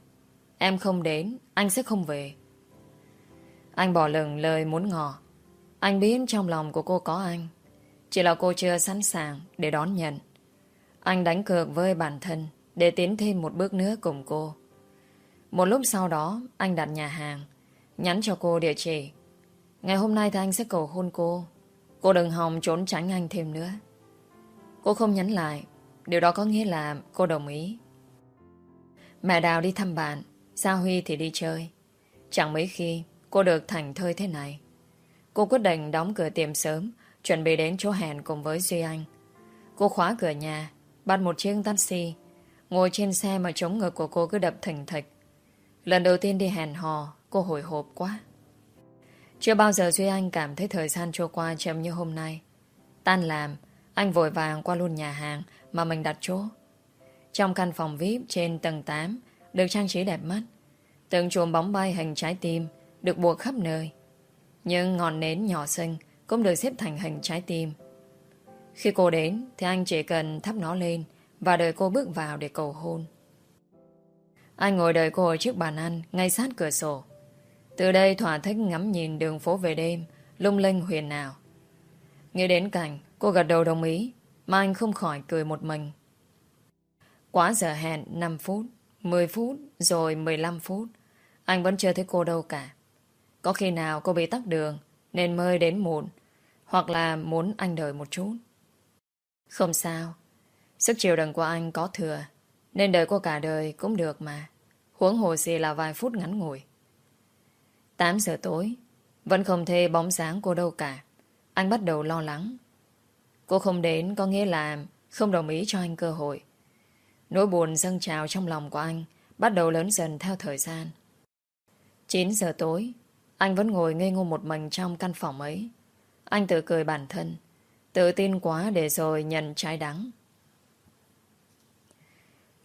Em không đến, anh sẽ không về. Anh bỏ lửng lời muốn ngỏ. Anh biết trong lòng của cô có anh. Chỉ là cô chưa sẵn sàng để đón nhận. Anh đánh cược với bản thân để tiến thêm một bước nữa cùng cô. Một lúc sau đó, anh đặt nhà hàng, nhắn cho cô địa chỉ. Ngày hôm nay thì anh sẽ cầu hôn cô. Cô đừng hòng trốn tránh anh thêm nữa. Cô không nhắn lại. Điều đó có nghĩa là cô đồng ý. Mẹ Đào đi thăm bạn, Sa Huy thì đi chơi. Chẳng mấy khi cô được thành thơi thế này. Cô quyết định đóng cửa tiệm sớm, chuẩn bị đến chỗ hẹn cùng với Duy Anh. Cô khóa cửa nhà, bắt một chiếc taxi, ngồi trên xe mà chống ngực của cô cứ đập thình thịch. Lần đầu tiên đi hẹn hò, cô hồi hộp quá. Chưa bao giờ Duy Anh cảm thấy thời gian trôi qua chậm như hôm nay. Tan làm, anh vội vàng qua luôn nhà hàng mà mình đặt chỗ. Trong căn phòng VIP trên tầng 8 được trang trí đẹp mắt. Từng chuồng bóng bay hình trái tim được buộc khắp nơi. Nhưng ngọn nến nhỏ xinh cũng được xếp thành hình trái tim. Khi cô đến thì anh chỉ cần thắp nó lên và đợi cô bước vào để cầu hôn. Anh ngồi đợi cô ở trước bàn ăn ngay sát cửa sổ. Từ đây thỏa thích ngắm nhìn đường phố về đêm, lung linh huyền nào. Nghĩ đến cảnh cô gật đầu đồng ý mà anh không khỏi cười một mình. Quá giờ hẹn 5 phút, 10 phút, rồi 15 phút. Anh vẫn chưa thấy cô đâu cả. Có khi nào cô bị tắc đường nên mới đến muộn hoặc là muốn anh đợi một chút. Không sao. Sức chịu đựng của anh có thừa nên đợi cô cả đời cũng được mà. Huống hồ gì là vài phút ngắn ngủi. 8 giờ tối vẫn không thấy bóng dáng cô đâu cả. Anh bắt đầu lo lắng. Cô không đến có nghĩa là không đồng ý cho anh cơ hội. Nỗi buồn dâng trào trong lòng của anh bắt đầu lớn dần theo thời gian. 9 giờ tối, anh vẫn ngồi ngây ngô một mình trong căn phòng ấy. Anh tự cười bản thân, tự tin quá để rồi nhận trái đắng.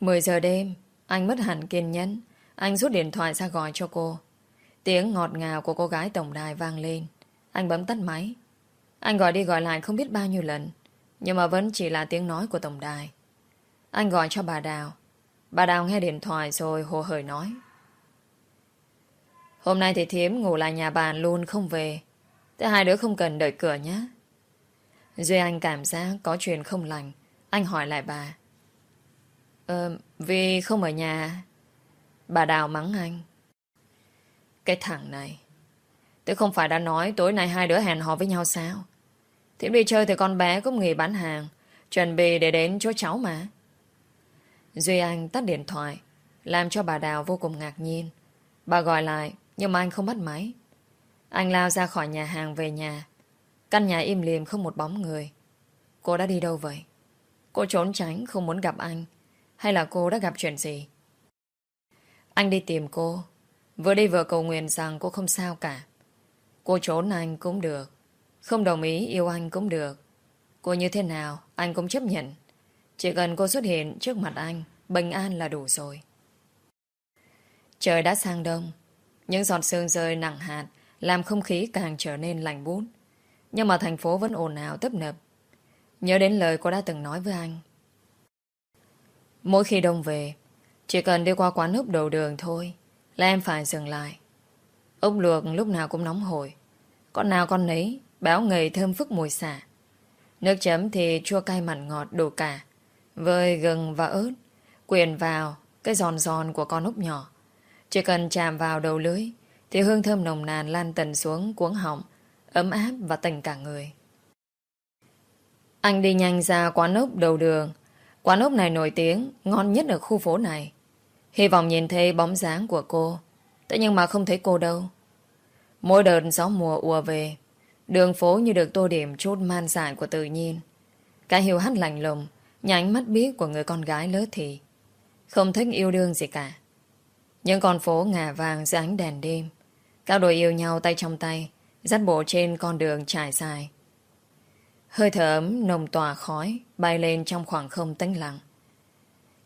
10 giờ đêm, anh mất hẳn kiên nhẫn. Anh rút điện thoại ra gọi cho cô. Tiếng ngọt ngào của cô gái tổng đài vang lên. Anh bấm tắt máy. Anh gọi đi gọi lại không biết bao nhiêu lần. Nhưng mà vẫn chỉ là tiếng nói của tổng đài. Anh gọi cho bà Đào. Bà Đào nghe điện thoại rồi hồ hởi nói. Hôm nay thì thiếm ngủ lại nhà bạn luôn không về. Thế hai đứa không cần đợi cửa nhé. Duy Anh cảm giác có chuyện không lành. Anh hỏi lại bà. Ờ, vì không ở nhà. Bà Đào mắng anh. Cái thằng này. Tôi không phải đã nói tối nay hai đứa hẹn hò với nhau sao? Thiếm đi chơi thì con bé cũng nghỉ bán hàng. Chuẩn bị để đến chỗ cháu mà. Duy Anh tắt điện thoại. Làm cho bà Đào vô cùng ngạc nhiên. Bà gọi lại, nhưng mà anh không bắt máy. Anh lao ra khỏi nhà hàng về nhà. Căn nhà im lìm không một bóng người. Cô đã đi đâu vậy? Cô trốn tránh không muốn gặp anh. Hay là cô đã gặp chuyện gì? Anh đi tìm cô. Vừa đi vừa cầu nguyện rằng cô không sao cả. Cô trốn anh cũng được. Không đồng ý yêu anh cũng được. Cô như thế nào anh cũng chấp nhận. Chỉ cần cô xuất hiện trước mặt anh, bình an là đủ rồi. Trời đã sang đông. Những giọt sương rơi nặng hạt làm không khí càng trở nên lạnh bút. Nhưng mà thành phố vẫn ồn ào tấp nập. Nhớ đến lời cô đã từng nói với anh. Mỗi khi đông về, chỉ cần đi qua quán húp đầu đường thôi là em phải dừng lại. Ốc luộc lúc nào cũng nóng hổi. Con nào con nấy, báo ngầy thơm phức mùi xả. Nước chấm thì chua cay mặn ngọt đủ cả. Với gừng và ớt, quyền vào cái giòn giòn của con ốc nhỏ. Chỉ cần chạm vào đầu lưới, thì hương thơm nồng nàn lan tần xuống cuống họng, ấm áp và tỉnh cả người. Anh đi nhanh ra quán ốc đầu đường. Quán ốc này nổi tiếng, ngon nhất ở khu phố này. Hy vọng nhìn thấy bóng dáng của cô. Thế nhưng mà không thấy cô đâu. Mỗi đợt gió mùa ùa về, đường phố như được tô điểm chút man dại của tự nhiên. Cái hiu hắt lạnh lùng, nhánh mắt biết của người con gái lớn thì. Không thích yêu đương gì cả. Những con phố ngả vàng dưới ánh đèn đêm. Các đôi yêu nhau tay trong tay, dắt bộ trên con đường trải dài. Hơi thở ấm nồng tỏa khói bay lên trong khoảng không tĩnh lặng.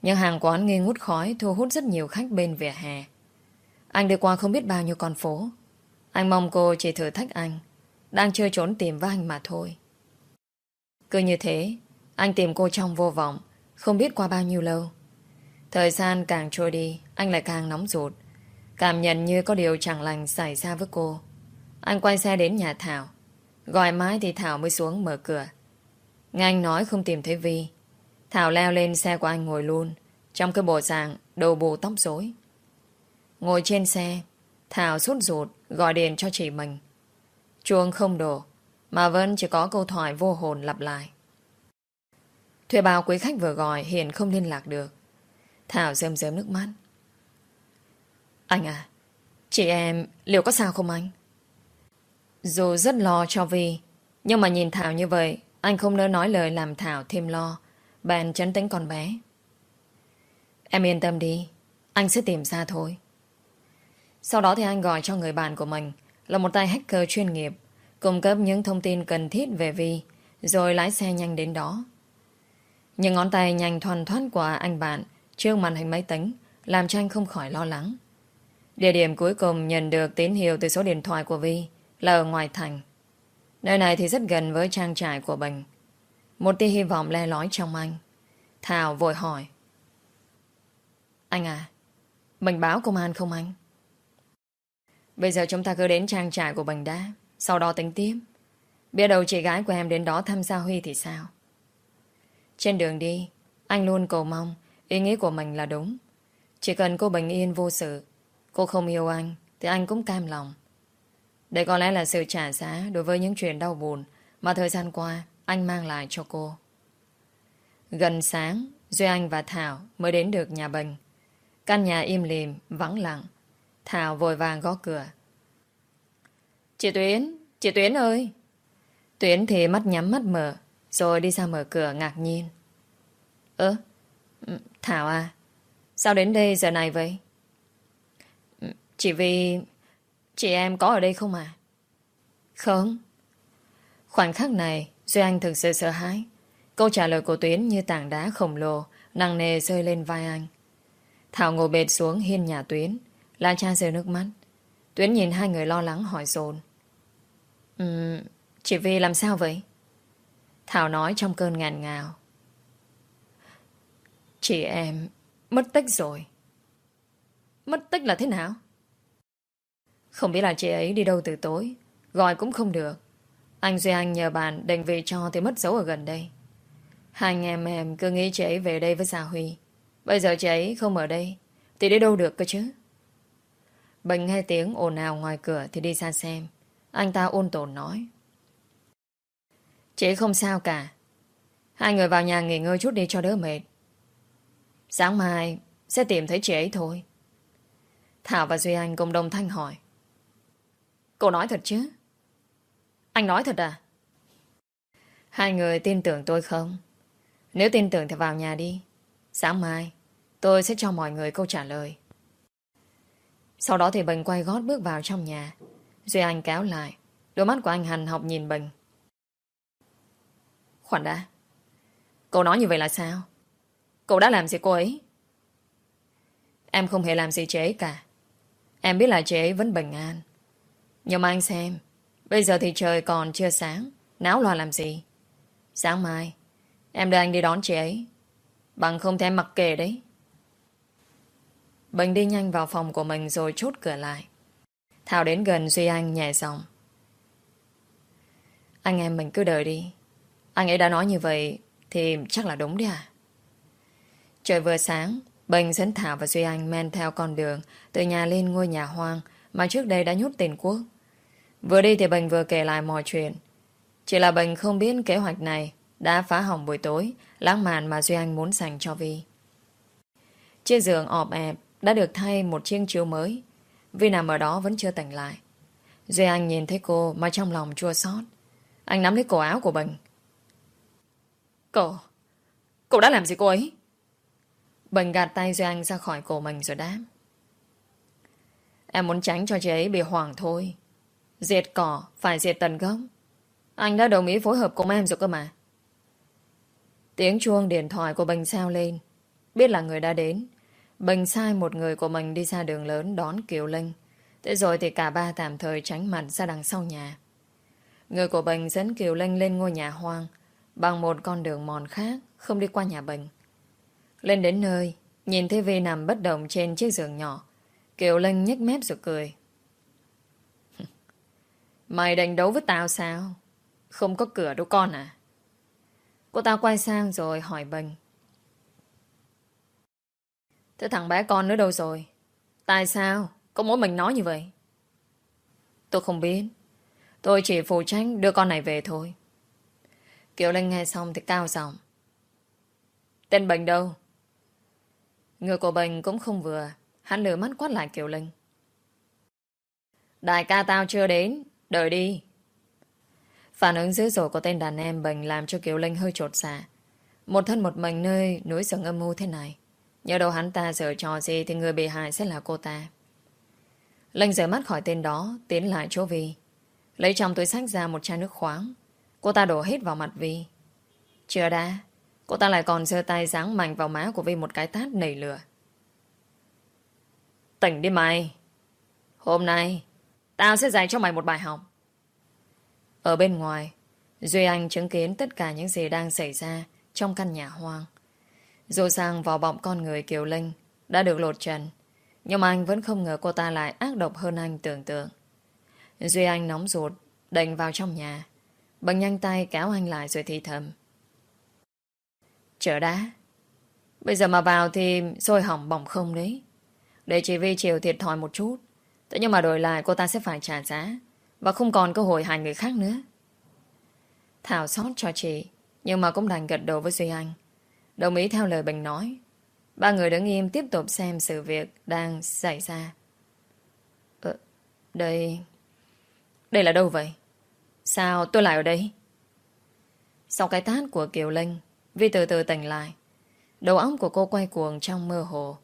Những hàng quán nghi ngút khói thu hút rất nhiều khách bên vỉa hè. Anh đi qua không biết bao nhiêu con phố. Anh mong cô chỉ thử thách anh. Đang chơi trốn tìm với anh mà thôi. Cứ như thế, anh tìm cô trong vô vọng, không biết qua bao nhiêu lâu. Thời gian càng trôi đi, anh lại càng nóng ruột. Cảm nhận như có điều chẳng lành xảy ra với cô. Anh quay xe đến nhà Thảo. Gọi mãi thì Thảo mới xuống mở cửa. Nghe anh nói không tìm thấy Vi. Thảo leo lên xe của anh ngồi luôn. Trong cái bộ dạng đầu bù tóc rối. Ngồi trên xe, Thảo sốt ruột gọi điện cho chị mình. Chuông không đổ, mà vẫn chỉ có câu thoại vô hồn lặp lại. Thuê bao quý khách vừa gọi hiện không liên lạc được. Thảo rơm rớm nước mắt. Anh à, chị em liệu có sao không anh? Dù rất lo cho Vi, nhưng mà nhìn Thảo như vậy, anh không nỡ nói lời làm Thảo thêm lo. Bạn chấn tĩnh con bé. Em yên tâm đi, anh sẽ tìm ra thôi. Sau đó thì anh gọi cho người bạn của mình là một tay hacker chuyên nghiệp, cung cấp những thông tin cần thiết về Vi, rồi lái xe nhanh đến đó. Những ngón tay nhanh thoăn thoát của anh bạn trước màn hình máy tính làm cho anh không khỏi lo lắng. Địa điểm cuối cùng nhận được tín hiệu từ số điện thoại của Vi là ở ngoài thành. Nơi này thì rất gần với trang trại của Bình. Một tia hy vọng le lói trong anh. Thảo vội hỏi. Anh à, mình báo công an không anh? Bây giờ chúng ta cứ đến trang trại của Bành Đá, sau đó tính tiếp. Biết đầu chị gái của em đến đó thăm gia Huy thì sao? Trên đường đi, anh luôn cầu mong ý nghĩ của mình là đúng. Chỉ cần cô bình yên vô sự, cô không yêu anh, thì anh cũng cam lòng. Đây có lẽ là sự trả giá đối với những chuyện đau buồn mà thời gian qua anh mang lại cho cô. Gần sáng, Duy Anh và Thảo mới đến được nhà Bình. Căn nhà im lìm, vắng lặng. Thảo vội vàng gõ cửa. Chị Tuyến, chị Tuyến ơi! Tuyến thì mắt nhắm mắt mở, rồi đi ra mở cửa ngạc nhiên. Ơ, ừ, Thảo à, sao đến đây giờ này vậy? Ừ, Chỉ vì chị em có ở đây không à? Không. Khoảnh khắc này, Duy Anh thực sự sợ hãi. Câu trả lời của Tuyến như tảng đá khổng lồ, nặng nề rơi lên vai anh. Thảo ngồi bệt xuống hiên nhà Tuyến, Lan cha rơi nước mắt. Tuyến nhìn hai người lo lắng hỏi dồn Ừm, chị Vi làm sao vậy? Thảo nói trong cơn ngàn ngào. Chị em mất tích rồi. Mất tích là thế nào? Không biết là chị ấy đi đâu từ tối. Gọi cũng không được. Anh Duy Anh nhờ bạn định về cho thì mất dấu ở gần đây. Hai anh em em cứ nghĩ chị ấy về đây với Gia Huy. Bây giờ chị ấy không ở đây thì đi đâu được cơ chứ? Bình nghe tiếng ồn ào ngoài cửa thì đi ra xem. Anh ta ôn tồn nói. Chị không sao cả. Hai người vào nhà nghỉ ngơi chút đi cho đỡ mệt. Sáng mai sẽ tìm thấy chị ấy thôi. Thảo và Duy Anh cùng đồng thanh hỏi. Cô nói thật chứ? Anh nói thật à? Hai người tin tưởng tôi không? Nếu tin tưởng thì vào nhà đi. Sáng mai, tôi sẽ cho mọi người câu trả lời. Sau đó thì Bình quay gót bước vào trong nhà. Duy Anh kéo lại. Đôi mắt của anh hành học nhìn Bình. khoản đã. Cậu nói như vậy là sao? Cậu đã làm gì cô ấy? Em không hề làm gì chế ấy cả. Em biết là chế vẫn bình an. Nhưng mà anh xem. Bây giờ thì trời còn chưa sáng. Náo loạn làm gì? Sáng mai, em đưa anh đi đón chị ấy. Bằng không thì em mặc kệ đấy. Bình đi nhanh vào phòng của mình rồi chốt cửa lại. Thảo đến gần Duy Anh nhẹ giọng. Anh em mình cứ đợi đi. Anh ấy đã nói như vậy thì chắc là đúng đi à? Trời vừa sáng, Bình dẫn Thảo và Duy Anh men theo con đường từ nhà lên ngôi nhà hoang mà trước đây đã nhốt tiền quốc. Vừa đi thì Bình vừa kể lại mọi chuyện. Chỉ là Bình không biết kế hoạch này đã phá hỏng buổi tối lãng mạn mà Duy Anh muốn dành cho Vi. Chiếc giường ọp ẹp đã được thay một chiếc chiếu mới. Vi nằm ở đó vẫn chưa tỉnh lại. Duy Anh nhìn thấy cô mà trong lòng chua xót. Anh nắm lấy cổ áo của Bình. Cậu, cậu đã làm gì cô ấy? Bình gạt tay Duy Anh ra khỏi cổ mình rồi đáp. Em muốn tránh cho chị ấy bị hoảng thôi. Diệt cỏ, phải diệt tần gốc. Anh đã đồng ý phối hợp cùng em rồi cơ mà. Tiếng chuông điện thoại của Bình sao lên. Biết là người đã đến. Bình sai một người của mình đi ra đường lớn đón Kiều Linh. Thế rồi thì cả ba tạm thời tránh mặt ra đằng sau nhà. Người của Bình dẫn Kiều Linh lên ngôi nhà hoang bằng một con đường mòn khác, không đi qua nhà Bình. Lên đến nơi, nhìn thấy Vi nằm bất động trên chiếc giường nhỏ. Kiều Linh nhếch mép rồi cười. Mày đánh đấu với tao sao? Không có cửa đâu con à? Cô ta quay sang rồi hỏi Bình. Thế thằng bé con nữa đâu rồi? Tại sao? Có mỗi mình nói như vậy? Tôi không biết. Tôi chỉ phụ trách đưa con này về thôi. Kiều Linh nghe xong thì cao giọng. Tên Bình đâu? Người của Bình cũng không vừa. Hắn lửa mắt quát lại Kiều Linh. Đại ca tao chưa đến. Đợi đi. Phản ứng dữ dội của tên đàn em Bình làm cho Kiều Linh hơi trột xạ. Một thân một mình nơi núi rừng âm mưu thế này. Nhớ đâu hắn ta sợ trò gì thì người bị hại sẽ là cô ta. Lênh rời mắt khỏi tên đó, tiến lại chỗ Vi. Lấy trong túi sách ra một chai nước khoáng. Cô ta đổ hết vào mặt Vi. Chưa đã, cô ta lại còn giơ tay giáng mạnh vào má của Vi một cái tát nảy lửa. Tỉnh đi mày. Hôm nay, tao sẽ dạy cho mày một bài học. Ở bên ngoài, Duy Anh chứng kiến tất cả những gì đang xảy ra trong căn nhà hoang. Dù rằng vỏ bọng con người Kiều Linh đã được lột trần, nhưng mà anh vẫn không ngờ cô ta lại ác độc hơn anh tưởng tượng. Duy Anh nóng ruột, đành vào trong nhà. Bằng nhanh tay kéo anh lại rồi thì thầm. Chờ đã. Bây giờ mà vào thì sôi hỏng bỏng không đấy. Để chỉ vì chiều thiệt thòi một chút. Thế nhưng mà đổi lại cô ta sẽ phải trả giá. Và không còn cơ hội hại người khác nữa. Thảo xót cho chị. Nhưng mà cũng đành gật đầu với Duy Anh. Đồng ý theo lời Bình nói. Ba người đứng im tiếp tục xem sự việc đang xảy ra. Ờ, đây... Đây là đâu vậy? Sao tôi lại ở đây? Sau cái tát của Kiều Linh, Vi từ từ tỉnh lại. Đầu óc của cô quay cuồng trong mơ hồ.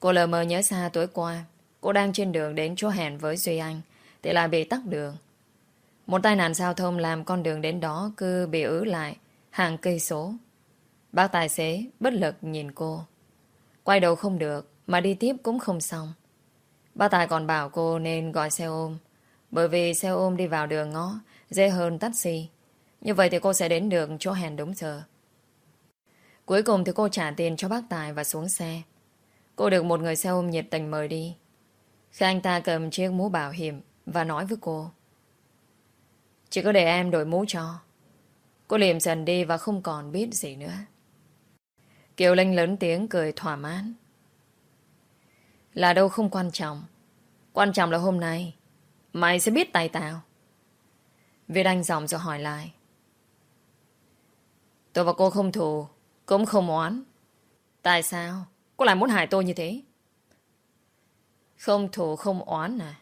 Cô lờ mờ nhớ xa tối qua, cô đang trên đường đến chỗ hẹn với Duy Anh, thì lại bị tắt đường. Một tai nạn giao thông làm con đường đến đó cứ bị ứ lại hàng cây số. Bác tài xế bất lực nhìn cô. Quay đầu không được, mà đi tiếp cũng không xong. Bác tài còn bảo cô nên gọi xe ôm, bởi vì xe ôm đi vào đường ngõ dễ hơn taxi. Như vậy thì cô sẽ đến được chỗ hẹn đúng giờ. Cuối cùng thì cô trả tiền cho bác Tài và xuống xe. Cô được một người xe ôm nhiệt tình mời đi. Khi anh ta cầm chiếc mũ bảo hiểm và nói với cô. Chỉ có để em đổi mũ cho. Cô liềm dần đi và không còn biết gì nữa. Kiều Linh lớn tiếng cười thỏa mãn. Là đâu không quan trọng. Quan trọng là hôm nay mày sẽ biết tài tao. Việt Anh giọng rồi hỏi lại. Tôi và cô không thù, cũng không oán. Tại sao? Cô lại muốn hại tôi như thế? Không thù không oán à?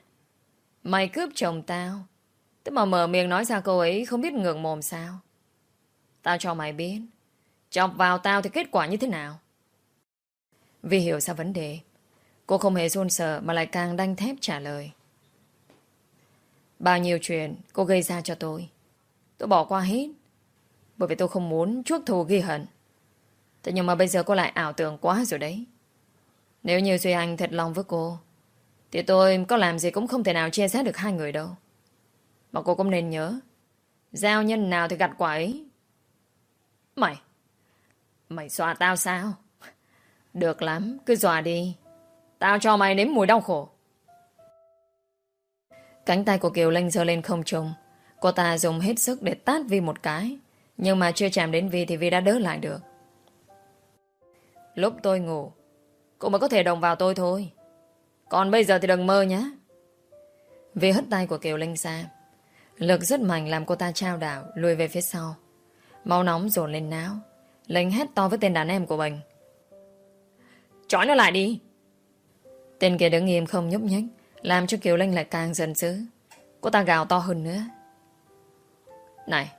Mày cướp chồng tao. Tức mà mở miệng nói ra cô ấy không biết ngượng mồm sao. Tao cho mày biết. Chọc vào tao thì kết quả như thế nào? Vì hiểu ra vấn đề. Cô không hề run sợ mà lại càng đanh thép trả lời. Bao nhiêu chuyện cô gây ra cho tôi. Tôi bỏ qua hết. Bởi vì tôi không muốn chuốc thù ghi hận. Thế nhưng mà bây giờ cô lại ảo tưởng quá rồi đấy. Nếu như Duy Anh thật lòng với cô, thì tôi có làm gì cũng không thể nào chia sẻ được hai người đâu. Mà cô cũng nên nhớ, giao nhân nào thì gặt quả ấy. Mày, mày dọa tao sao? Được lắm, cứ dọa đi. Tao cho mày nếm mùi đau khổ. Cánh tay của Kiều Linh giơ lên không trùng. Cô ta dùng hết sức để tát Vi một cái. Nhưng mà chưa chạm đến Vi thì Vi đã đỡ lại được. Lúc tôi ngủ, cô mới có thể đồng vào tôi thôi. Còn bây giờ thì đừng mơ nhé. Vi hất tay của Kiều Linh ra. Lực rất mạnh làm cô ta trao đảo, lùi về phía sau. Máu nóng dồn lên não. Linh hét to với tên đàn em của mình. Chói nó lại đi. Tên kia đứng im không nhúc nhích, làm cho Kiều Linh lại càng giận dữ. Cô ta gào to hơn nữa. Này,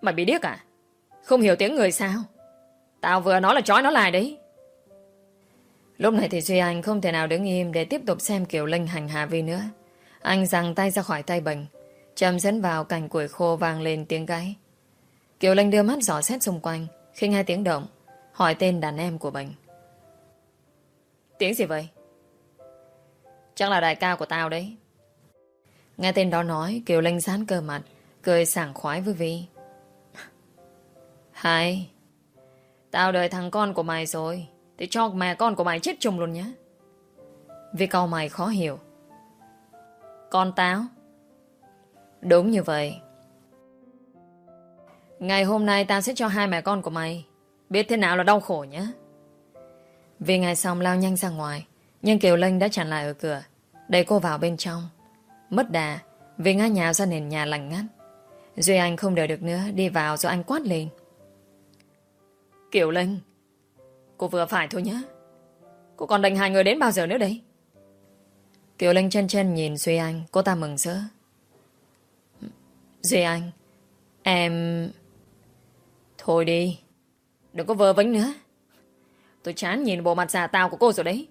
mày bị điếc à? Không hiểu tiếng người sao? Tao vừa nói là chói nó lại đấy. Lúc này thì Duy Anh không thể nào đứng im để tiếp tục xem Kiều Linh hành hạ Vi nữa. Anh giằng tay ra khỏi tay bình. chầm dẫn vào cành củi khô vang lên tiếng gáy. Kiều Linh đưa mắt dò xét xung quanh khi nghe tiếng động, hỏi tên đàn em của mình. Tiếng gì vậy? Chắc là đại ca của tao đấy. Nghe tên đó nói, Kiều Linh sán cơ mặt, cười sảng khoái với Vi. Hai, tao đợi thằng con của mày rồi, thì cho mẹ con của mày chết chung luôn nhé. Vi câu mày khó hiểu. Con tao? Đúng như vậy. Ngày hôm nay tao sẽ cho hai mẹ con của mày biết thế nào là đau khổ nhé. Vì ngày xong lao nhanh ra ngoài, nhưng Kiều Linh đã chặn lại ở cửa, đẩy cô vào bên trong. Mất đà, vì ngã nhào ra nền nhà lành ngắt. Duy Anh không đợi được nữa, đi vào rồi anh quát lên. Kiều Linh, cô vừa phải thôi nhé. Cô còn đành hai người đến bao giờ nữa đấy? Kiều Linh chân chân nhìn Duy Anh, cô ta mừng rỡ. Duy Anh, em... Thôi đi, đừng có vơ vánh nữa. Tôi chán nhìn bộ mặt già tao của cô rồi đấy.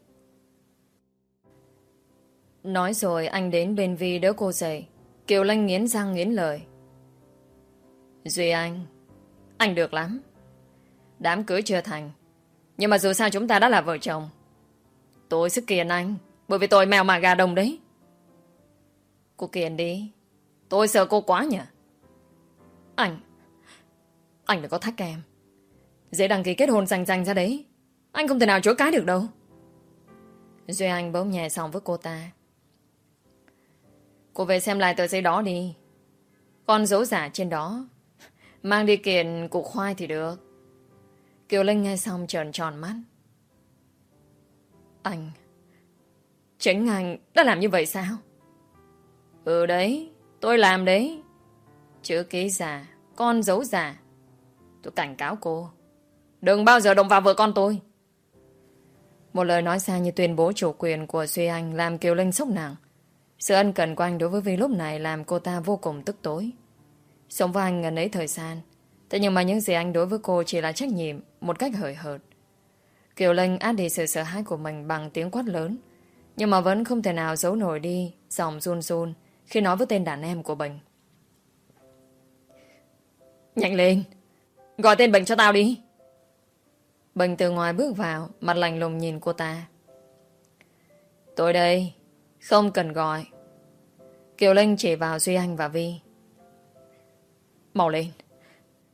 Nói rồi anh đến bên Vi đỡ cô dậy. Kiều Lanh nghiến răng nghiến lời. Duy Anh, anh được lắm. Đám cưới chưa thành. Nhưng mà dù sao chúng ta đã là vợ chồng. Tôi sức kiền anh. Bởi vì tôi mèo mà gà đồng đấy. Cô kiền đi. Tôi sợ cô quá nhỉ. Anh. Anh đừng có thách em. Dễ đăng ký kết hôn rành rành ra đấy. Anh không thể nào chối cái được đâu. Duy Anh bỗng nhẹ xong với cô ta. Cô về xem lại tờ giấy đó đi. Con dấu giả trên đó. Mang đi kiện cục khoai thì được. Kiều Linh nghe xong tròn tròn mắt. Anh... Chính anh đã làm như vậy sao? Ừ đấy, tôi làm đấy. Chữ ký giả, con dấu giả. Tôi cảnh cáo cô. Đừng bao giờ động vào vợ con tôi. Một lời nói xa như tuyên bố chủ quyền của Duy Anh làm Kiều Linh sốc nặng. Sự ân cần của anh đối với Vi lúc này làm cô ta vô cùng tức tối. Sống với anh ngần ấy thời gian. Thế nhưng mà những gì anh đối với cô chỉ là trách nhiệm, một cách hời hợt. Kiều Linh át đi sự sợ hãi của mình bằng tiếng quát lớn. Nhưng mà vẫn không thể nào giấu nổi đi, dòng run run, khi nói với tên đàn em của Bình. Nhanh lên! Gọi tên Bình cho tao đi! Bình từ ngoài bước vào, mặt lành lùng nhìn cô ta. Tôi đây, không cần gọi. Kiều Linh chỉ vào Duy Anh và Vi. màu lên,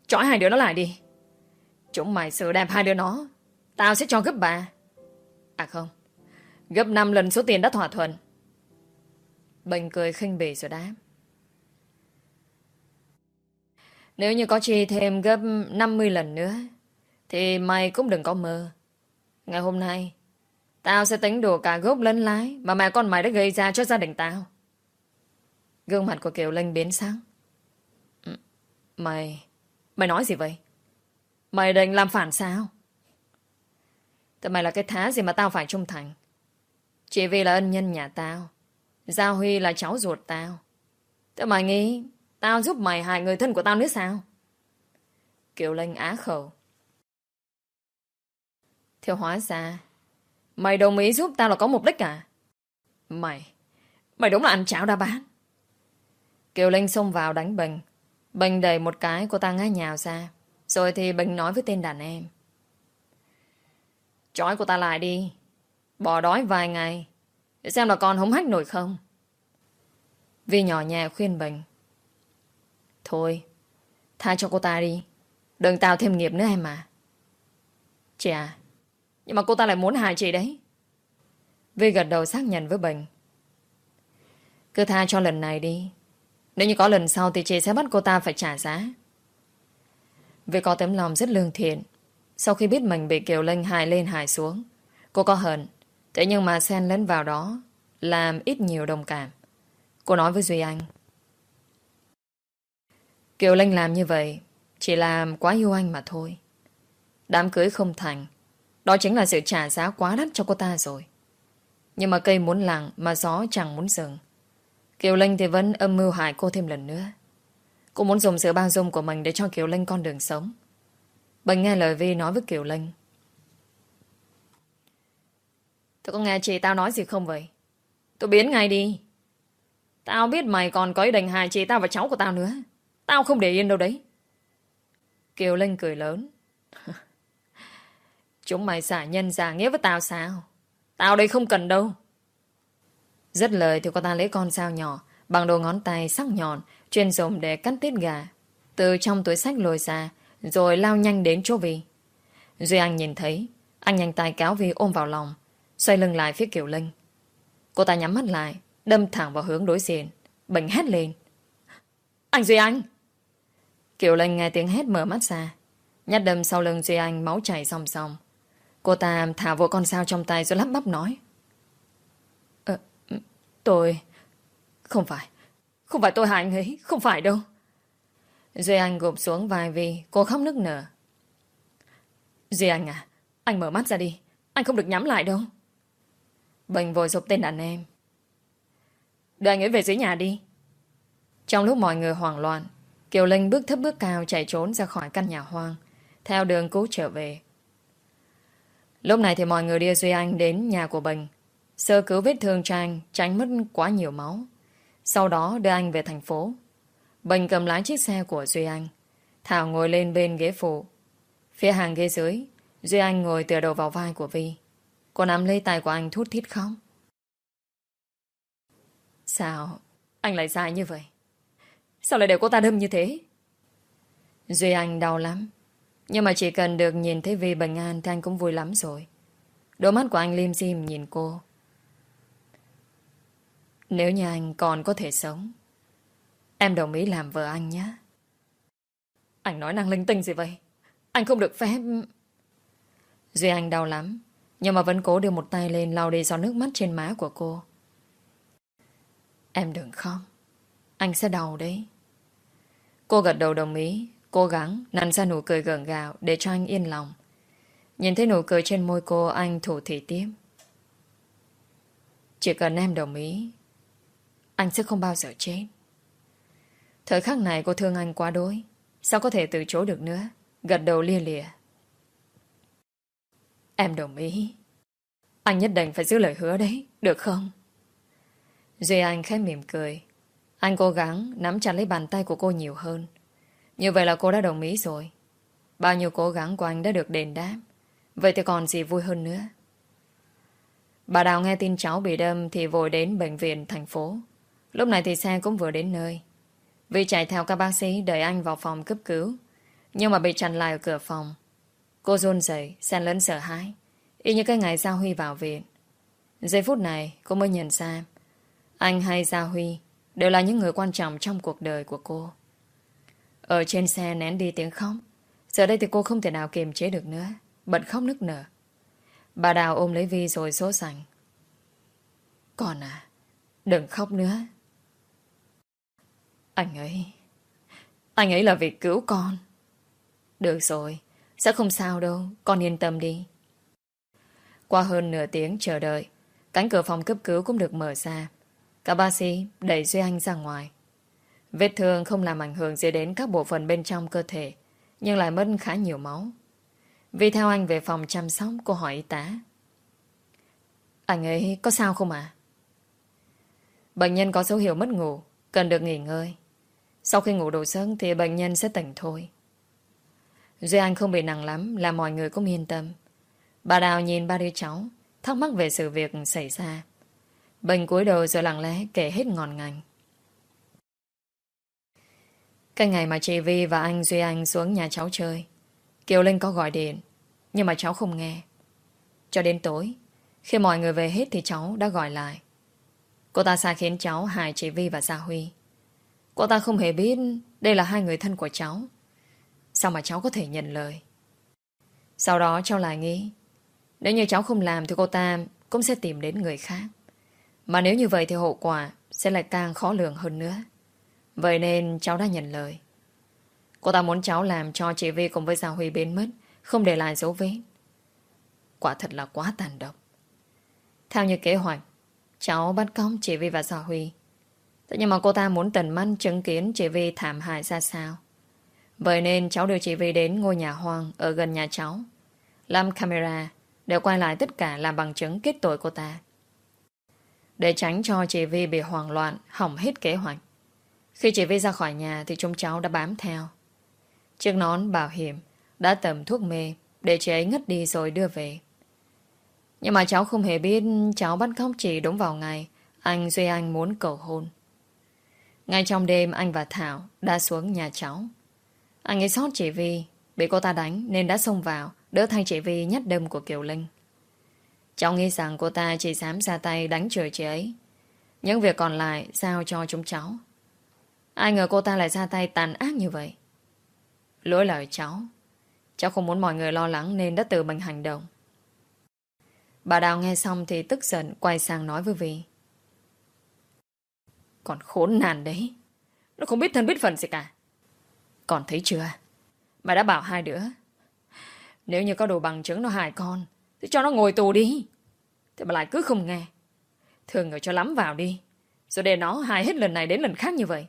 trói hai đứa nó lại đi. Chúng mày xử đẹp hai đứa nó, tao sẽ cho gấp ba. À không, gấp năm lần số tiền đã thỏa thuận. Bình cười khinh bỉ rồi đáp. Nếu như có chi thêm gấp 50 lần nữa thì mày cũng đừng có mơ. Ngày hôm nay, tao sẽ tính đùa cả gốc lẫn lái mà mẹ con mày đã gây ra cho gia đình tao. Gương mặt của Kiều Linh biến sáng. Ừ, mày... Mày nói gì vậy? Mày định làm phản sao? Tại mày là cái thá gì mà tao phải trung thành? Chỉ vì là ân nhân nhà tao. Giao Huy là cháu ruột tao. Thế mày nghĩ tao giúp mày hại người thân của tao nữa sao? Kiều Linh á khẩu. Theo hóa ra, mày đồng ý giúp tao là có mục đích à? Mày, mày đúng là ăn cháo đã bán. Kiều Linh xông vào đánh Bình. Bình đẩy một cái cô ta ngã nhào ra. Rồi thì Bình nói với tên đàn em. Chói cô ta lại đi. Bỏ đói vài ngày. Để xem là con hống hách nổi không. Vi nhỏ nhẹ khuyên Bình. Thôi, tha cho cô ta đi. Đừng tạo thêm nghiệp nữa em mà. Chị à, nhưng mà cô ta lại muốn hại chị đấy. Vi gật đầu xác nhận với Bình. Cứ tha cho lần này đi. Nếu như có lần sau thì chị sẽ bắt cô ta phải trả giá. Vi có tấm lòng rất lương thiện. Sau khi biết mình bị Kiều Linh hài lên hài xuống, cô có hận. Thế nhưng mà xen lẫn vào đó làm ít nhiều đồng cảm. Cô nói với Duy Anh. Kiều Linh làm như vậy, chỉ là quá yêu anh mà thôi. Đám cưới không thành. Đó chính là sự trả giá quá đắt cho cô ta rồi. Nhưng mà cây muốn lặng mà gió chẳng muốn dừng. Kiều Linh thì vẫn âm mưu hại cô thêm lần nữa. Cô muốn dùng sự bao dung của mình để cho Kiều Linh con đường sống. Bình nghe lời Vi nói với Kiều Linh. Tôi có nghe chị tao nói gì không vậy? Tôi biến ngay đi. Tao biết mày còn có ý định hại chị tao và cháu của tao nữa. Tao không để yên đâu đấy. Kiều Linh cười lớn. Chúng mày xả nhân giả nghĩa với tao sao? Tao đây không cần đâu. Rất lời thì cô ta lấy con dao nhỏ, bằng đồ ngón tay sắc nhọn, chuyên dùng để cắt tiết gà. Từ trong túi sách lôi ra, rồi lao nhanh đến chỗ Vi. Duy Anh nhìn thấy, anh nhanh tay kéo Vi ôm vào lòng, xoay lưng lại phía Kiều Linh. Cô ta nhắm mắt lại, đâm thẳng vào hướng đối diện, bệnh hét lên. Anh Duy Anh! Kiều Linh nghe tiếng hét mở mắt ra nhát đâm sau lưng Duy Anh máu chảy sòng sòng. Cô ta thả vội con sao trong tay rồi lắp bắp nói. Ờ, tôi... Không phải. Không phải tôi hại anh ấy. Không phải đâu. Duy Anh gục xuống vai vì cô khóc nức nở. Duy Anh à, anh mở mắt ra đi. Anh không được nhắm lại đâu. Bình vội dục tên đàn em. Đưa anh ấy về dưới nhà đi. Trong lúc mọi người hoảng loạn, Kiều Linh bước thấp bước cao chạy trốn ra khỏi căn nhà hoang, theo đường cũ trở về. Lúc này thì mọi người đưa Duy Anh đến nhà của Bình, sơ cứu vết thương trang tránh mất quá nhiều máu. Sau đó đưa anh về thành phố. Bình cầm lái chiếc xe của Duy Anh. Thảo ngồi lên bên ghế phụ. Phía hàng ghế dưới, Duy Anh ngồi tựa đầu vào vai của Vi. Cô nắm lấy tay của anh thút thít khóc. Sao anh lại dài như vậy? Sao lại để cô ta đâm như thế? Duy Anh đau lắm. Nhưng mà chỉ cần được nhìn thấy Vi bình an thì anh cũng vui lắm rồi. Đôi mắt của anh lim dim nhìn cô. Nếu như anh còn có thể sống, em đồng ý làm vợ anh nhé. Anh nói năng linh tinh gì vậy? Anh không được phép... Duy Anh đau lắm, nhưng mà vẫn cố đưa một tay lên lau đi giọt nước mắt trên má của cô. Em đừng khóc. Anh sẽ đau đấy. Cô gật đầu đồng ý, cố gắng nặn ra nụ cười gượng gạo để cho anh yên lòng. Nhìn thấy nụ cười trên môi cô, anh thủ thị tiếp. Chỉ cần em đồng ý, anh sẽ không bao giờ chết. Thời khắc này cô thương anh quá đối. Sao có thể từ chối được nữa? Gật đầu lia lìa. Em đồng ý. Anh nhất định phải giữ lời hứa đấy, được không? Duy Anh khẽ mỉm cười. Anh cố gắng nắm chặt lấy bàn tay của cô nhiều hơn. Như vậy là cô đã đồng ý rồi. Bao nhiêu cố gắng của anh đã được đền đáp. Vậy thì còn gì vui hơn nữa. Bà Đào nghe tin cháu bị đâm thì vội đến bệnh viện thành phố. Lúc này thì xe cũng vừa đến nơi. Vi chạy theo các bác sĩ đợi anh vào phòng cấp cứu. Nhưng mà bị chặn lại ở cửa phòng. Cô run rẩy, xen lẫn sợ hãi. Y như cái ngày Giao Huy vào viện. Giây phút này cô mới nhận ra anh hay Giao Huy đều là những người quan trọng trong cuộc đời của cô. Ở trên xe nén đi tiếng khóc. Giờ đây thì cô không thể nào kiềm chế được nữa. Bật khóc nức nở. Bà Đào ôm lấy Vi rồi số sành. Con à, đừng khóc nữa. Anh ấy... Anh ấy là vì cứu con. Được rồi, sẽ không sao đâu, con yên tâm đi. Qua hơn nửa tiếng chờ đợi, cánh cửa phòng cấp cứu cũng được mở ra. Các bác sĩ đẩy Duy Anh ra ngoài. Vết thương không làm ảnh hưởng gì đến các bộ phận bên trong cơ thể, nhưng lại mất khá nhiều máu. Vì theo anh về phòng chăm sóc, cô hỏi y tá. Anh ấy có sao không ạ? Bệnh nhân có dấu hiệu mất ngủ, cần được nghỉ ngơi. Sau khi ngủ đủ giấc thì bệnh nhân sẽ tỉnh thôi. Duy Anh không bị nặng lắm, là mọi người cũng yên tâm. Bà Đào nhìn ba đứa cháu, thắc mắc về sự việc xảy ra. Bình cúi đầu rồi lặng lẽ kể hết ngọn ngành. Cái ngày mà chị Vi và anh Duy Anh xuống nhà cháu chơi, Kiều Linh có gọi điện, nhưng mà cháu không nghe. Cho đến tối, khi mọi người về hết thì cháu đã gọi lại. Cô ta sai khiến cháu hại chị Vi và Gia Huy. Cô ta không hề biết đây là hai người thân của cháu. Sao mà cháu có thể nhận lời? Sau đó cháu lại nghĩ nếu như cháu không làm thì cô ta cũng sẽ tìm đến người khác. Mà nếu như vậy thì hậu quả sẽ lại càng khó lường hơn nữa. Vậy nên cháu đã nhận lời. Cô ta muốn cháu làm cho chị Vi cùng với Gia Huy biến mất, không để lại dấu vết. Quả thật là quá tàn độc. Theo như kế hoạch, cháu bắt cóc chị Vi và Gia Huy. Thế nhưng mà cô ta muốn tần mắt chứng kiến chị Vi thảm hại ra sao. Vậy nên cháu đưa chị Vi đến ngôi nhà hoang ở gần nhà cháu. Làm camera để quay lại tất cả làm bằng chứng kết tội cô ta. Để tránh cho chị Vi bị hoảng loạn, hỏng hết kế hoạch. Khi chị Vi ra khỏi nhà thì chúng cháu đã bám theo. Chiếc nón bảo hiểm đã tầm thuốc mê để chị ấy ngất đi rồi đưa về. Nhưng mà cháu không hề biết cháu bắt cóc chị đúng vào ngày anh Duy Anh muốn cầu hôn. Ngay trong đêm anh và Thảo đã xuống nhà cháu. Anh ấy sót chị Vi, bị cô ta đánh nên đã xông vào, đỡ thay chị Vi nhát đâm của Kiều Linh. Cháu nghĩ rằng cô ta chỉ dám ra tay đánh trời chị ấy. Những việc còn lại giao cho chúng cháu. Ai ngờ cô ta lại ra tay tàn ác như vậy. Lỗi lời cháu. Cháu không muốn mọi người lo lắng nên đã tự mình hành động. Bà Đào nghe xong thì tức giận, quay sang nói với Vi. Còn khốn nạn đấy. Nó không biết thân biết phận gì cả. Còn thấy chưa? Bà đã bảo hai đứa. Nếu như có đồ bằng chứng nó hại con thế cho nó ngồi tù đi. Thế mà lại cứ không nghe. Thường người cho lắm vào đi. Rồi để nó hại hết lần này đến lần khác như vậy.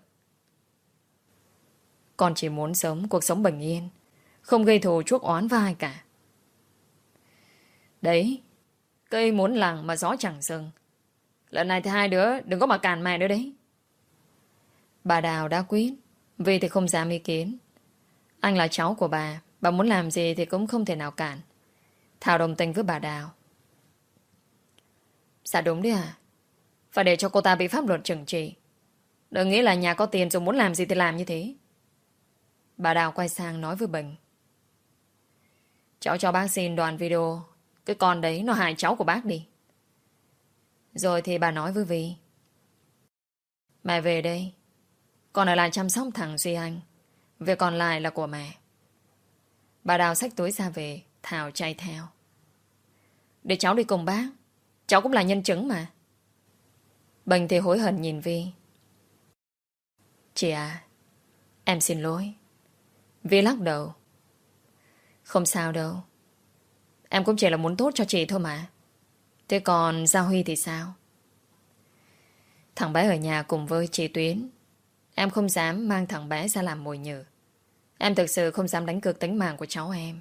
Con chỉ muốn sống cuộc sống bình yên. Không gây thù chuốc oán với ai cả. Đấy. Cây muốn lặng mà gió chẳng dừng. Lần này thì hai đứa đừng có mà cản mẹ nữa đấy. Bà Đào đã quyết. Vì thì không dám ý kiến. Anh là cháu của bà. Bà muốn làm gì thì cũng không thể nào cản. Thảo đồng tình với bà Đào. Dạ đúng đấy à. Phải để cho cô ta bị pháp luật trừng trị. Đừng nghĩ là nhà có tiền rồi muốn làm gì thì làm như thế. Bà Đào quay sang nói với Bình. Cháu cho bác xin đoạn video. Cái con đấy nó hại cháu của bác đi. Rồi thì bà nói với Vi. Mẹ về đây. Con ở lại chăm sóc thằng Duy Anh. Việc còn lại là của mẹ. Bà Đào xách túi ra về. Thảo chạy theo. Để cháu đi cùng bác. Cháu cũng là nhân chứng mà. Bình thì hối hận nhìn Vi. Chị à, em xin lỗi. Vi lắc đầu. Không sao đâu. Em cũng chỉ là muốn tốt cho chị thôi mà. Thế còn Giao Huy thì sao? Thằng bé ở nhà cùng với chị Tuyến. Em không dám mang thằng bé ra làm mồi nhử. Em thực sự không dám đánh cược tính mạng của cháu em.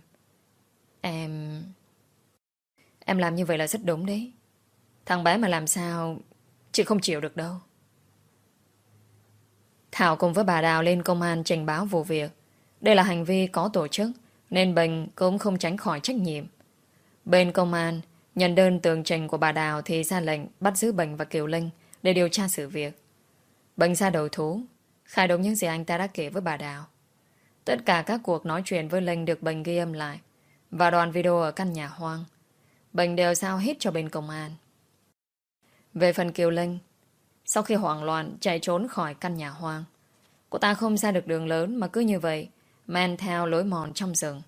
Em... Em làm như vậy là rất đúng đấy. Thằng bé mà làm sao... Chị không chịu được đâu. Thảo cùng với bà Đào lên công an trình báo vụ việc. Đây là hành vi có tổ chức, nên Bình cũng không tránh khỏi trách nhiệm. Bên công an, nhận đơn tường trình của bà Đào thì ra lệnh bắt giữ Bình và Kiều Linh để điều tra sự việc. Bình ra đầu thú, khai đúng những gì anh ta đã kể với bà Đào. Tất cả các cuộc nói chuyện với Linh được Bình ghi âm lại và đoàn video ở căn nhà hoang. Bình đều giao hết cho bên công an. Về phần Kiều Linh, sau khi hoảng loạn chạy trốn khỏi căn nhà hoang, cô ta không ra được đường lớn mà cứ như vậy men theo lối mòn trong rừng.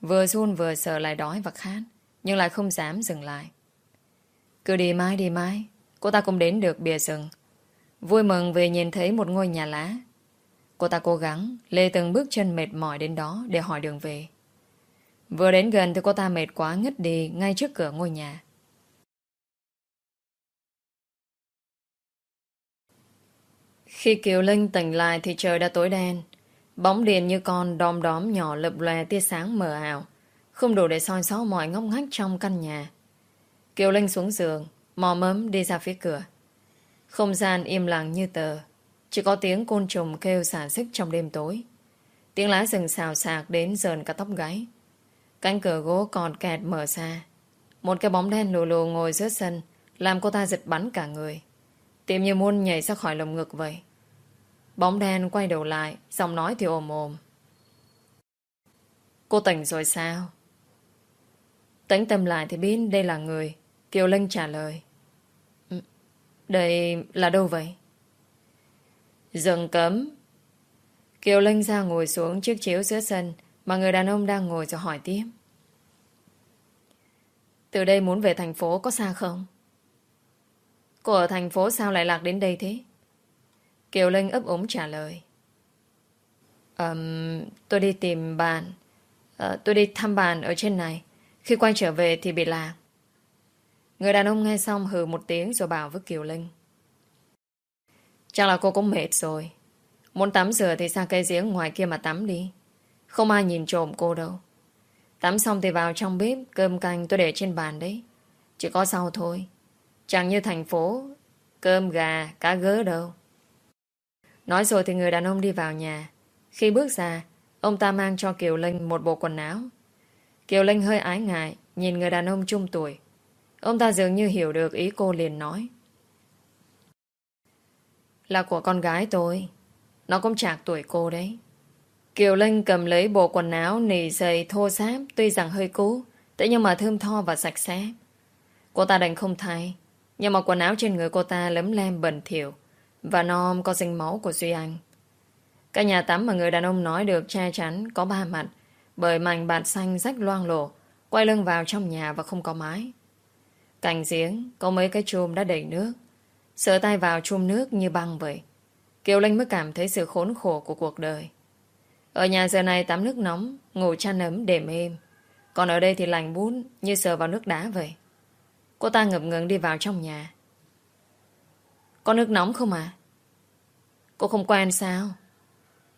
Vừa run vừa sợ lại đói và khát, nhưng lại không dám dừng lại. Cứ đi mãi đi mãi, cô ta cũng đến được bìa rừng. Vui mừng vì nhìn thấy một ngôi nhà lá. Cô ta cố gắng lê từng bước chân mệt mỏi đến đó để hỏi đường về. Vừa đến gần thì cô ta mệt quá ngất đi ngay trước cửa ngôi nhà. Khi Kiều Linh tỉnh lại thì trời đã tối đen. Bóng điện như con đom đóm nhỏ lập lòe tia sáng mờ ảo. Không đủ để soi sót mọi ngóc ngách trong căn nhà. Kiều Linh xuống giường, mò mẫm đi ra phía cửa. Không gian im lặng như tờ. Chỉ có tiếng côn trùng kêu xả xích trong đêm tối. Tiếng lá rừng xào xạc đến dờn cả tóc gáy. Cánh cửa gỗ còn kẹt mở ra. Một cái bóng đen lù lù ngồi giữa sân, làm cô ta giật bắn cả người. Tìm như muôn nhảy ra khỏi lồng ngực vậy. Bóng đen quay đầu lại, giọng nói thì ồm ồm. Cô tỉnh rồi sao? Tĩnh tâm lại thì biết đây là người. Kiều Linh trả lời. Ừ, đây là đâu vậy? Rừng cấm. Kiều Linh ra ngồi xuống chiếc chiếu giữa sân mà người đàn ông đang ngồi cho hỏi tiếp. Từ đây muốn về thành phố có xa không? Cô ở thành phố sao lại lạc đến đây thế? Kiều Linh ấp úng trả lời. Um, tôi đi tìm bạn. Uh, tôi đi thăm bạn ở trên này. Khi quay trở về thì bị lạc. Người đàn ông nghe xong hừ một tiếng rồi bảo với Kiều Linh. Chắc là cô cũng mệt rồi. Muốn tắm rửa thì sang cây giếng ngoài kia mà tắm đi. Không ai nhìn trộm cô đâu. Tắm xong thì vào trong bếp, cơm canh tôi để trên bàn đấy. Chỉ có sau thôi. Chẳng như thành phố, cơm gà, cá gớ đâu. Nói rồi thì người đàn ông đi vào nhà. Khi bước ra, ông ta mang cho Kiều Linh một bộ quần áo. Kiều Linh hơi ái ngại, nhìn người đàn ông trung tuổi. Ông ta dường như hiểu được ý cô liền nói. Là của con gái tôi. Nó cũng chạc tuổi cô đấy. Kiều Linh cầm lấy bộ quần áo nỉ dày thô ráp tuy rằng hơi cũ, thế nhưng mà thơm tho và sạch sẽ. Cô ta đành không thay, nhưng mà quần áo trên người cô ta lấm lem bẩn thỉu và non có dính máu của Duy Anh. Cái nhà tắm mà người đàn ông nói được che chắn có ba mặt bởi mảnh bạt xanh rách loang lổ quay lưng vào trong nhà và không có mái. Cạnh giếng có mấy cái chùm đã đầy nước sờ tay vào chùm nước như băng vậy. Kiều Linh mới cảm thấy sự khốn khổ của cuộc đời. Ở nhà giờ này tắm nước nóng, ngủ chăn ấm để êm. Còn ở đây thì lành bún như sờ vào nước đá vậy. Cô ta ngập ngừng đi vào trong nhà. Có nước nóng không à? Cô không quen sao?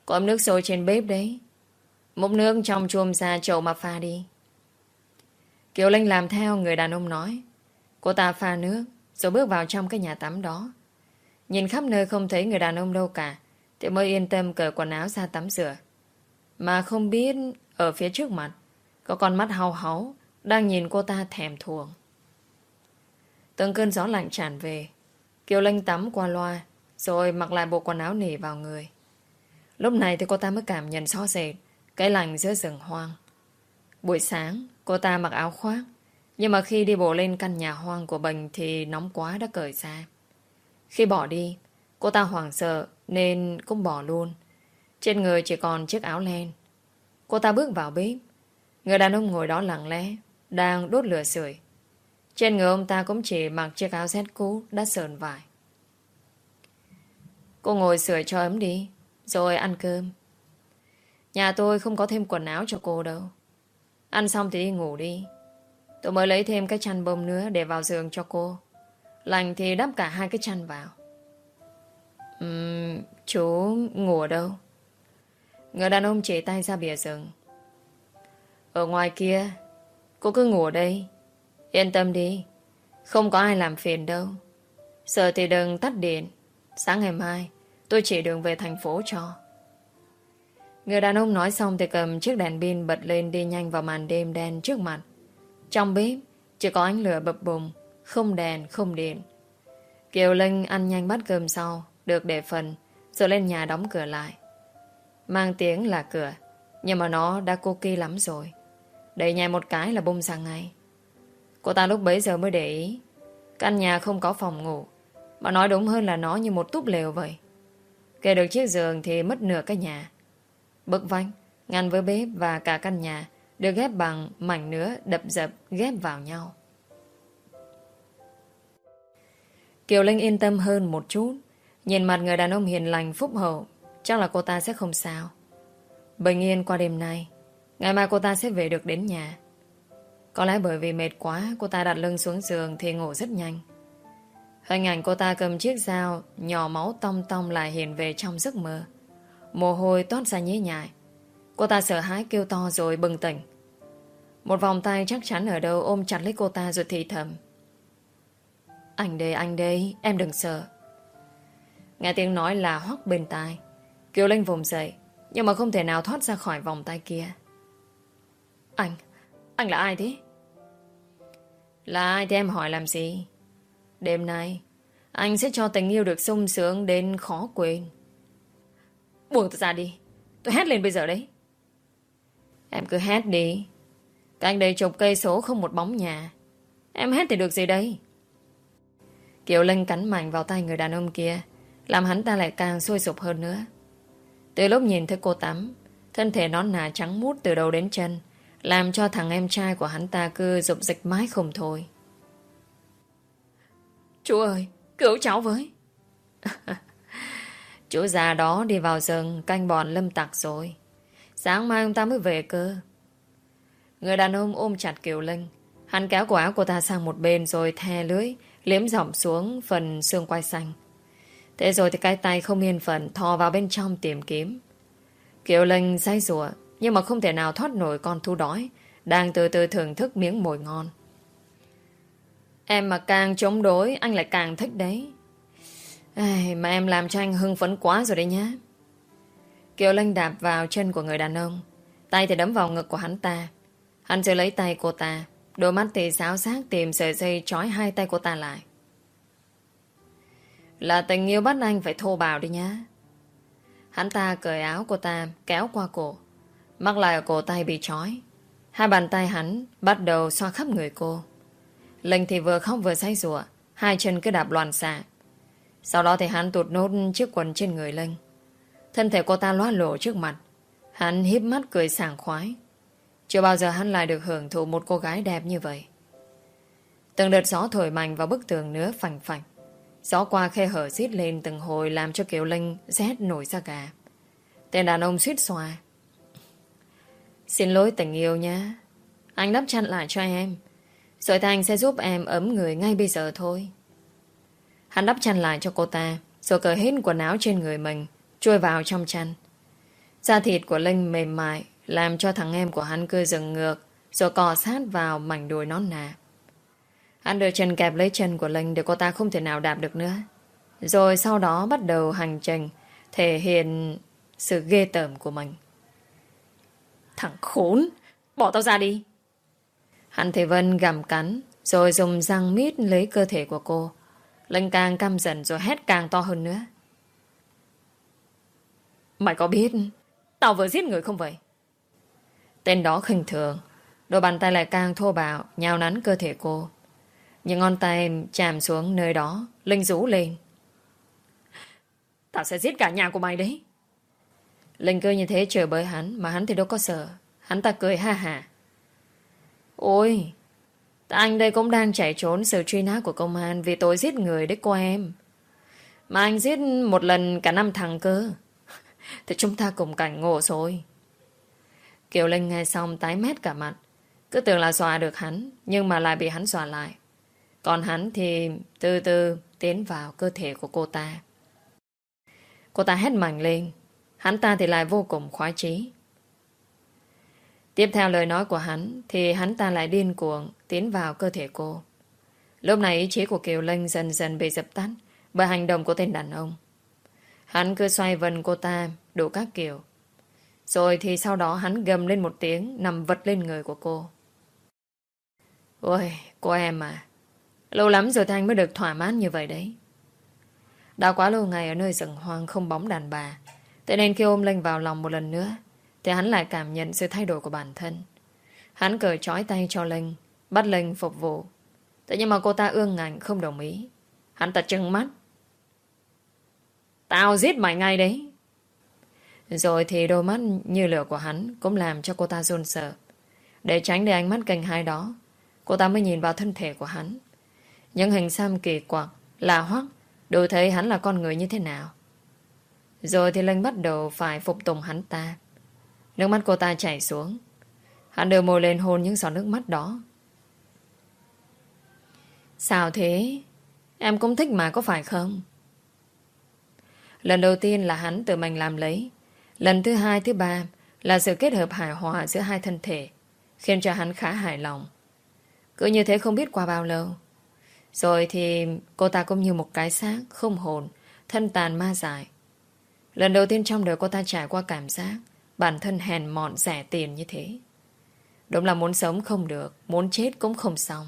Có ấm nước sôi trên bếp đấy. Múc nước trong chuông ra chậu mà pha đi. Kiều Linh làm theo người đàn ông nói. Cô ta pha nước, rồi bước vào trong cái nhà tắm đó. Nhìn khắp nơi không thấy người đàn ông đâu cả, thì mới yên tâm cởi quần áo ra tắm rửa. Mà không biết ở phía trước mặt có con mắt hao háu đang nhìn cô ta thèm thuồng. Từng cơn gió lạnh tràn về. Kiều Linh tắm qua loa rồi mặc lại bộ quần áo nỉ vào người. Lúc này thì cô ta mới cảm nhận rõ rệt cái lạnh giữa rừng hoang. Buổi sáng, cô ta mặc áo khoác nhưng mà khi đi bộ lên căn nhà hoang của Bình thì nóng quá đã cởi ra. Khi bỏ đi, cô ta hoảng sợ nên cũng bỏ luôn. Trên người chỉ còn chiếc áo len. Cô ta bước vào bếp. Người đàn ông ngồi đó lặng lẽ, đang đốt lửa sưởi. Trên người ông ta cũng chỉ mặc chiếc áo rét cũ đã sờn vải. Cô ngồi sưởi cho ấm đi, rồi ăn cơm. Nhà tôi không có thêm quần áo cho cô đâu. Ăn xong thì đi ngủ đi. Tôi mới lấy thêm cái chăn bông nữa để vào giường cho cô. Lành thì đắp cả hai cái chăn vào. Uhm, chú ngủ ở đâu? Người đàn ông chỉ tay ra bìa rừng. Ở ngoài kia, cô cứ ngủ ở đây. Yên tâm đi, không có ai làm phiền đâu. Sợ thì đừng tắt điện. Sáng ngày mai, tôi chỉ đường về thành phố cho. Người đàn ông nói xong thì cầm chiếc đèn pin bật lên đi nhanh vào màn đêm đen trước mặt. Trong bếp chỉ có ánh lửa bập bùng, không đèn, không điện. Kiều Linh ăn nhanh bát cơm sau, được để phần, rồi lên nhà đóng cửa lại. Mang tiếng là cửa, nhưng mà nó đã cô kỳ lắm rồi. Đẩy nhẹ một cái là bung sang ngay. Cô ta lúc bấy giờ mới để ý. Căn nhà không có phòng ngủ, mà nói đúng hơn là nó như một túp lều vậy. Kể được chiếc giường thì mất nửa cái nhà. Bức vanh, ngăn với bếp và cả căn nhà được ghép bằng mảnh nứa đập dập ghép vào nhau. Kiều Linh yên tâm hơn một chút. Nhìn mặt người đàn ông hiền lành phúc hậu, chắc là cô ta sẽ không sao. Bình yên qua đêm nay, ngày mai cô ta sẽ về được đến nhà. Có lẽ bởi vì mệt quá, cô ta đặt lưng xuống giường thì ngủ rất nhanh. Hình ảnh cô ta cầm chiếc dao, nhỏ máu tong tong lại hiện về trong giấc mơ. Mồ hôi toát ra nhế nhại. Cô ta sợ hãi kêu to rồi bừng tỉnh. Một vòng tay chắc chắn ở đâu ôm chặt lấy cô ta rồi thì thầm. Anh đây, anh đây, em đừng sợ. Nghe tiếng nói là hoắc bên tai. Kiều Linh vùng dậy, nhưng mà không thể nào thoát ra khỏi vòng tay kia. Anh, anh là ai thế? Là ai thì em hỏi làm gì? Đêm nay, anh sẽ cho tình yêu được sung sướng đến khó quên. Buông tôi ra đi, tôi hét lên bây giờ đấy. Em cứ hét đi, Cách đây chục cây số không một bóng nhà. Em hét thì được gì đây? Kiều Linh cắn mạnh vào tay người đàn ông kia Làm hắn ta lại càng sôi sục hơn nữa từ lúc nhìn thấy cô tắm, Thân thể nón nà trắng mút từ đầu đến chân, Làm cho thằng em trai của hắn ta cứ rụng dịch mãi không thôi. Chú ơi, Cứu cháu với. Chú già đó đi vào rừng, Canh bọn lâm tặc rồi. Sáng mai ông ta mới về cơ. Người đàn ông ôm chặt Kiều Linh, Hắn kéo quả áo cô ta sang một bên Rồi thè lưới, Liếm giọng xuống phần xương quai xanh. Thế rồi thì cái tay không yên phận Thò vào bên trong tìm kiếm. Kiều Linh say rùa Nhưng mà không thể nào thoát nổi con thú đói Đang từ từ thưởng thức miếng mồi ngon. Em mà càng chống đối Anh lại càng thích đấy. Ai, Mà em làm cho anh hưng phấn quá rồi đấy nhá. Kiều Linh đạp vào chân của người đàn ông Tay thì đấm vào ngực của hắn ta. Hắn chưa lấy tay cô ta Đôi mắt thì xáo xác tìm sợi dây trói hai tay cô ta lại. Là tình yêu bắt anh phải thô bào đi nhá. Hắn ta cởi áo của ta, Kéo qua cổ. Mắc lại ở cổ tay bị trói. Hai bàn tay hắn bắt đầu xoa khắp người cô. Linh thì vừa khóc vừa say rùa Hai chân cứ đạp loạn xạ. Sau đó thì hắn tụt nốt chiếc quần trên người Linh. Thân thể cô ta loa lộ trước mặt. Hắn híp mắt cười sảng khoái. Chưa bao giờ hắn lại được hưởng thụ một cô gái đẹp như vậy. Từng đợt gió thổi mạnh vào bức tường nữa phành phành. Gió qua khe hở xít lên từng hồi Làm cho Kiều Linh rét nổi da gà. Tên đàn ông suýt xòa. Xin lỗi tình yêu nhé. Anh đắp chăn lại cho em. Rồi Thành sẽ giúp em ấm người ngay bây giờ thôi. Hắn đắp chăn lại cho cô ta, Rồi cởi hết quần áo trên người mình, Chui vào trong chăn. Da thịt của Linh mềm mại, Làm cho thằng em của hắn cưa dừng ngược, Rồi cò sát vào mảnh đùi nón nà. Hắn đưa chân kẹp lấy chân của Linh Để cô ta không thể nào đạp được nữa. Rồi sau đó bắt đầu hành trình Thể hiện sự ghê tởm của mình. Thằng khốn Bỏ tao ra đi. Hắn Thế Vân gầm cắn Rồi dùng răng mít lấy cơ thể của cô. Linh càng căm giận rồi hét càng to hơn nữa. Mày có biết Tao vừa giết người không vậy? Tên đó khinh thường Đôi bàn tay lại càng thô bạo Nhào nắn cơ thể cô những ngón tay chạm xuống nơi đó, Linh rú lên. Tao sẽ giết cả nhà của mày đấy. Linh cứ như thế chờ bởi hắn, Mà hắn thì đâu có sợ. Hắn ta cười ha hà. Ôi Anh đây cũng đang chạy trốn sự truy nã của công an Vì tội giết người đấy cô em. Mà anh giết một lần cả năm thằng cơ, thì chúng ta cùng cảnh ngộ rồi. Kiều Linh nghe xong tái mét cả mặt, Cứ tưởng là dọa được hắn, Nhưng mà lại bị hắn dọa lại. Còn hắn thì từ từ Tiến vào cơ thể của cô ta. Cô ta hét mạnh lên. Hắn ta thì lại vô cùng khoái trí Tiếp theo lời nói của hắn Thì hắn ta lại điên cuồng Tiến vào cơ thể cô. Lúc này ý chí của Kiều Linh dần dần bị dập tắt Bởi hành động của tên đàn ông. Hắn cứ xoay vần cô ta Đủ các kiểu. Rồi thì sau đó hắn gầm lên một tiếng Nằm vật lên người của cô. Ôi, cô em à Lâu lắm rồi Thanh mới được thỏa mãn như vậy đấy Đã quá lâu ngày Ở nơi rừng hoang không bóng đàn bà Thế nên khi ôm Linh vào lòng một lần nữa Thì hắn lại cảm nhận sự thay đổi của bản thân Hắn cởi trói tay cho Linh Bắt Linh phục vụ Thế nhưng mà cô ta ương ngạnh không đồng ý Hắn ta trừng mắt Tao giết mày ngay đấy. Rồi thì đôi mắt như lửa của hắn cũng làm cho cô ta run sợ. Để tránh để ánh mắt cành hai đó, cô ta mới nhìn vào thân thể của hắn. Những hình xăm kỳ quặc, lạ hoắc, đủ thấy hắn là con người như thế nào. Rồi thì Linh bắt đầu phải phục tùng hắn ta. Nước mắt cô ta chảy xuống. Hắn đưa môi lên hôn những giọt nước mắt đó. Sao thế? Em cũng thích mà có phải không? Lần đầu tiên là hắn tự mình làm lấy. Lần thứ hai, thứ ba là sự kết hợp hài hòa giữa hai thân thể, khiến cho hắn khá hài lòng. Cứ như thế không biết qua bao lâu. Rồi thì cô ta cũng như một cái xác, không hồn, thân tàn ma dại. Lần đầu tiên trong đời cô ta trải qua cảm giác bản thân hèn mọn rẻ tiền như thế. Đúng là muốn sống không được, muốn chết cũng không xong.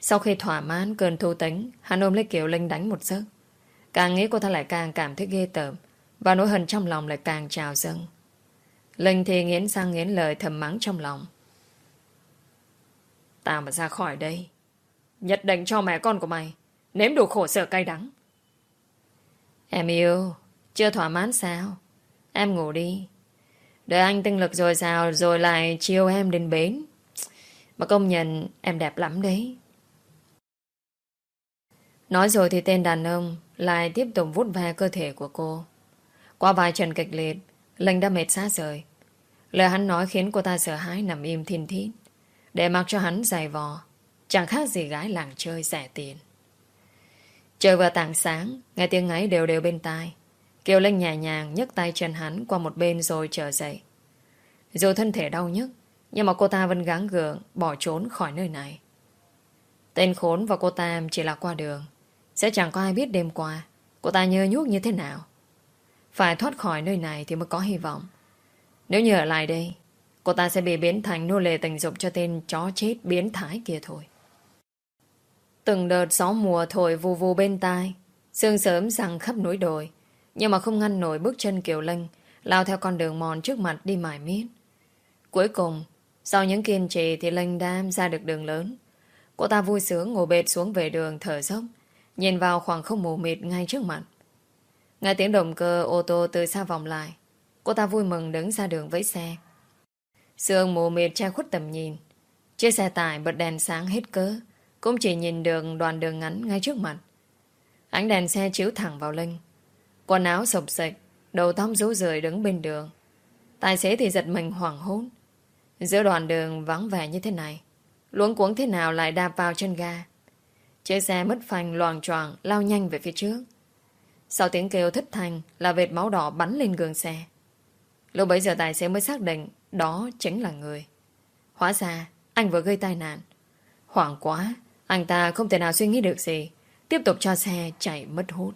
Sau khi thỏa mãn cơn thu tính, hắn ôm lấy Kiều Linh đánh một giấc. Càng nghĩ cô ta lại càng cảm thấy ghê tởm Và nỗi hận trong lòng lại càng trào dâng Linh thì nghiến sang nghiến lời thầm mắng trong lòng Tao mà ra khỏi đây Nhất định cho mẹ con của mày, Nếm đủ khổ sở cay đắng. Em yêu, Chưa thỏa mãn sao? Em ngủ đi. Đợi anh tinh lực rồi sao, Rồi lại chiều em đến bến. Mà công nhận, em đẹp lắm đấy. Nói rồi thì tên đàn ông Lại tiếp tục vút ve cơ thể của cô. Qua vài trận kịch liệt, Linh đã mệt xa rời. Lời hắn nói khiến cô ta sợ hãi nằm im thiên thít, Để mặc cho hắn giày vò. Chẳng khác gì gái làng chơi rẻ tiền. Trời vừa tảng sáng, Nghe tiếng ngáy đều đều bên tai. Kiều Linh nhẹ nhàng nhấc tay chân hắn Qua một bên rồi trở dậy. Dù thân thể đau nhức, Nhưng mà cô ta vẫn gắng gượng, Bỏ trốn khỏi nơi này. Tên khốn và cô ta chỉ là qua đường. Sẽ chẳng có ai biết đêm qua, Cô ta nhơ nhuốc như thế nào. Phải thoát khỏi nơi này thì mới có hy vọng. Nếu như ở lại đây, Cô ta sẽ bị biến thành nô lệ tình dục cho tên chó chết biến thái kia thôi. Từng đợt gió mùa thổi vù vù bên tai, sương sớm rằng khắp núi đồi, nhưng mà không ngăn nổi bước chân Kiều Linh, lao theo con đường mòn trước mặt đi mải miết. Cuối cùng, sau những kiên trì thì Linh đã ra được đường lớn. Cô ta vui sướng ngồi bệt xuống về đường thở dốc, nhìn vào khoảng không mù mịt ngay trước mặt. Nghe tiếng động cơ ô tô từ xa vòng lại, cô ta vui mừng đứng ra đường với xe. Sương mù mịt che khuất tầm nhìn. Chiếc xe tải bật đèn sáng hết cớ, cũng chỉ nhìn được đoàn đường ngắn ngay trước mặt. Ánh đèn xe chiếu thẳng vào Linh. Quần áo sộc sạch, đầu tóc rú rượi đứng bên đường. Tài xế thì giật mình hoảng hốt. Giữa đoàn đường vắng vẻ như thế này, luống cuống thế nào lại đạp vào chân ga. Chiếc xe mất phanh loàng choàng lao nhanh về phía trước. Sau tiếng kêu thất thanh là vệt máu đỏ bắn lên gương xe. Lúc bấy giờ tài xế mới xác định đó chính là người. Hóa ra, anh vừa gây tai nạn. Hoảng quá, anh ta không thể nào suy nghĩ được gì. Tiếp tục cho xe chạy mất hút.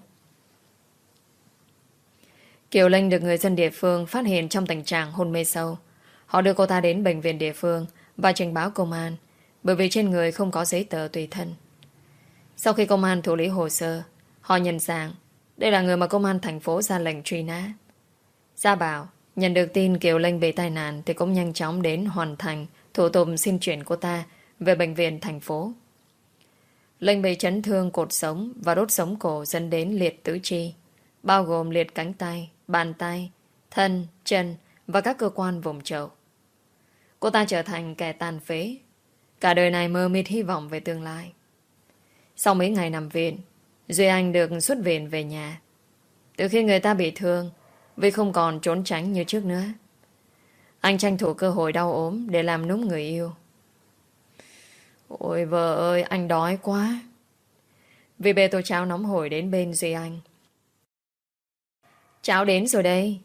Kiều Linh được người dân địa phương phát hiện trong tình trạng hôn mê sâu. Họ đưa cô ta đến bệnh viện địa phương và trình báo công an bởi vì trên người không có giấy tờ tùy thân. Sau khi công an thủ lý hồ sơ, họ nhận rằng đây là người mà công an thành phố ra lệnh truy nã. Gia Bảo Nhận được tin Kiều Linh bị tai nạn thì cũng nhanh chóng đến hoàn thành thủ tục xin chuyển cô ta về bệnh viện thành phố. Linh bị chấn thương cột sống và đốt sống cổ dẫn đến liệt tứ chi, bao gồm liệt cánh tay, bàn tay, thân, chân và các cơ quan vùng chậu. Cô ta trở thành kẻ tàn phế. Cả đời này mơ mịt hy vọng về tương lai. Sau mấy ngày nằm viện, Duy Anh được xuất viện về nhà. Từ khi người ta bị thương, vì không còn trốn tránh như trước nữa Anh tranh thủ cơ hội đau ốm Để làm núng người yêu Ôi vợ ơi, Anh đói quá. Vì bê tô cháo nóng hổi đến bên Duy Anh. Cháo đến rồi đây.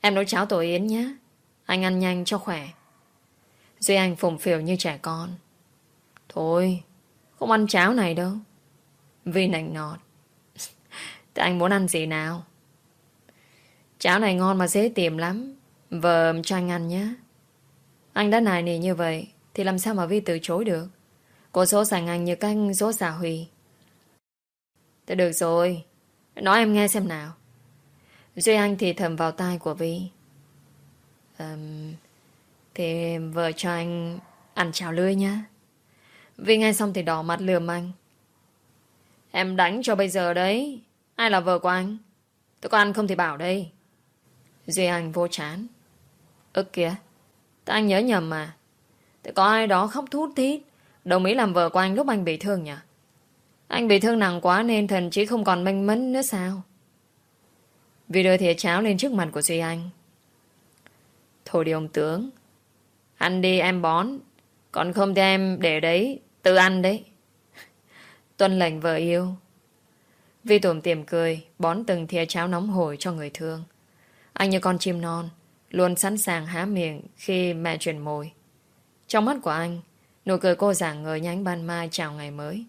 Em nấu cháo tổ yến nhé. Anh ăn nhanh cho khỏe. Duy Anh phồng phiểu như trẻ con. Thôi, Không ăn cháo này đâu. Vì nảnh nọt. Thế anh muốn ăn gì nào? Cháo này ngon mà dễ tìm lắm. Vợ cho anh ăn nhé. Anh đã nài nỉ như vậy, Thì làm sao mà Vi từ chối được? Cô số sành anh như canh số xà Huy. Thế được rồi Nói em nghe xem nào. Duy Anh thì thầm vào tai của Vi um, Thì vợ cho anh Ăn chào lươi nhá. Vi nghe xong thì đỏ mặt lườm anh. Em đánh cho bây giờ đấy Ai là vợ của anh? Tôi có ăn không thì bảo đây. Duy Anh vô chán. Ơ kìa, tại anh nhớ nhầm mà. Tại có ai đó khóc thút thít, đồng ý làm vợ của anh lúc anh bị thương nhỉ? Anh bị thương nặng quá nên thần chỉ không còn manh mẫn nữa sao? Vì đưa thìa cháo lên trước mặt của Duy Anh. Thôi đi ông tướng. Ăn đi em bón. Còn không thì em để đấy, tự ăn đấy. Tuân lệnh vợ yêu. Vi tủm tiềm cười, bón từng thìa cháo nóng hổi cho người thương. Anh như con chim non, luôn sẵn sàng há miệng khi mẹ chuyển mồi. Trong mắt của anh, nụ cười cô giảng ngời nhánh ban mai chào ngày mới.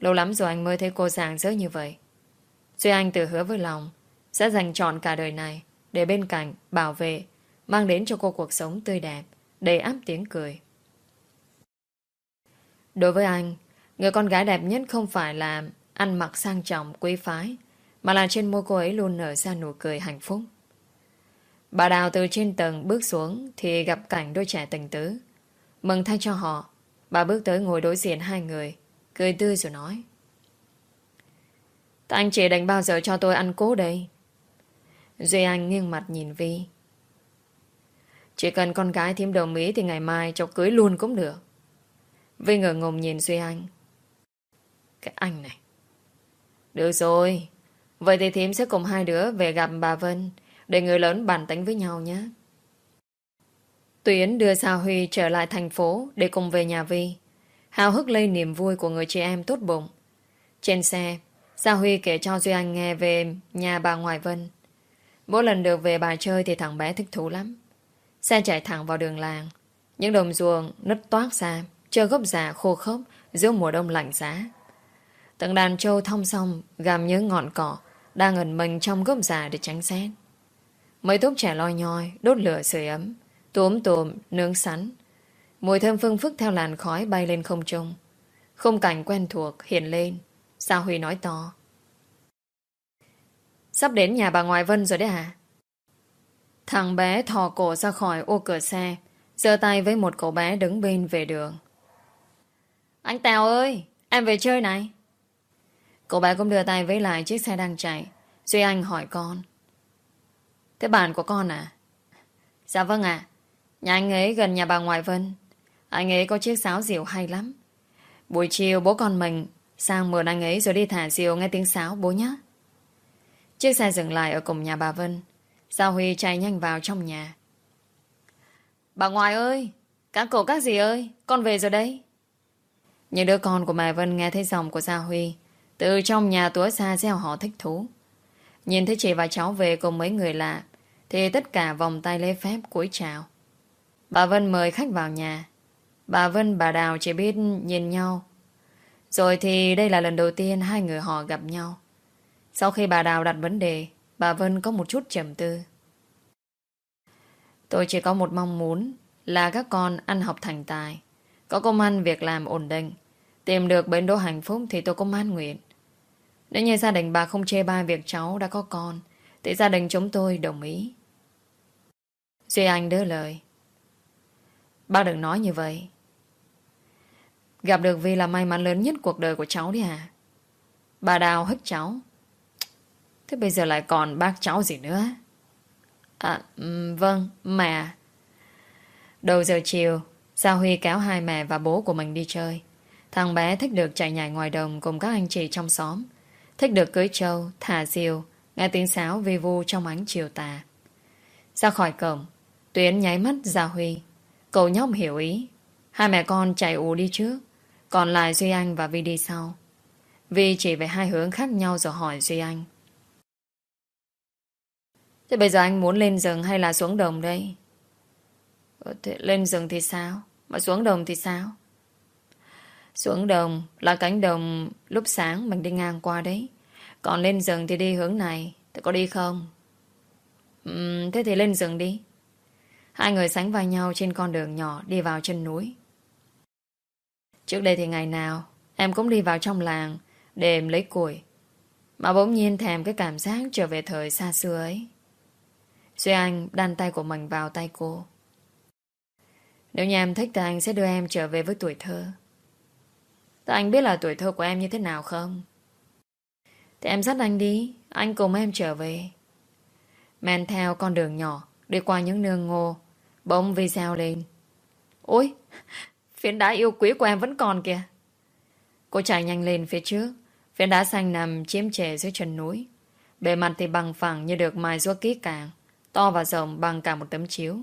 Lâu lắm rồi anh mới thấy cô giảng dỡ như vậy. Duy Anh tự hứa với lòng sẽ dành trọn cả đời này để bên cạnh, bảo vệ, mang đến cho cô cuộc sống tươi đẹp, đầy áp tiếng cười. Đối với anh, người con gái đẹp nhất không phải là ăn mặc sang trọng, quý phái, mà là trên môi cô ấy luôn nở ra nụ cười hạnh phúc. Bà Đào từ trên tầng bước xuống thì gặp cảnh đôi trẻ tình tứ. Mừng thay cho họ, bà bước tới ngồi đối diện hai người, Cười tươi rồi nói. Tại anh chị đánh bao giờ cho tôi ăn cố đây? Duy Anh nghiêng mặt nhìn Vi. Chỉ cần con gái thím đồng ý thì ngày mai cho cưới luôn cũng được. Vi ngờ ngùng nhìn Duy Anh. Cái anh này. Được rồi. Vậy thì thím sẽ cùng hai đứa về gặp bà Vân để người lớn bàn tính với nhau nhé. Tuyến đưa Sao Huy trở lại thành phố để cùng về nhà Vi. Hào hức lây niềm vui của người chị em tốt bụng. Trên xe, Sao Huy kể cho Duy Anh nghe về nhà bà Ngoại Vân. Mỗi lần được về bà chơi thì thằng bé thích thú lắm. Xe chạy thẳng vào đường làng. Những đồng ruộng nứt toát ra, trơ gốc già khô khốc giữa mùa đông lạnh giá. Từng đàn trâu thong song gàm nhớ ngọn cỏ đang ẩn mình trong gốc già để tránh xét. Mấy tốp trẻ loi nhoi, đốt lửa sưởi ấm, tốm tùm, nướng sắn. Mùi thơm phương phức theo làn khói bay lên không trung. Khung cảnh quen thuộc hiện lên. Sao Huy nói to. Sắp đến nhà bà Ngoại Vân rồi đấy hả? Thằng bé thò cổ ra khỏi ô cửa xe, giơ tay với một cậu bé đứng bên về đường. Anh Tèo ơi, em về chơi này. Cậu bé cũng đưa tay với lại chiếc xe đang chạy. Duy Anh hỏi con. Thế bạn của con à? Dạ vâng ạ. Nhà anh ấy gần nhà bà Ngoại Vân. Anh ấy có chiếc sáo diều hay lắm. Buổi chiều bố con mình sang mượn anh ấy rồi đi thả diều nghe tiếng sáo bố nhé. Chiếc xe dừng lại ở cổng nhà bà Vân. Giao Huy chạy nhanh vào trong nhà. Bà ngoại ơi! Các cổ các gì ơi! Con về rồi đấy. Những đứa con của mẹ Vân nghe thấy giọng của Gia Huy. Từ trong nhà túa xa gieo họ thích thú. Nhìn thấy chị và cháu về cùng mấy người lạ. Thì tất cả vòng tay lê phép cúi chào. Bà Vân mời khách vào nhà. Bà Vân bà Đào chỉ biết nhìn nhau. Rồi thì đây là lần đầu tiên hai người họ gặp nhau. Sau khi bà Đào đặt vấn đề, bà Vân có một chút trầm tư. Tôi chỉ có một mong muốn là các con ăn học thành tài, có công ăn việc làm ổn định, tìm được bến đỗ hạnh phúc thì tôi cũng mãn nguyện. Nếu như gia đình bà không chê ba việc cháu đã có con, thì gia đình chúng tôi đồng ý. Duy Anh đỡ lời. Bác đừng nói như vậy. Gặp được Vi là may mắn lớn nhất cuộc đời của cháu đi à? Bà Đào hất cháu. Thế bây giờ lại còn bác cháu gì nữa? À, vâng, mẹ. Đầu giờ chiều, Gia Huy kéo hai mẹ và bố của mình đi chơi. Thằng bé thích được chạy nhảy ngoài đồng cùng các anh chị trong xóm. Thích được cưới trâu, thả diều, nghe tiếng sáo vi vu trong ánh chiều tà. Ra khỏi cổng, Tuyến nháy mắt Gia Huy. Cậu nhóc hiểu ý. Hai mẹ con chạy ù đi trước, còn lại Duy Anh và Vi đi sau. Vi chỉ về hai hướng khác nhau rồi hỏi Duy Anh. Thế bây giờ anh muốn lên rừng hay là xuống đồng đây? Ờ, thế lên rừng thì sao? Mà xuống đồng thì sao? Xuống đồng là cánh đồng lúc sáng mình đi ngang qua đấy. Còn lên rừng thì đi hướng này. Thế có đi không? Uhm, thế thì lên rừng đi. Hai người sánh vai nhau trên con đường nhỏ đi vào chân núi. Trước đây thì ngày nào em cũng đi vào trong làng để em lấy củi. Mà bỗng nhiên thèm cái cảm giác trở về thời xa xưa ấy. Duy Anh đan tay của mình vào tay cô. Nếu như em thích thì anh sẽ đưa em trở về với tuổi thơ. Thế anh biết là tuổi thơ của em như thế nào không? Thì em dắt anh đi, anh cùng em trở về. Men theo con đường nhỏ, đi qua những nương ngô, bỗng video lên. Ôi, phiến đá yêu quý của em vẫn còn kìa. Cô chạy nhanh lên phía trước, phiến đá xanh nằm chiếm trề dưới chân núi. Bề mặt thì bằng phẳng như được mài ruốc kỹ càng to và rộng bằng cả một tấm chiếu.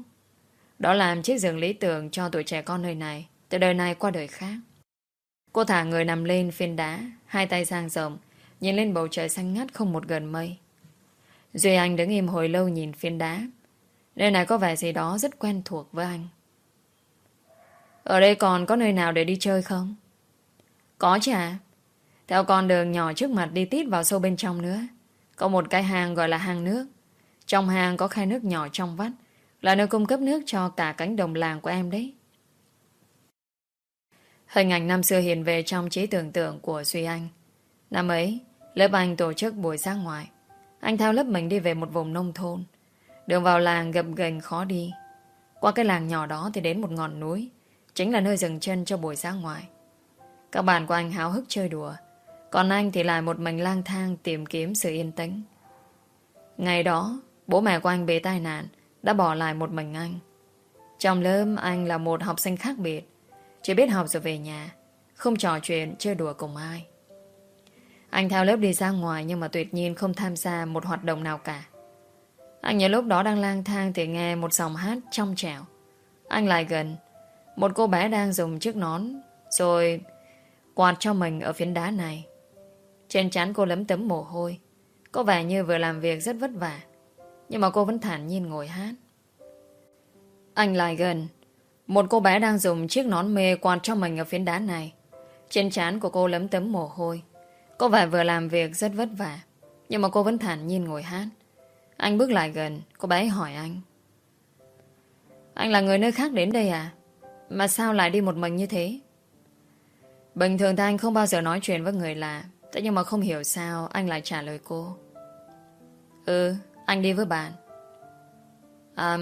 Đó làm chiếc giường lý tưởng cho tuổi trẻ con nơi này, từ đời này qua đời khác. Cô thả người nằm lên phiên đá, hai tay sang rộng, nhìn lên bầu trời xanh ngắt không một gần mây. Duy Anh đứng im hồi lâu nhìn phiên đá. Nơi này có vẻ gì đó rất quen thuộc với anh. Ở đây còn có nơi nào để đi chơi không? Có chứ à? Theo con đường nhỏ trước mặt đi tít vào sâu bên trong nữa. Có một cái hang gọi là hang nước. Trong hang có khay nước nhỏ trong vắt, Là nơi cung cấp nước cho cả cánh đồng làng của em đấy Hình ảnh năm xưa hiện về trong trí tưởng tượng của Duy Anh Năm ấy, Lớp anh tổ chức buổi sáng ngoài Anh theo lớp mình đi về một vùng nông thôn Đường vào làng gập ghềnh khó đi. Qua cái làng nhỏ đó thì đến một ngọn núi, Chính là nơi dừng chân cho buổi ra ngoài Các bạn của anh háo hức chơi đùa, Còn anh thì lại một mình lang thang Tìm kiếm sự yên tĩnh. Ngày đó, Bố mẹ của anh bị tai nạn, Đã bỏ lại một mình anh. Trong lớp, anh là một học sinh khác biệt, Chỉ biết học rồi về nhà, Không trò chuyện, chơi đùa cùng ai. Anh theo lớp đi ra ngoài Nhưng mà tuyệt nhiên không tham gia Một hoạt động nào cả. Anh nhớ lúc đó đang lang thang Thì nghe một dòng hát trong trẻo. Anh lại gần. Một cô bé đang dùng chiếc nón, Rồi quạt cho mình ở phiến đá này. Trên trán cô lấm tấm mồ hôi. Có vẻ như vừa làm việc rất vất vả, Nhưng mà cô vẫn thản nhiên ngồi hát. Anh lại gần. Một cô bé đang dùng chiếc nón mê quạt cho mình ở phiến đá này. Trên trán của cô lấm tấm mồ hôi. Có vẻ vừa làm việc rất vất vả, Nhưng mà cô vẫn thản nhiên ngồi hát. Anh bước lại gần Cô bé hỏi anh. Anh là người nơi khác đến đây à? Mà sao lại đi một mình như thế? Bình thường thì anh không bao giờ nói chuyện với người lạ Thế nhưng mà không hiểu sao Anh lại trả lời cô. Ừ anh đi với bạn. À,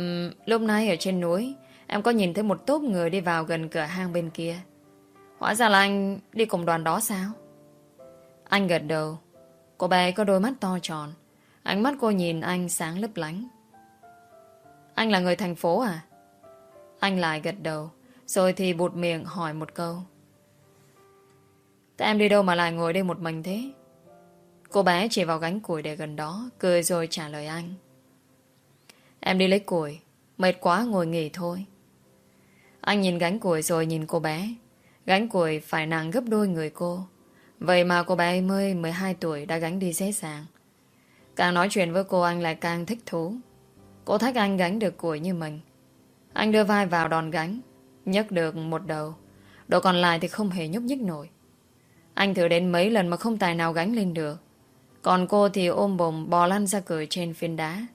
Lúc nãy ở trên núi Em có nhìn thấy một tốp người đi vào gần cửa hang bên kia. Hóa ra là anh đi cùng đoàn đó sao? Anh gật đầu. Cô bé có đôi mắt to tròn Ánh mắt cô nhìn anh sáng lấp lánh Anh là người thành phố à Anh lại gật đầu Rồi thì bụt miệng hỏi một câu Thế em đi đâu mà lại ngồi đây một mình thế? Cô bé chỉ vào gánh củi để gần đó, cười rồi trả lời anh. Em đi lấy củi, mệt quá ngồi nghỉ thôi. Anh nhìn gánh củi rồi nhìn cô bé. Gánh củi phải nặng gấp đôi người cô. Vậy mà cô bé mới 12 tuổi đã gánh đi dễ dàng. Càng nói chuyện với cô anh lại càng thích thú. Cô thách anh gánh được củi như mình. Anh đưa vai vào đòn gánh, nhấc được một đầu. Độ còn lại thì không hề nhúc nhích nổi. Anh thử đến mấy lần mà không tài nào gánh lên được. Còn cô thì ôm bồm bò lăn ra cười trên phiên đá.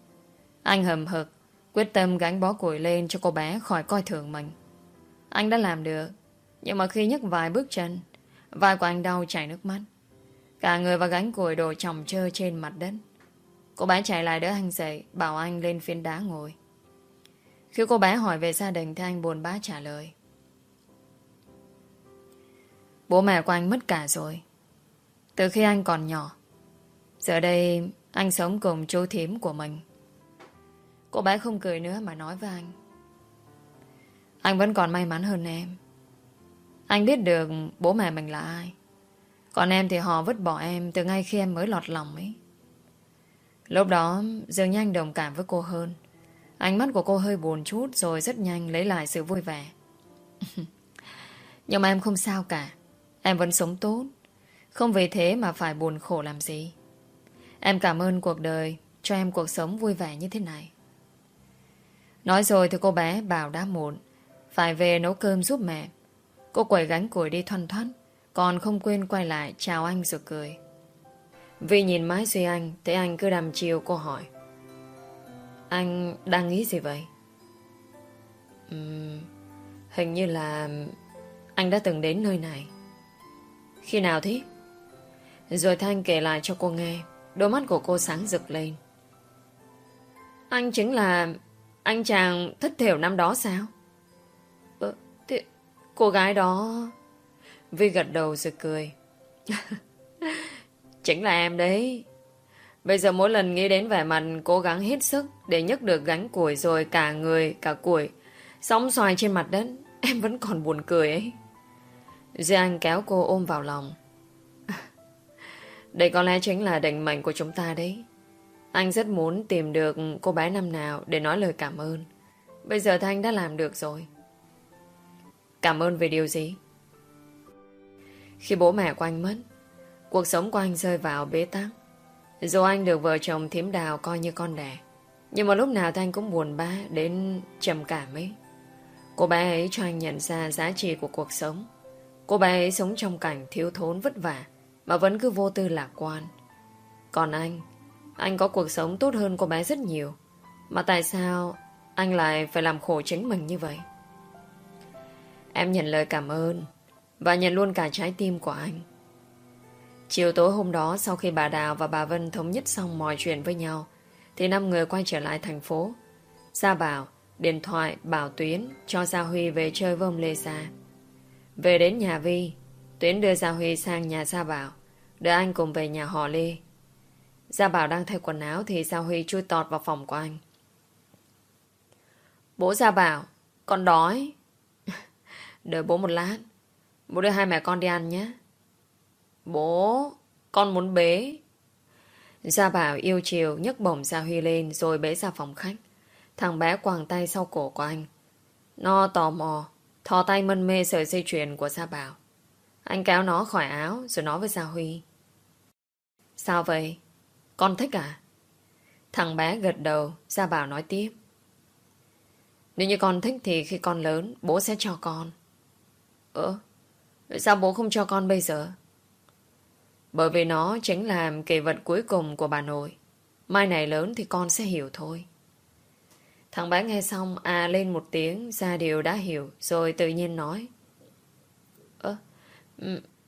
Anh hầm hực, quyết tâm gánh bó củi lên cho cô bé khỏi coi thường mình. Anh đã làm được, nhưng mà khi nhấc vài bước chân, vai của anh đau chảy nước mắt. Cả người và gánh củi đổ chồng chơ trên mặt đất. Cô bé chạy lại đỡ anh dậy, bảo anh lên phiên đá ngồi. Khi cô bé hỏi về gia đình thì anh buồn bã trả lời. Bố mẹ của anh mất cả rồi. Từ khi anh còn nhỏ Giờ đây anh sống cùng chú thím của mình. Cô bé không cười nữa mà nói với anh. Anh vẫn còn may mắn hơn em. Anh biết được bố mẹ mình là ai. Còn em thì họ vứt bỏ em Từ ngay khi em mới lọt lòng ấy. Lúc đó dường như anh đồng cảm với cô hơn. Ánh mắt của cô hơi buồn chút Rồi rất nhanh lấy lại sự vui vẻ. Nhưng mà em không sao cả. Em vẫn sống tốt. Không vì thế mà phải buồn khổ làm gì. Em cảm ơn cuộc đời, Cho em cuộc sống vui vẻ như thế này. Nói rồi thì cô bé bảo đã muộn. Phải về nấu cơm giúp mẹ. Cô quẩy gánh củi đi thoăn thoát Còn không quên quay lại chào anh rồi cười. Vì nhìn mái suy Anh Thấy anh cứ đàm chiều cô hỏi Anh đang nghĩ gì vậy? Uhm, hình như là Anh đã từng đến nơi này khi nào thế? Rồi Thanh kể lại cho cô nghe Đôi mắt của cô sáng rực lên Anh chính là Anh chàng thất thiểu năm đó sao? Ờ, thế cô gái đó Vi gật đầu rồi cười. Chính là em đấy Bây giờ mỗi lần nghĩ đến vẻ mặt Cố gắng hết sức Để nhấc được gánh củi rồi cả người cả củi Sóng xoài trên mặt đất Em vẫn còn buồn cười ấy Giang kéo cô ôm vào lòng. Đây có lẽ chính là định mệnh của chúng ta đấy. Anh rất muốn tìm được cô bé năm nào để nói lời cảm ơn. Bây giờ Thanh đã làm được rồi. Cảm ơn về điều gì? Khi bố mẹ của anh mất, cuộc sống của anh rơi vào bế tắc. Dù anh được vợ chồng thím đào coi như con đẻ, nhưng mà lúc nào Thanh cũng buồn bã đến trầm cảm ấy. Cô bé ấy cho anh nhận ra giá trị của cuộc sống. Cô bé ấy sống trong cảnh thiếu thốn vất vả mà vẫn cứ vô tư lạc quan. Còn anh, anh có cuộc sống tốt hơn cô bé rất nhiều. Mà tại sao anh lại phải làm khổ chính mình như vậy? Em nhận lời cảm ơn và nhận luôn cả trái tim của anh. Chiều tối hôm đó sau khi bà Đào và bà Vân thống nhất xong mọi chuyện với nhau thì năm người quay trở lại thành phố. Gia Bảo, điện thoại, Bảo Tuyến cho Gia Huy về chơi với ông Lê Gia. Về đến nhà Vi Tuyến đưa Gia Huy sang nhà Gia Bảo Đưa anh cùng về nhà họ Lê Gia Bảo đang thay quần áo Thì Gia Huy chui tọt vào phòng của anh Bố Gia Bảo Con đói Đợi bố một lát Bố đưa hai mẹ con đi ăn nhé Bố, Con muốn bế. Gia Bảo yêu chiều nhấc bổng Gia Huy lên Rồi bế ra phòng khách. Thằng bé quàng tay sau cổ của anh. Nó tò mò, Thò tay mân mê sợi dây chuyền của Gia Bảo. Anh kéo nó khỏi áo Rồi nói với Gia Huy. Sao vậy? Con thích à? Thằng bé gật đầu, Gia Bảo nói tiếp. Nếu như con thích thì khi con lớn, Bố sẽ cho con. Ơ, Sao bố không cho con bây giờ? Bởi vì nó chính là kỳ vật cuối cùng của bà nội Mai này lớn thì con sẽ hiểu thôi Thằng bé nghe xong à lên một tiếng ra điều đã hiểu rồi tự nhiên nói. Ơ,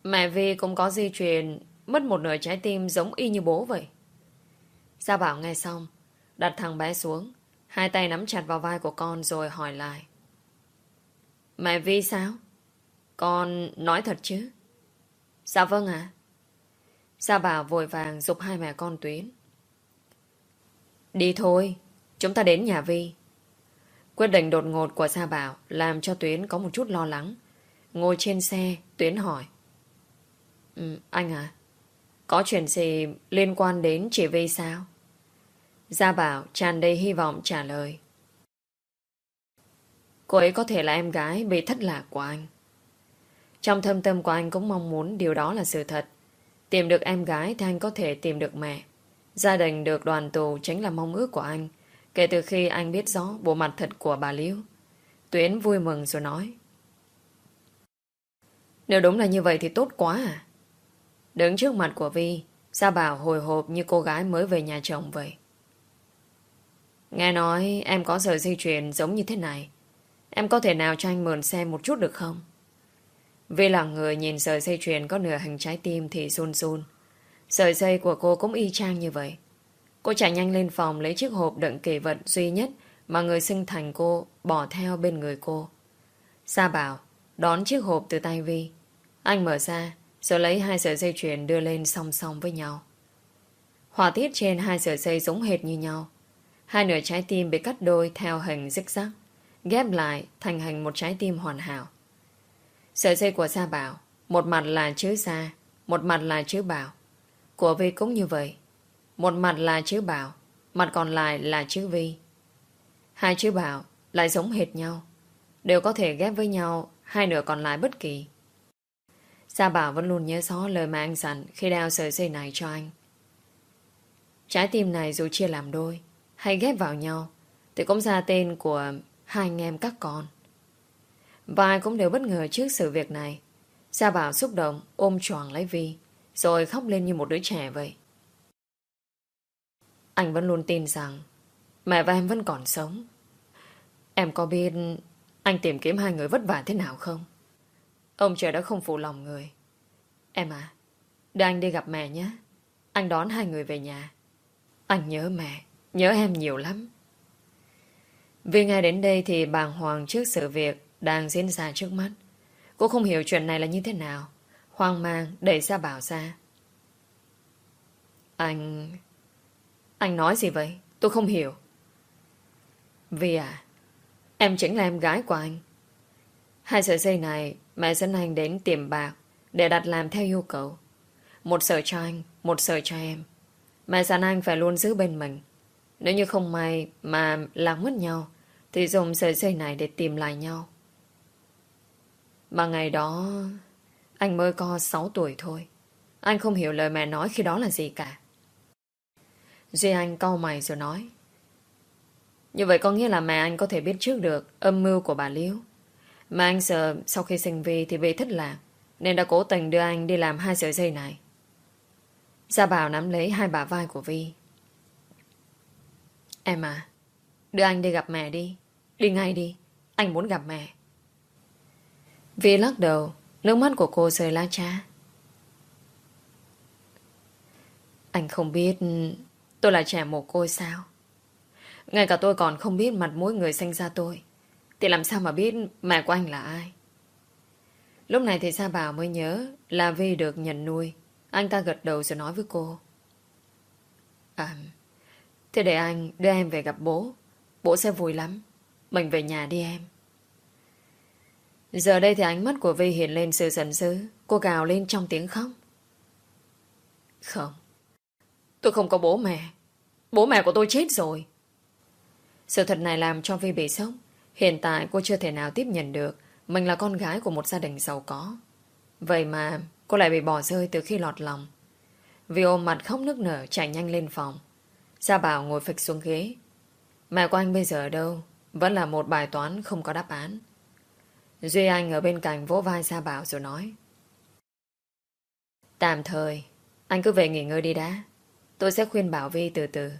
mẹ Vi cũng có di truyền mất một nửa trái tim giống y như bố vậy. Gia Bảo nghe xong đặt thằng bé xuống hai tay nắm chặt vào vai của con rồi hỏi lại. Mẹ Vi sao? Con nói thật chứ? Dạ vâng ạ. À? Gia Bảo vội vàng dục hai mẹ con Tuyến. Đi thôi, Chúng ta đến nhà Vi. Quyết định đột ngột của Gia Bảo làm cho Tuyến có một chút lo lắng. Ngồi trên xe, Tuyến hỏi. Ừ, anh à, có chuyện gì liên quan đến chị Vi sao? Gia Bảo tràn đầy hy vọng trả lời. Cô ấy có thể là em gái bị thất lạc của anh. Trong thâm tâm của anh cũng mong muốn điều đó là sự thật. Tìm được em gái thì anh có thể tìm được mẹ. Gia đình được đoàn tù chính là mong ước của anh. Kể từ khi anh biết rõ bộ mặt thật của bà Liễu, Tuyến vui mừng rồi nói. Nếu đúng là như vậy thì tốt quá à. Đứng trước mặt của Vi, Gia Bảo hồi hộp như cô gái mới về nhà chồng vậy. Nghe nói em có sợi dây chuyền giống như thế này. Em có thể nào cho anh mượn xem một chút được không? Vi là người nhìn sợi dây chuyền có nửa hình trái tim thì run run. Sợi dây của cô cũng y chang như vậy. Cô chạy nhanh lên phòng lấy chiếc hộp đựng kỷ vật duy nhất mà người sinh thành cô bỏ theo bên người cô. Sa bảo, đón chiếc hộp từ tay Vi. Anh mở ra, rồi lấy hai sợi dây chuyền đưa lên song song với nhau. Họa tiết trên hai sợi dây giống hệt như nhau. Hai nửa trái tim bị cắt đôi theo hình zigzag, rắc, ghép lại thành hình một trái tim hoàn hảo. Sợi dây của Sa Bảo, một mặt là chữ Sa, một mặt là chữ Bảo. Của Vi cũng như vậy. Một mặt là chữ Bảo, mặt còn lại là chữ Vi. Hai chữ Bảo lại giống hệt nhau, đều có thể ghép với nhau hai nửa còn lại bất kỳ. Gia Bảo vẫn luôn nhớ rõ lời mà anh dặn khi đeo sợi dây này cho anh. Trái tim này dù chia làm đôi hay ghép vào nhau thì cũng ra tên của hai anh em các con. Và ai cũng đều bất ngờ trước sự việc này. Gia Bảo xúc động ôm choàng lấy Vi rồi khóc lên như một đứa trẻ vậy. Anh vẫn luôn tin rằng mẹ và em vẫn còn sống. Em có biết anh tìm kiếm hai người vất vả thế nào không? Ông trời đã không phụ lòng người. Em à, để anh đi gặp mẹ nhé. Anh đón hai người về nhà. Anh nhớ mẹ, nhớ em nhiều lắm. Vì ngay đến đây thì bàng hoàng trước sự việc đang diễn ra trước mắt. Cô không hiểu chuyện này là như thế nào. Hoang mang đẩy ra bảo ra. Anh... Anh nói gì vậy? Tôi không hiểu. Vì à, em chính là em gái của anh. Hai sợi dây này mẹ dẫn anh đến tiệm bạc để đặt làm theo yêu cầu. Một sợi cho anh, một sợi cho em. Mẹ dặn anh phải luôn giữ bên mình. Nếu như không may mà lạc mất nhau thì dùng sợi dây này để tìm lại nhau. Mà ngày đó anh mới có 6 tuổi thôi. Anh không hiểu lời mẹ nói khi đó là gì cả. Duy Anh cau mày rồi nói. Như vậy có nghĩa là mẹ anh có thể biết trước được âm mưu của bà Liễu. Mà anh sợ sau khi sinh Vi thì bị thất lạc, nên đã cố tình đưa anh đi làm hai sợi dây này. Gia Bảo nắm lấy hai bả vai của Vi. Em à, đưa anh đi gặp mẹ đi. Đi ngay đi, anh muốn gặp mẹ. Vi lắc đầu, nước mắt của cô rơi lá cha. Anh không biết Tôi là trẻ mồ côi sao? Ngay cả tôi còn không biết mặt mũi người sinh ra tôi. Thì làm sao mà biết mẹ của anh là ai? Lúc này thì Sa Bảo mới nhớ là Vi được nhận nuôi. Anh ta gật đầu rồi nói với cô. À, thế để anh đưa em về gặp bố. Bố sẽ vui lắm. Mình về nhà đi em. Giờ đây thì ánh mắt của Vi hiện lên sự giận dữ. Cô gào lên trong tiếng khóc. Không. Tôi không có bố mẹ. Bố mẹ của tôi chết rồi. Sự thật này làm cho Vi bị sốc. Hiện tại cô chưa thể nào tiếp nhận được mình là con gái của một gia đình giàu có. Vậy mà cô lại bị bỏ rơi từ khi lọt lòng. Vi ôm mặt khóc nức nở chạy nhanh lên phòng. Gia Bảo ngồi phịch xuống ghế. Mẹ của anh bây giờ ở đâu? Vẫn là một bài toán không có đáp án. Duy Anh ở bên cạnh vỗ vai Gia Bảo rồi nói. Tạm thời, anh cứ về nghỉ ngơi đi đã. Tôi sẽ khuyên Bảo Vi từ từ.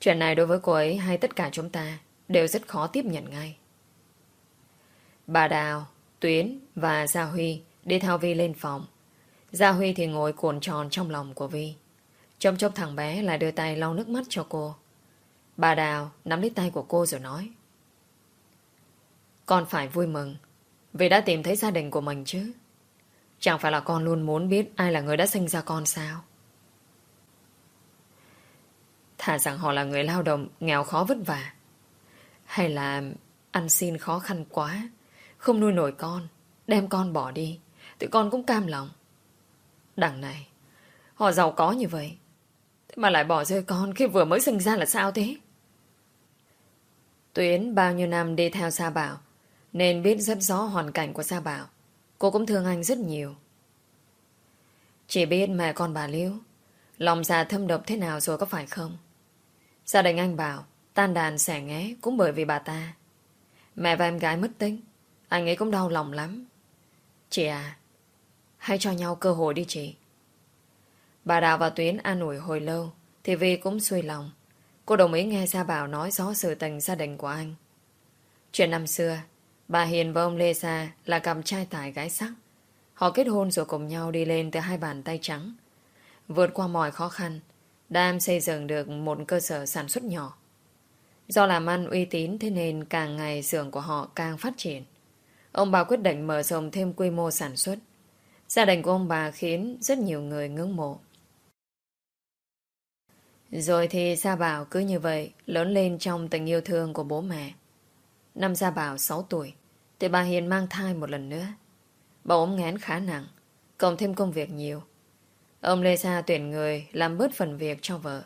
Chuyện này đối với cô ấy hay tất cả chúng ta đều rất khó tiếp nhận ngay. Bà Đào, Tuyến và Gia Huy đi theo Vi lên phòng. Gia Huy thì ngồi cuộn tròn trong lòng của Vi. Trông chốc thằng bé lại đưa tay lau nước mắt cho cô. Bà Đào nắm lấy tay của cô rồi nói. Con phải vui mừng vì đã tìm thấy gia đình của mình chứ. Chẳng phải là con luôn muốn biết ai là người đã sinh ra con sao? Thà rằng họ là người lao động nghèo khó vất vả. Hay là ăn xin khó khăn quá, không nuôi nổi con, đem con bỏ đi, thì con cũng cam lòng. Đằng này, họ giàu có như vậy, thế mà lại bỏ rơi con khi vừa mới sinh ra là sao thế? Tuyến bao nhiêu năm đi theo Sa Bảo, nên biết rất rõ hoàn cảnh của Sa Bảo. Cô cũng thương anh rất nhiều. Chỉ biết mẹ con bà Liễu Lòng già thâm độc thế nào rồi có phải không? Gia đình anh bảo Tan đàn xẻ nghé cũng bởi vì bà ta. Mẹ và em gái mất tính, Anh ấy cũng đau lòng lắm. Chị à Hãy cho nhau cơ hội đi chị. Bà Đào và Tuyến an ủi hồi lâu Thì Vi cũng xuôi lòng. Cô đồng ý nghe Gia Bảo nói rõ sự tình gia đình của anh. Chuyện năm xưa Bà Hiền và ông Lê Sa là cặp trai tài gái sắc Họ kết hôn rồi cùng nhau đi lên từ hai bàn tay trắng Vượt qua mọi khó khăn, Đam xây dựng được một cơ sở sản xuất nhỏ Do làm ăn uy tín, thế nên càng ngày xưởng của họ càng phát triển. Ông bà quyết định mở rộng thêm quy mô sản xuất. Gia đình của ông bà khiến rất nhiều người ngưỡng mộ. Rồi thì Gia Bảo cứ như vậy lớn lên trong tình yêu thương của bố mẹ. Năm Gia Bảo 6 tuổi thì bà Hiền mang thai một lần nữa. Bà ốm ngén khá nặng, cộng thêm công việc nhiều. Ông Lê Sa tuyển người làm bớt phần việc cho vợ.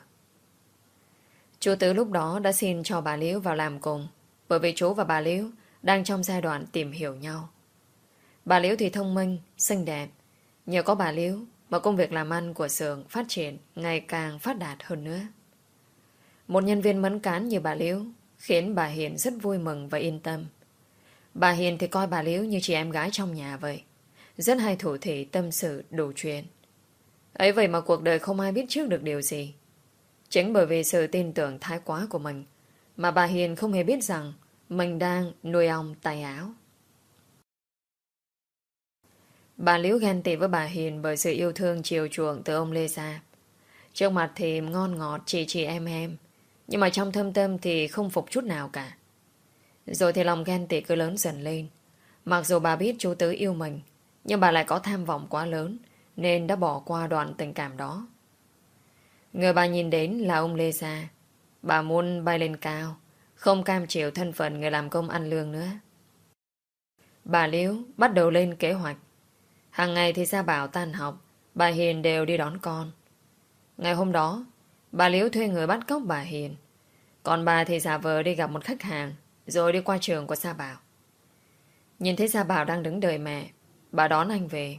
Chú Tứ lúc đó đã xin cho bà Liễu vào làm cùng bởi vì chú và bà Liễu đang trong giai đoạn tìm hiểu nhau. Bà Liễu thì thông minh, xinh đẹp. Nhờ có bà Liễu mà công việc làm ăn của xưởng phát triển ngày càng phát đạt hơn nữa. Một nhân viên mẫn cán như bà Liễu khiến bà Hiền rất vui mừng và yên tâm. Bà Hiền thì coi bà Liễu như chị em gái trong nhà vậy. Rất hay thủ thị tâm sự đủ chuyện. Ấy vậy mà cuộc đời không ai biết trước được điều gì. Chính bởi vì sự tin tưởng thái quá của mình mà bà Hiền không hề biết rằng mình đang nuôi ong tay áo. Bà Liễu ghen tị với bà Hiền bởi sự yêu thương chiều chuộng từ ông Lê Sa. Trước mặt thì ngon ngọt chị chị em em, nhưng mà trong thâm tâm thì không phục chút nào cả. Rồi thì lòng ghen tị cứ lớn dần lên. Mặc dù bà biết chú Tứ yêu mình, nhưng bà lại có tham vọng quá lớn, nên đã bỏ qua đoạn tình cảm đó. Người bà nhìn đến là ông Lê Gia. Bà muốn bay lên cao, không cam chịu thân phận người làm công ăn lương nữa. Bà Liễu bắt đầu lên kế hoạch. Hàng ngày thì ra bảo tan học, bà Hiền đều đi đón con. Ngày hôm đó, bà Liễu thuê người bắt cóc bà Hiền. Còn bà thì giả vờ đi gặp một khách hàng, rồi đi qua trường của Sa Bảo. Nhìn thấy Sa Bảo đang đứng đợi mẹ, bà đón anh về.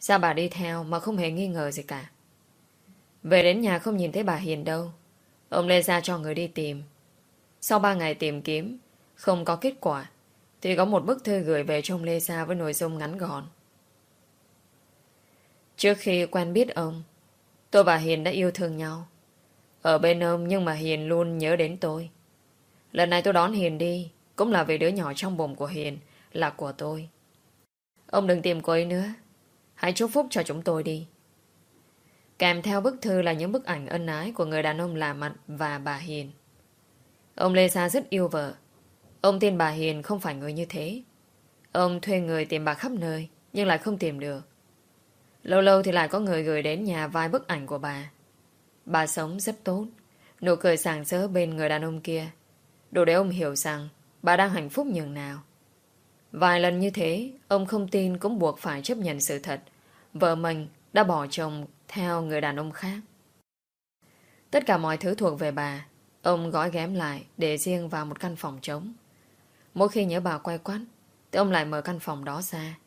Sa Bảo đi theo mà không hề nghi ngờ gì cả. Về đến nhà không nhìn thấy bà Hiền đâu. Ông Lê ra cho người đi tìm. Sau ba ngày tìm kiếm, không có kết quả, thì có một bức thư gửi về cho ông Lê Sa với nội dung ngắn gọn. Trước khi quen biết ông, tôi và Hiền đã yêu thương nhau. Ở bên ông nhưng mà Hiền luôn nhớ đến tôi. Lần này tôi đón Hiền đi, cũng là vì đứa nhỏ trong bụng của Hiền là của tôi. Ông đừng tìm cô ấy nữa. Hãy chúc phúc cho chúng tôi đi. Kèm theo bức thư là những bức ảnh ân ái của người đàn ông lạ mặt và bà Hiền. Ông Lê Sa rất yêu vợ. Ông tin bà Hiền không phải người như thế. Ông thuê người tìm bà khắp nơi, nhưng lại không tìm được. Lâu lâu thì lại có người gửi đến nhà vài bức ảnh của bà. Bà sống rất tốt. Nụ cười sàng sỡ bên người đàn ông kia. Đủ để ông hiểu rằng bà đang hạnh phúc nhường nào. Vài lần như thế, ông không tin cũng buộc phải chấp nhận sự thật. Vợ mình đã bỏ chồng theo người đàn ông khác. Tất cả mọi thứ thuộc về bà, ông gói ghém lại để riêng vào một căn phòng trống. Mỗi khi nhớ bà quay quát, thì ông lại mở căn phòng đó ra,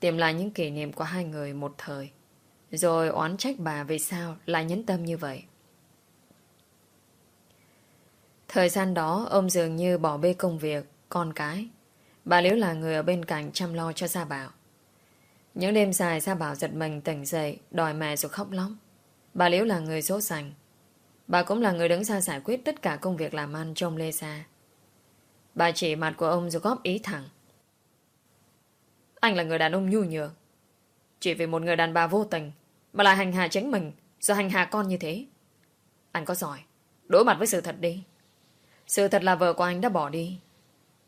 tìm lại những kỷ niệm của hai người một thời, rồi oán trách bà vì sao lại nhấn tâm như vậy. Thời gian đó, ông dường như bỏ bê công việc, con cái. Bà Liễu là người ở bên cạnh chăm lo cho Gia Bảo. Những đêm dài Gia Bảo giật mình tỉnh dậy, đòi mẹ rồi khóc lóc. Bà Liễu là người dỗ sành Bà cũng là người đứng ra giải quyết tất cả công việc làm ăn trong Lê Gia. Bà chỉ mặt của ông rồi góp ý thẳng. Anh là người đàn ông nhu nhược. Chỉ vì một người đàn bà vô tình mà lại hành hạ chính mình rồi hành hạ con như thế. Anh có giỏi. Đối mặt với sự thật đi. Sự thật là vợ của anh đã bỏ đi.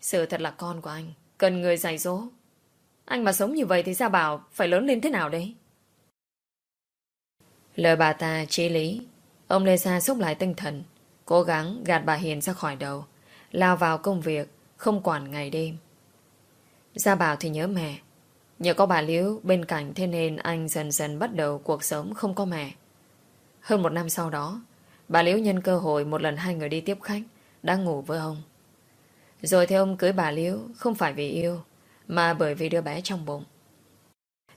Sự thật là con của anh. Cần người dạy dỗ. Anh mà sống như vậy thì Gia Bảo phải lớn lên thế nào đấy? Lời bà ta chế lý. Ông Lê Sa xúc lại tinh thần. Cố gắng gạt bà Hiền ra khỏi đầu. Lao vào công việc. Không quản ngày đêm. Gia Bảo thì nhớ mẹ. Nhờ có bà Liễu bên cạnh thế nên anh dần dần bắt đầu cuộc sống không có mẹ. Hơn một năm sau đó, bà Liễu nhân cơ hội một lần hai người đi tiếp khách, đang ngủ với ông. Rồi theo ông cưới bà Liễu không phải vì yêu, mà bởi vì đứa bé trong bụng.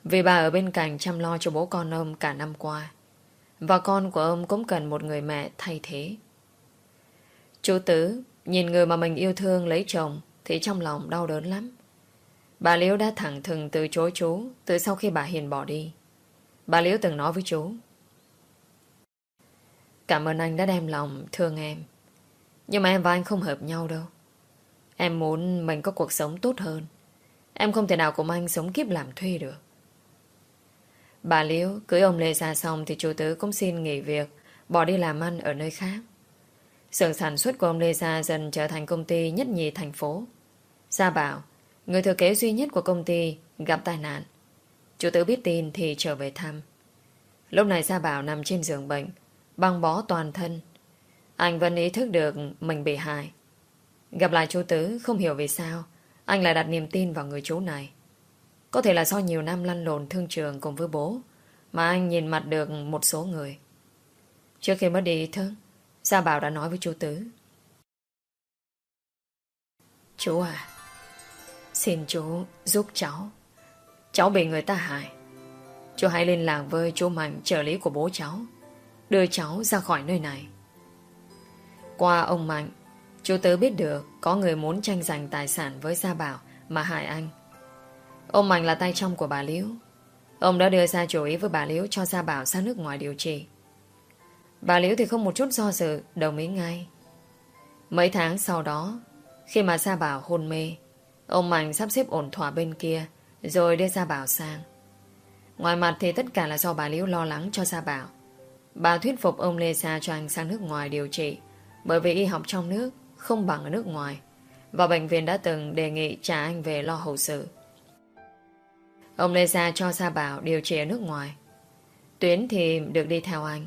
Vì bà ở bên cạnh chăm lo cho bố con ông cả năm qua. Và con của ông cũng cần một người mẹ thay thế. Chú Tứ nhìn người mà mình yêu thương lấy chồng thì trong lòng đau đớn lắm. Bà Liễu đã thẳng thừng từ chối chú từ sau khi bà Hiền bỏ đi. Bà Liễu từng nói với chú. Cảm ơn anh đã đem lòng thương em. Nhưng mà em và anh không hợp nhau đâu. Em muốn mình có cuộc sống tốt hơn. Em không thể nào cùng anh sống kiếp làm thuê được. Bà Liễu cưới ông Lê ra xong thì chú Tứ cũng xin nghỉ việc, bỏ đi làm ăn ở nơi khác. Sưởng sản xuất của ông Lê Gia dần trở thành công ty nhất nhì thành phố. Gia Bảo, người thừa kế duy nhất của công ty, gặp tai nạn. Chú Tứ biết tin thì trở về thăm. Lúc này Gia Bảo nằm trên giường bệnh, băng bó toàn thân. Anh vẫn ý thức được mình bị hại. Gặp lại chú Tứ không hiểu vì sao anh lại đặt niềm tin vào người chú này. Có thể là do nhiều năm lăn lộn thương trường cùng với bố mà anh nhìn mặt được một số người. Trước khi mất đi ý thức, Gia Bảo đã nói với chú Tứ. Chú à, xin chú giúp cháu. Cháu bị người ta hại. Chú hãy liên lạc với chú Mạnh trợ lý của bố cháu. Đưa cháu ra khỏi nơi này. Qua ông Mạnh, chú tớ biết được có người muốn tranh giành tài sản với Gia Bảo mà hại anh. Ông Mạnh là tay trong của bà Liễu. Ông đã đưa ra chủ ý với bà Liễu cho Gia Bảo sang nước ngoài điều trị. Bà Liễu thì không một chút do dự, đồng ý ngay. Mấy tháng sau đó, khi mà Gia Bảo hôn mê, ông Mạnh sắp xếp ổn thỏa bên kia, rồi đưa Gia Bảo sang. Ngoài mặt thì tất cả là do bà Liễu lo lắng cho Gia Bảo. Bà thuyết phục ông Lê Sa cho anh sang nước ngoài điều trị, bởi vì y học trong nước không bằng ở nước ngoài, và bệnh viện đã từng đề nghị trả anh về lo hậu sự. Ông Lê Gia cho Sa Bảo điều trị ở nước ngoài. Tuyến thì được đi theo anh.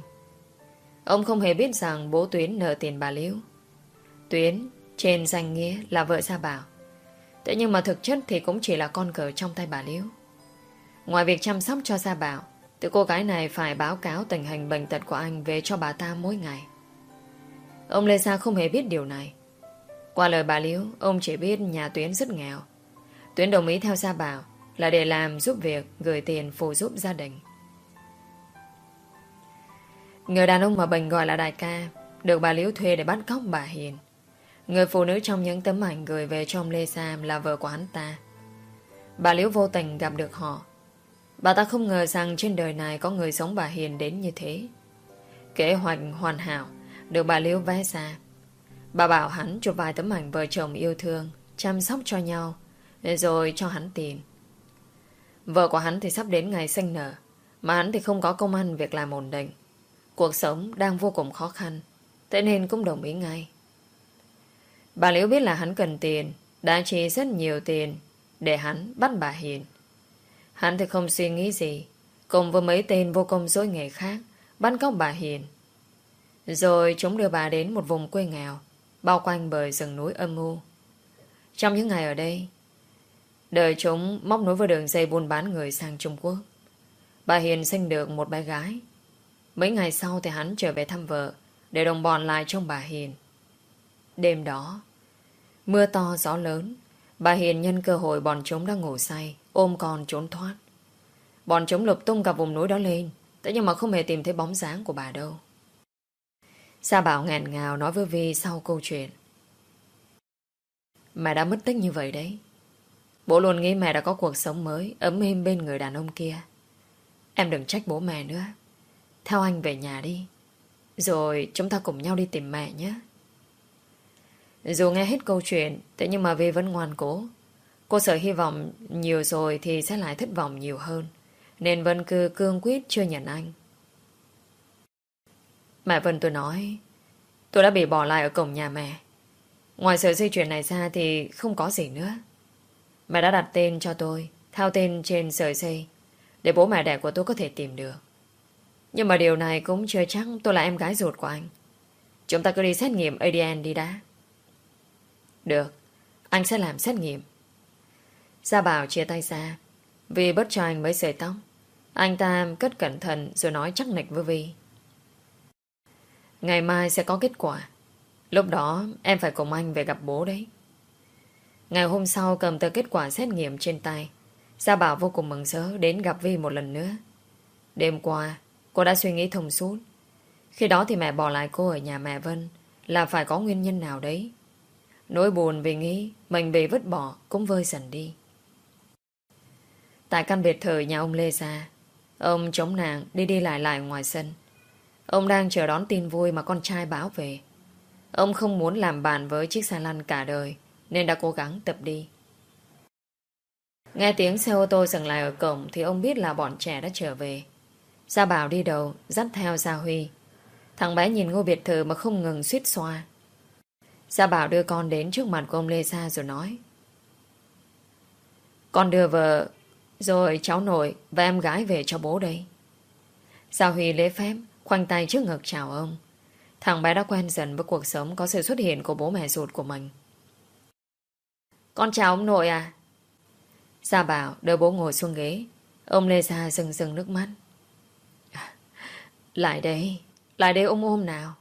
Ông không hề biết rằng bố Tuyến nợ tiền bà Liễu. Tuyến trên danh nghĩa là vợ Sa Bảo. Thế nhưng mà thực chất thì cũng chỉ là con cờ trong tay bà Liễu. Ngoài việc chăm sóc cho Sa Bảo, thì cô gái này phải báo cáo tình hình bệnh tật của anh về cho bà ta mỗi ngày. Ông Lê Sa không hề biết điều này. Qua lời bà Liễu, ông chỉ biết nhà Tuyến rất nghèo. Tuyến đồng ý theo Sa Bảo là để làm giúp việc gửi tiền phụ giúp gia đình. Người đàn ông mà Bình gọi là đại ca được bà Liễu thuê để bắt cóc bà Hiền. Người phụ nữ trong những tấm ảnh gửi về cho ông Lê Sam là vợ của hắn ta. Bà Liễu vô tình gặp được họ. Bà ta không ngờ rằng trên đời này có người giống bà Hiền đến như thế. Kế hoạch hoàn hảo được bà Liễu vẽ ra. Bà bảo hắn chụp vài tấm ảnh vợ chồng yêu thương, chăm sóc cho nhau, rồi cho hắn tiền. Vợ của hắn thì sắp đến ngày sinh nở, mà hắn thì không có công ăn việc làm ổn định. Cuộc sống đang vô cùng khó khăn, thế nên cũng đồng ý ngay. Bà Liễu biết là hắn cần tiền, đã chi rất nhiều tiền để hắn bắt bà Hiền. Hắn thì không suy nghĩ gì, cùng với mấy tên vô công dối nghề khác bắt cóc bà Hiền. Rồi chúng đưa bà đến một vùng quê nghèo, bao quanh bởi rừng núi âm u. Trong những ngày ở đây, đời chúng móc nối với đường dây buôn bán người sang Trung Quốc. Bà Hiền sinh được một bé gái. Mấy ngày sau thì hắn trở về thăm vợ để đồng bọn lại trong bà Hiền. Đêm đó, mưa to gió lớn, bà Hiền nhân cơ hội bọn chúng đang ngủ say, ôm con trốn thoát. Bọn chúng lục tung cả vùng núi đó lên, thế nhưng mà không hề tìm thấy bóng dáng của bà đâu. Sa Bảo ngàn ngào nói với Vi sau câu chuyện. Mẹ đã mất tích như vậy đấy. Bố luôn nghĩ mẹ đã có cuộc sống mới, ấm êm bên người đàn ông kia. Em đừng trách bố mẹ nữa. Theo anh về nhà đi. Rồi chúng ta cùng nhau đi tìm mẹ nhé. Dù nghe hết câu chuyện, thế nhưng mà Vi vẫn ngoan cố. Cô sợ hy vọng nhiều rồi thì sẽ lại thất vọng nhiều hơn. Nên Vân cứ cương quyết chưa nhận anh. Mẹ Vân tôi nói, tôi đã bị bỏ lại ở cổng nhà mẹ. Ngoài sự di chuyển này ra thì không có gì nữa. Mẹ đã đặt tên cho tôi, thao tên trên sợi dây, để bố mẹ đẻ của tôi có thể tìm được. Nhưng mà điều này cũng chưa chắc tôi là em gái ruột của anh. Chúng ta cứ đi xét nghiệm ADN đi đã. Được, anh sẽ làm xét nghiệm. Gia Bảo chia tay ra, vì bất cho anh mấy sợi tóc. Anh ta cất cẩn thận rồi nói chắc nịch với Vi. Ngày mai sẽ có kết quả. Lúc đó em phải cùng anh về gặp bố đấy. Ngày hôm sau cầm tờ kết quả xét nghiệm trên tay. Gia Bảo vô cùng mừng rỡ đến gặp Vi một lần nữa. Đêm qua, cô đã suy nghĩ thông suốt. Khi đó thì mẹ bỏ lại cô ở nhà mẹ Vân là phải có nguyên nhân nào đấy. Nỗi buồn vì nghĩ mình bị vứt bỏ cũng vơi dần đi. Tại căn biệt thự nhà ông Lê Gia, ông chống nàng đi đi lại lại ngoài sân. Ông đang chờ đón tin vui mà con trai báo về. Ông không muốn làm bạn với chiếc xe lăn cả đời, nên đã cố gắng tập đi. Nghe tiếng xe ô tô dừng lại ở cổng thì ông biết là bọn trẻ đã trở về. Gia Bảo đi đầu, dắt theo Gia Huy. Thằng bé nhìn ngôi biệt thự mà không ngừng suýt xoa. Gia Bảo đưa con đến trước mặt của ông Lê Sa rồi nói. Con đưa vợ, rồi cháu nội và em gái về cho bố đây. Gia Huy lễ phép, khoanh tay trước ngực chào ông. Thằng bé đã quen dần với cuộc sống có sự xuất hiện của bố mẹ ruột của mình. Con chào ông nội à? Gia Bảo đỡ bố ngồi xuống ghế. Ông Lê Gia rừng rừng nước mắt. Lại đây, lại đây ôm ôm nào.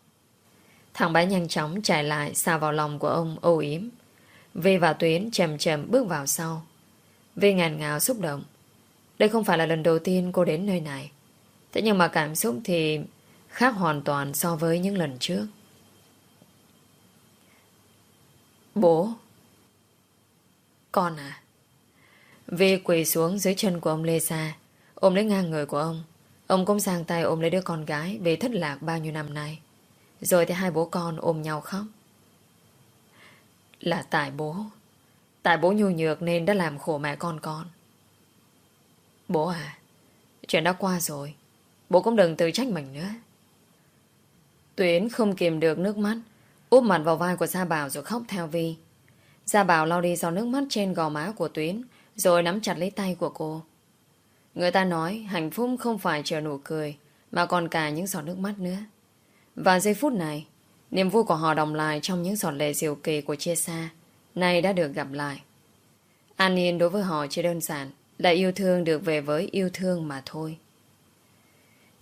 Thằng bé nhanh chóng chạy lại xa vào lòng của ông âu yếm. Vi và Tuyến chậm chậm bước vào sau. Vi ngàn ngào xúc động. Đây không phải là lần đầu tiên cô đến nơi này. Thế nhưng mà cảm xúc thì khác hoàn toàn so với những lần trước. Bố. Con à. Vi quỳ xuống dưới chân của ông Lê Sa, Ôm lấy ngang người của ông. Ông cũng sang tay ôm lấy đứa con gái về thất lạc bao nhiêu năm nay. Rồi thì hai bố con ôm nhau khóc. Là tại bố. Tại bố nhu nhược nên đã làm khổ mẹ con con. Bố à Chuyện đã qua rồi. Bố cũng đừng tự trách mình nữa. Tuyến không kìm được nước mắt. Úp mặt vào vai của Gia Bảo rồi khóc theo Vi. Gia Bảo lau đi giọt nước mắt trên gò má của Tuyến, Rồi nắm chặt lấy tay của cô. Người ta nói hạnh phúc không phải chờ nụ cười, Mà còn cả những giọt nước mắt nữa. Và giây phút này, Niềm vui của họ đồng lại trong những giọt lệ diệu kỳ của chia xa, Nay đã được gặp lại. An Yên đối với họ chỉ đơn giản Là yêu thương được về với yêu thương mà thôi.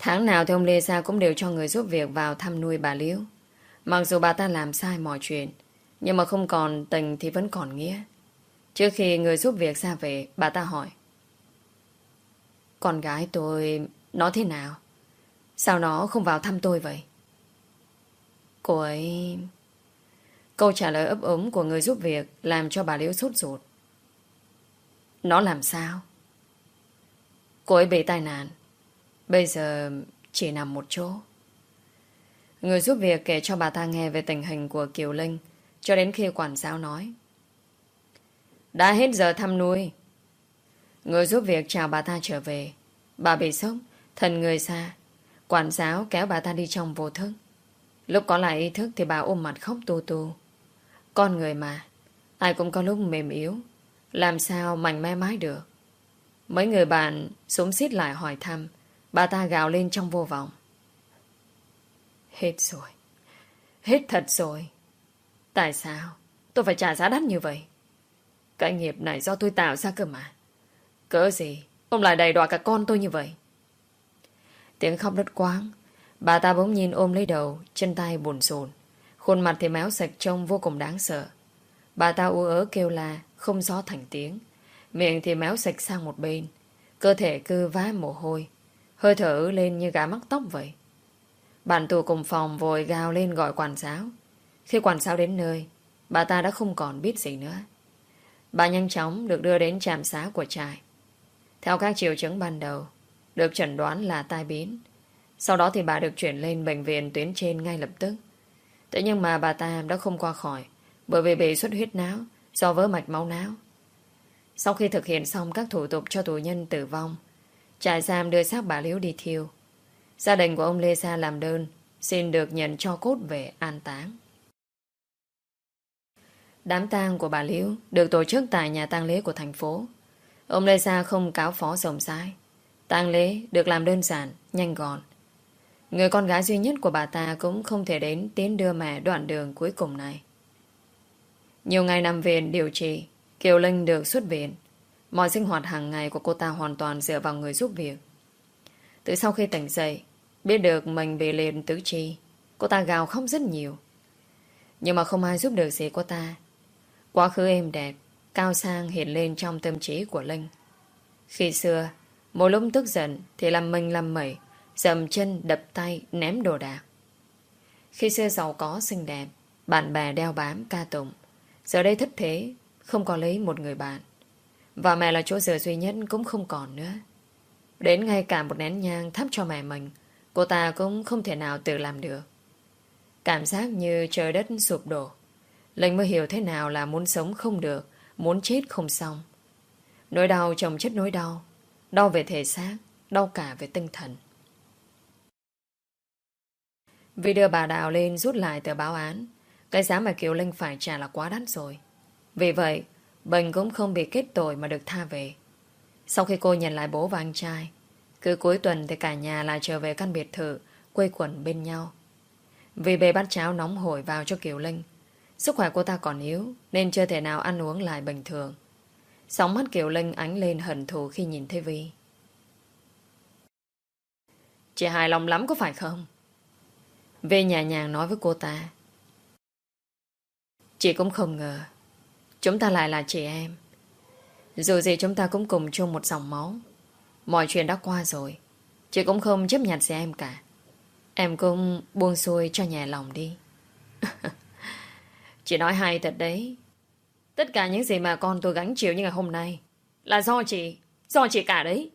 Tháng nào thì ông Lê Gia cũng đều cho người giúp việc vào thăm nuôi bà Liễu. Mặc dù bà ta làm sai mọi chuyện, nhưng mà không còn tình thì vẫn còn nghĩa. Trước khi người giúp việc ra về, bà ta hỏi. Con gái tôi, nó thế nào? Sao nó không vào thăm tôi vậy? Cô ấy... Câu trả lời ấp ống của người giúp việc làm cho bà Liễu sốt ruột. Nó làm sao? Cô ấy bị tai nạn. Bây giờ chỉ nằm một chỗ. Người giúp việc kể cho bà ta nghe về tình hình của Kiều Linh cho đến khi quản giáo nói. Đã hết giờ thăm nuôi. Người giúp việc chào bà ta trở về. Bà bị sốc, thần người xa. Quản giáo kéo bà ta đi trong vô thức. Lúc có lại ý thức thì bà ôm mặt khóc tu tu. Con người mà, ai cũng có lúc mềm yếu. Làm sao mạnh mẽ mái được. Mấy người bạn súng xít lại hỏi thăm. Bà ta gào lên trong vô vọng. Hết rồi. Hết thật rồi. Tại sao tôi phải trả giá đắt như vậy? Cái nghiệp này do tôi tạo ra cơ mà. Cỡ gì? Ông lại đầy đọa cả con tôi như vậy. Tiếng khóc đất quáng. Bà ta bỗng nhìn ôm lấy đầu, chân tay buồn rồn. Khuôn mặt thì méo sạch trông vô cùng đáng sợ. Bà ta u ớ kêu la, không rõ thành tiếng. Miệng thì méo sạch sang một bên. Cơ thể cứ vá mồ hôi. Hơi thở lên như gã mắc tóc vậy. Bạn tù cùng phòng vội gào lên gọi quản giáo. Khi quản giáo đến nơi, bà ta đã không còn biết gì nữa. Bà nhanh chóng được đưa đến trạm xá của trại. Theo các triệu chứng ban đầu, được chẩn đoán là tai biến. Sau đó thì bà được chuyển lên bệnh viện tuyến trên ngay lập tức. Thế nhưng mà bà ta đã không qua khỏi bởi vì bị xuất huyết não do vỡ mạch máu não. Sau khi thực hiện xong các thủ tục cho tù nhân tử vong, trại giam đưa xác bà Liễu đi thiêu. Gia đình của ông Lê Sa làm đơn xin được nhận cho cốt về an táng. Đám tang của bà Liễu được tổ chức tại nhà tang lễ của thành phố. Ông Lê Sa không cáo phó rộng rãi. tang lễ được làm đơn giản, nhanh gọn. Người con gái duy nhất của bà ta cũng không thể đến tiến đưa mẹ đoạn đường cuối cùng này. Nhiều ngày nằm viện điều trị, Kiều Linh được xuất viện. Mọi sinh hoạt hàng ngày của cô ta hoàn toàn dựa vào người giúp việc. Từ sau khi tỉnh dậy, biết được mình bị liền tứ chi, cô ta gào khóc rất nhiều. Nhưng mà không ai giúp được gì cô ta. Quá khứ êm đẹp, cao sang hiện lên trong tâm trí của Linh. Khi xưa, mỗi lúc tức giận thì làm mình làm mẩy, dầm chân đập tay ném đồ đạc. Khi xưa giàu có xinh đẹp, bạn bè đeo bám ca tụng. Giờ đây thất thế, không có lấy một người bạn. Và mẹ là chỗ dựa duy nhất cũng không còn nữa. Đến ngay cả một nén nhang thắp cho mẹ mình, cô ta cũng không thể nào tự làm được. Cảm giác như trời đất sụp đổ. Linh mới hiểu thế nào là muốn sống không được, muốn chết không xong. Nỗi đau chồng chất nỗi đau. Đau về thể xác, đau cả về tinh thần. Vì đưa bà Đào lên rút lại tờ báo án, cái giá mà Kiều Linh phải trả là quá đắt rồi. Vì vậy, Bình cũng không bị kết tội mà được tha về. Sau khi cô nhận lại bố và anh trai, cứ cuối tuần thì cả nhà lại trở về căn biệt thự, quây quẩn bên nhau. Vì bề bát cháo nóng hổi vào cho Kiều Linh, sức khỏe cô ta còn yếu nên chưa thể nào ăn uống lại bình thường. Sóng mắt Kiều Linh ánh lên hận thù khi nhìn thấy Vi. Chị hài lòng lắm có phải không? Vi nhà nhàng nói với cô ta. Chị cũng không ngờ Chúng ta lại là chị em. Dù gì chúng ta cũng cùng chung một dòng máu. Mọi chuyện đã qua rồi. Chị cũng không chấp nhận gì em cả. Em cũng buông xuôi cho nhà lòng đi. Chị nói hay thật đấy. Tất cả những gì mà con tôi gánh chịu như ngày hôm nay Là do chị Do chị cả đấy.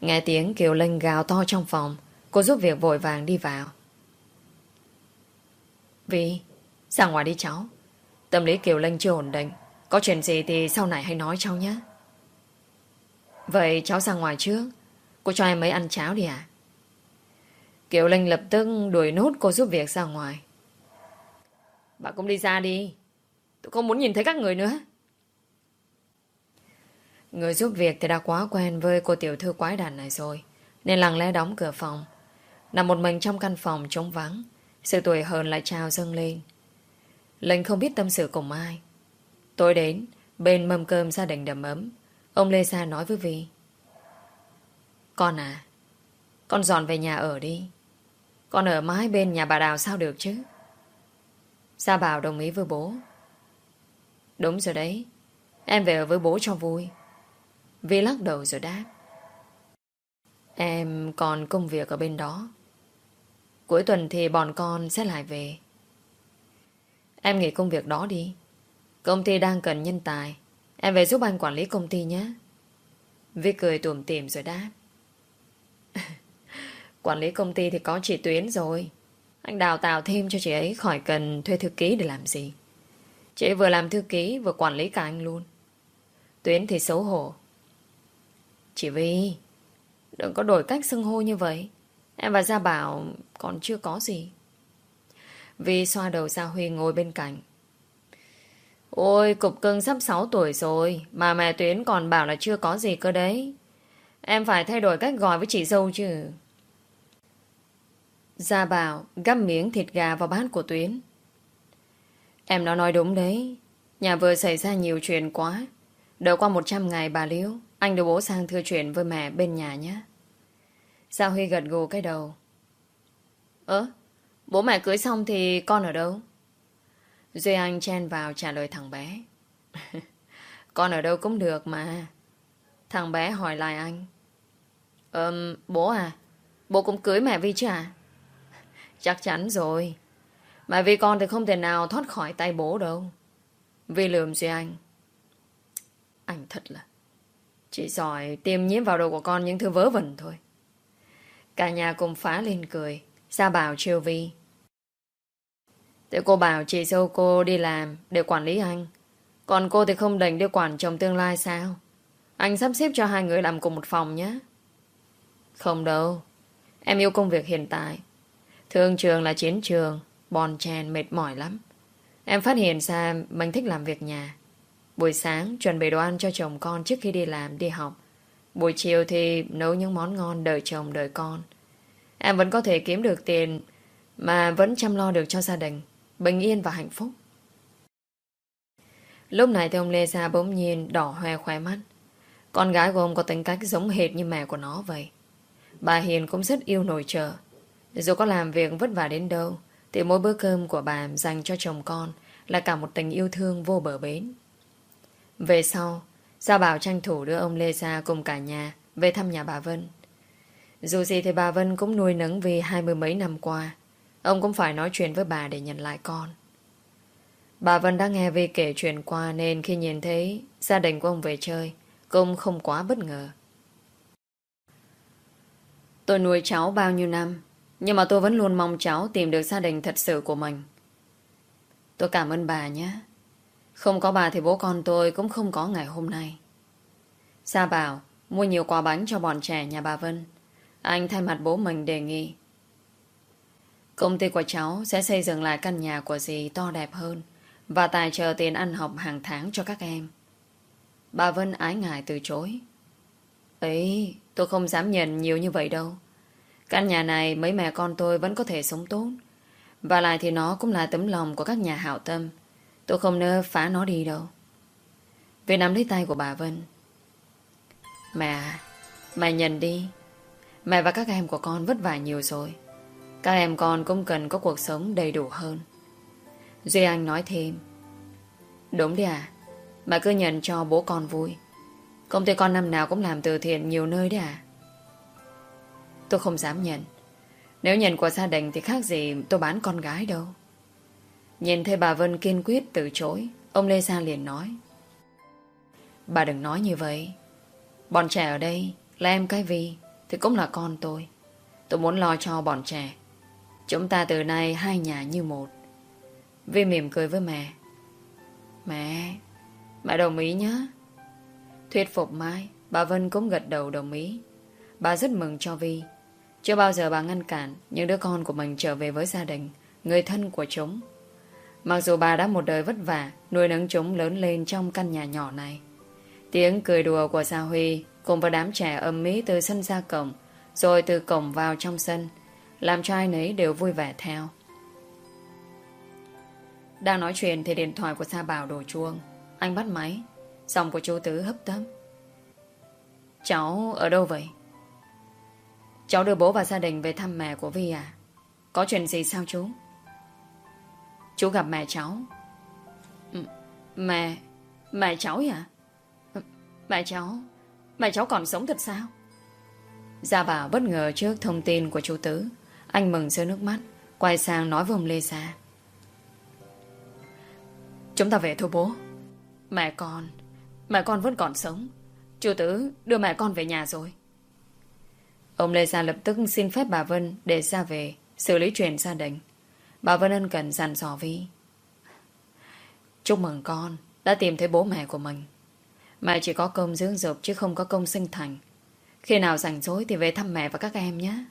Nghe tiếng Kiều Linh gào to trong phòng, Cô giúp việc vội vàng đi vào. Vì, ra ngoài đi cháu. Tâm lý Kiều Linh chưa ổn định. Có chuyện gì thì sau này hãy nói cháu nhé. Vậy cháu ra ngoài trước. Cô cho em mấy ăn cháo đi à Kiều Linh lập tức đuổi nốt cô giúp việc ra ngoài. Bà cũng đi ra đi. Tôi không muốn nhìn thấy các người nữa. Người giúp việc thì đã quá quen với cô tiểu thư quái đàn này rồi, Nên lặng lẽ đóng cửa phòng. Nằm một mình trong căn phòng trống vắng, Sự tuổi hờn lại trào dâng lên. Linh không biết tâm sự cùng ai. Tối đến, bên mâm cơm gia đình đầm ấm, ông Lê Sa nói với Vi. Con à, con dọn về nhà ở đi. Con ở mãi bên nhà bà Đào sao được chứ? Sa Bảo đồng ý với bố. Đúng rồi đấy, em về ở với bố cho vui. Vi lắc đầu rồi đáp. Em còn công việc ở bên đó. Cuối tuần thì bọn con sẽ lại về. Em nghỉ công việc đó đi. Công ty đang cần nhân tài. Em về giúp anh quản lý công ty nhé. Vi cười tủm tỉm rồi đáp. quản lý công ty thì có chị Tuyến rồi. Anh đào tạo thêm cho chị ấy khỏi cần thuê thư ký để làm gì. Chị ấy vừa làm thư ký vừa quản lý cả anh luôn. Tuyến thì xấu hổ. Chị Vi, đừng có đổi cách xưng hô như vậy. Em và Gia Bảo còn chưa có gì. Vi xoa đầu Gia Huy ngồi bên cạnh. Ôi, cục cưng sắp 6 tuổi rồi, mà mẹ Tuyến còn bảo là chưa có gì cơ đấy. Em phải thay đổi cách gọi với chị dâu chứ. Gia Bảo gắp miếng thịt gà vào bát của Tuyến. Em nó nói đúng đấy. Nhà vừa xảy ra nhiều chuyện quá. Đợi qua 100 ngày bà Liễu, anh đưa bố sang thưa chuyện với mẹ bên nhà nhé. Gia Huy gật gù cái đầu. Ơ, bố mẹ cưới xong thì con ở đâu? Duy Anh chen vào trả lời thằng bé. con ở đâu cũng được mà. Thằng bé hỏi lại anh. Ừm, bố à? Bố cũng cưới mẹ Vi chứ à? Chắc chắn rồi. Mà vì con thì không thể nào thoát khỏi tay bố đâu. Vi lườm Duy Anh. Anh thật là... Chỉ giỏi tiêm nhiễm vào đầu của con những thứ vớ vẩn thôi. Cả nhà cùng phá lên cười. Gia bảo chiều Vi. Thế cô bảo chị dâu cô đi làm để quản lý anh. Còn cô thì không đành đi quản chồng tương lai sao? Anh sắp xếp cho hai người làm cùng một phòng nhé. Không đâu. Em yêu công việc hiện tại. Thương trường là chiến trường. bòn chèn mệt mỏi lắm. Em phát hiện ra mình thích làm việc nhà. Buổi sáng chuẩn bị đồ ăn cho chồng con trước khi đi làm, đi học. Buổi chiều thì nấu những món ngon đợi chồng, đợi con. Em vẫn có thể kiếm được tiền mà vẫn chăm lo được cho gia đình. Bình yên và hạnh phúc. Lúc này thì ông Lê Sa bỗng nhiên đỏ hoe khóe mắt. Con gái của ông có tính cách giống hệt như mẹ của nó vậy. Bà Hiền cũng rất yêu nổi trợ. Dù có làm việc vất vả đến đâu, thì mỗi bữa cơm của bà dành cho chồng con là cả một tình yêu thương vô bờ bến. Về sau, Gia Bảo tranh thủ đưa ông Lê Sa cùng cả nhà về thăm nhà bà Vân. Dù gì thì bà Vân cũng nuôi nấng vì hai mươi mấy năm qua. Ông cũng phải nói chuyện với bà để nhận lại con. Bà Vân đã nghe Vi kể chuyện qua nên khi nhìn thấy gia đình của ông về chơi, cũng không quá bất ngờ. Tôi nuôi cháu bao nhiêu năm, nhưng mà tôi vẫn luôn mong cháu tìm được gia đình thật sự của mình. Tôi cảm ơn bà nhé. Không có bà thì bố con tôi cũng không có ngày hôm nay. Gia bảo mua nhiều quà bánh cho bọn trẻ nhà bà Vân. Anh thay mặt bố mình đề nghị. Công ty của cháu sẽ xây dựng lại căn nhà của dì to đẹp hơn và tài trợ tiền ăn học hàng tháng cho các em. Bà Vân ái ngại từ chối. Ấy, tôi không dám nhận nhiều như vậy đâu. Căn nhà này mấy mẹ con tôi vẫn có thể sống tốt. Và lại thì nó cũng là tấm lòng của các nhà hảo tâm. Tôi không nỡ phá nó đi đâu. Vì nắm lấy tay của bà Vân. Mẹ, mẹ nhận đi. Mẹ và các em của con vất vả nhiều rồi. Các em con cũng cần có cuộc sống đầy đủ hơn. Duy Anh nói thêm. Đúng đấy à? Mẹ cứ nhận cho bố con vui. Công ty con năm nào cũng làm từ thiện nhiều nơi đấy à? Tôi không dám nhận. Nếu nhận của gia đình thì khác gì tôi bán con gái đâu. Nhìn thấy bà Vân kiên quyết từ chối, ông Lê Gia liền nói. Bà đừng nói như vậy. Bọn trẻ ở đây là em cái Vi thì cũng là con tôi. Tôi muốn lo cho bọn trẻ. Chúng ta từ nay hai nhà như một. Vi mỉm cười với mẹ. Mẹ, mẹ đồng ý nhé. Thuyết phục Mai, bà Vân cũng gật đầu đồng ý. Bà rất mừng cho Vi. Chưa bao giờ bà ngăn cản những đứa con của mình trở về với gia đình, người thân của chúng. Mặc dù bà đã một đời vất vả nuôi nấng chúng lớn lên trong căn nhà nhỏ này. Tiếng cười đùa của Gia Huy cùng với đám trẻ âm mỹ từ sân ra cổng rồi từ cổng vào trong sân làm cho ai nấy đều vui vẻ theo. Đang nói chuyện thì điện thoại của Sa Bảo đổ chuông. Anh bắt máy. Giọng của chú Tứ hấp tấp. Cháu ở đâu vậy? Cháu đưa bố và gia đình về thăm mẹ của Vi à? Có chuyện gì sao chú? Chú gặp mẹ cháu. Mẹ... Mẹ cháu à? Mẹ cháu... Mẹ cháu còn sống thật sao? Gia Bảo bất ngờ trước thông tin của chú Tứ. Anh mừng rơi nước mắt, quay sang nói với ông Lê Gia. Chúng ta về thôi bố. Mẹ con, mẹ con vẫn còn sống. Chú Tứ đưa mẹ con về nhà rồi. Ông Lê Gia lập tức xin phép bà Vân để ra về, xử lý chuyện gia đình. Bà Vân ân cần dặn dò Vi. Chúc mừng con đã tìm thấy bố mẹ của mình. Mẹ chỉ có công dưỡng dục chứ không có công sinh thành. Khi nào rảnh rỗi thì về thăm mẹ và các em nhé.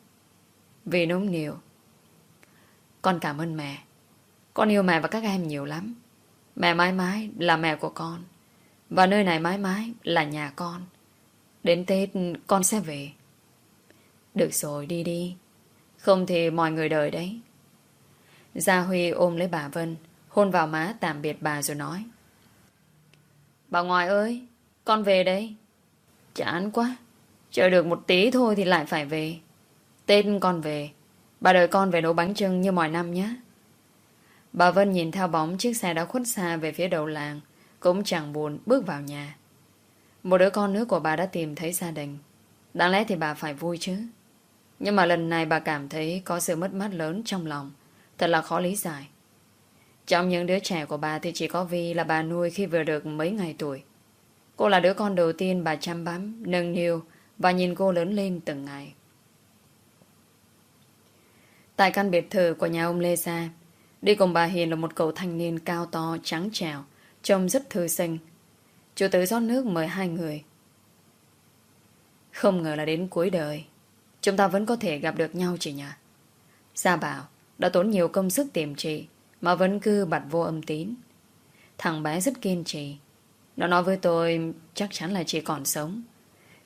Vì nũng nhiều. Con cảm ơn mẹ. Con yêu mẹ và các em nhiều lắm. Mẹ mãi mãi là mẹ của con. Và nơi này mãi mãi là nhà con. Đến Tết con sẽ về. Được rồi, đi đi. Không thì mọi người đợi đấy. Gia Huy ôm lấy bà Vân, hôn vào má tạm biệt bà rồi nói. Bà ngoại ơi, con về đây. Chán quá. Chờ được một tí thôi thì lại phải về. Tết con về. Bà đợi con về nấu bánh trưng như mọi năm nhé. Bà Vân nhìn theo bóng chiếc xe đã khuất xa về phía đầu làng. Cũng chẳng buồn bước vào nhà. Một đứa con nữa của bà đã tìm thấy gia đình. Đáng lẽ thì bà phải vui chứ. Nhưng mà lần này bà cảm thấy có sự mất mát lớn trong lòng. Thật là khó lý giải. Trong những đứa trẻ của bà thì chỉ có Vi là bà nuôi khi vừa được mấy ngày tuổi. Cô là đứa con đầu tiên bà chăm bám, nâng niu và nhìn cô lớn lên từng ngày. Tại căn biệt thự của nhà ông Lê Gia, đi cùng bà Hiền là một cậu thanh niên cao to, trắng trẻo, trông rất thư sinh. Chủ tử rót nước mời hai người. Không ngờ là đến cuối đời, chúng ta vẫn có thể gặp được nhau chị nhỉ? Gia Bảo đã tốn nhiều công sức tìm chị, mà vẫn cứ bật vô âm tín. Thằng bé rất kiên trì. Nó nói với tôi chắc chắn là chị còn sống.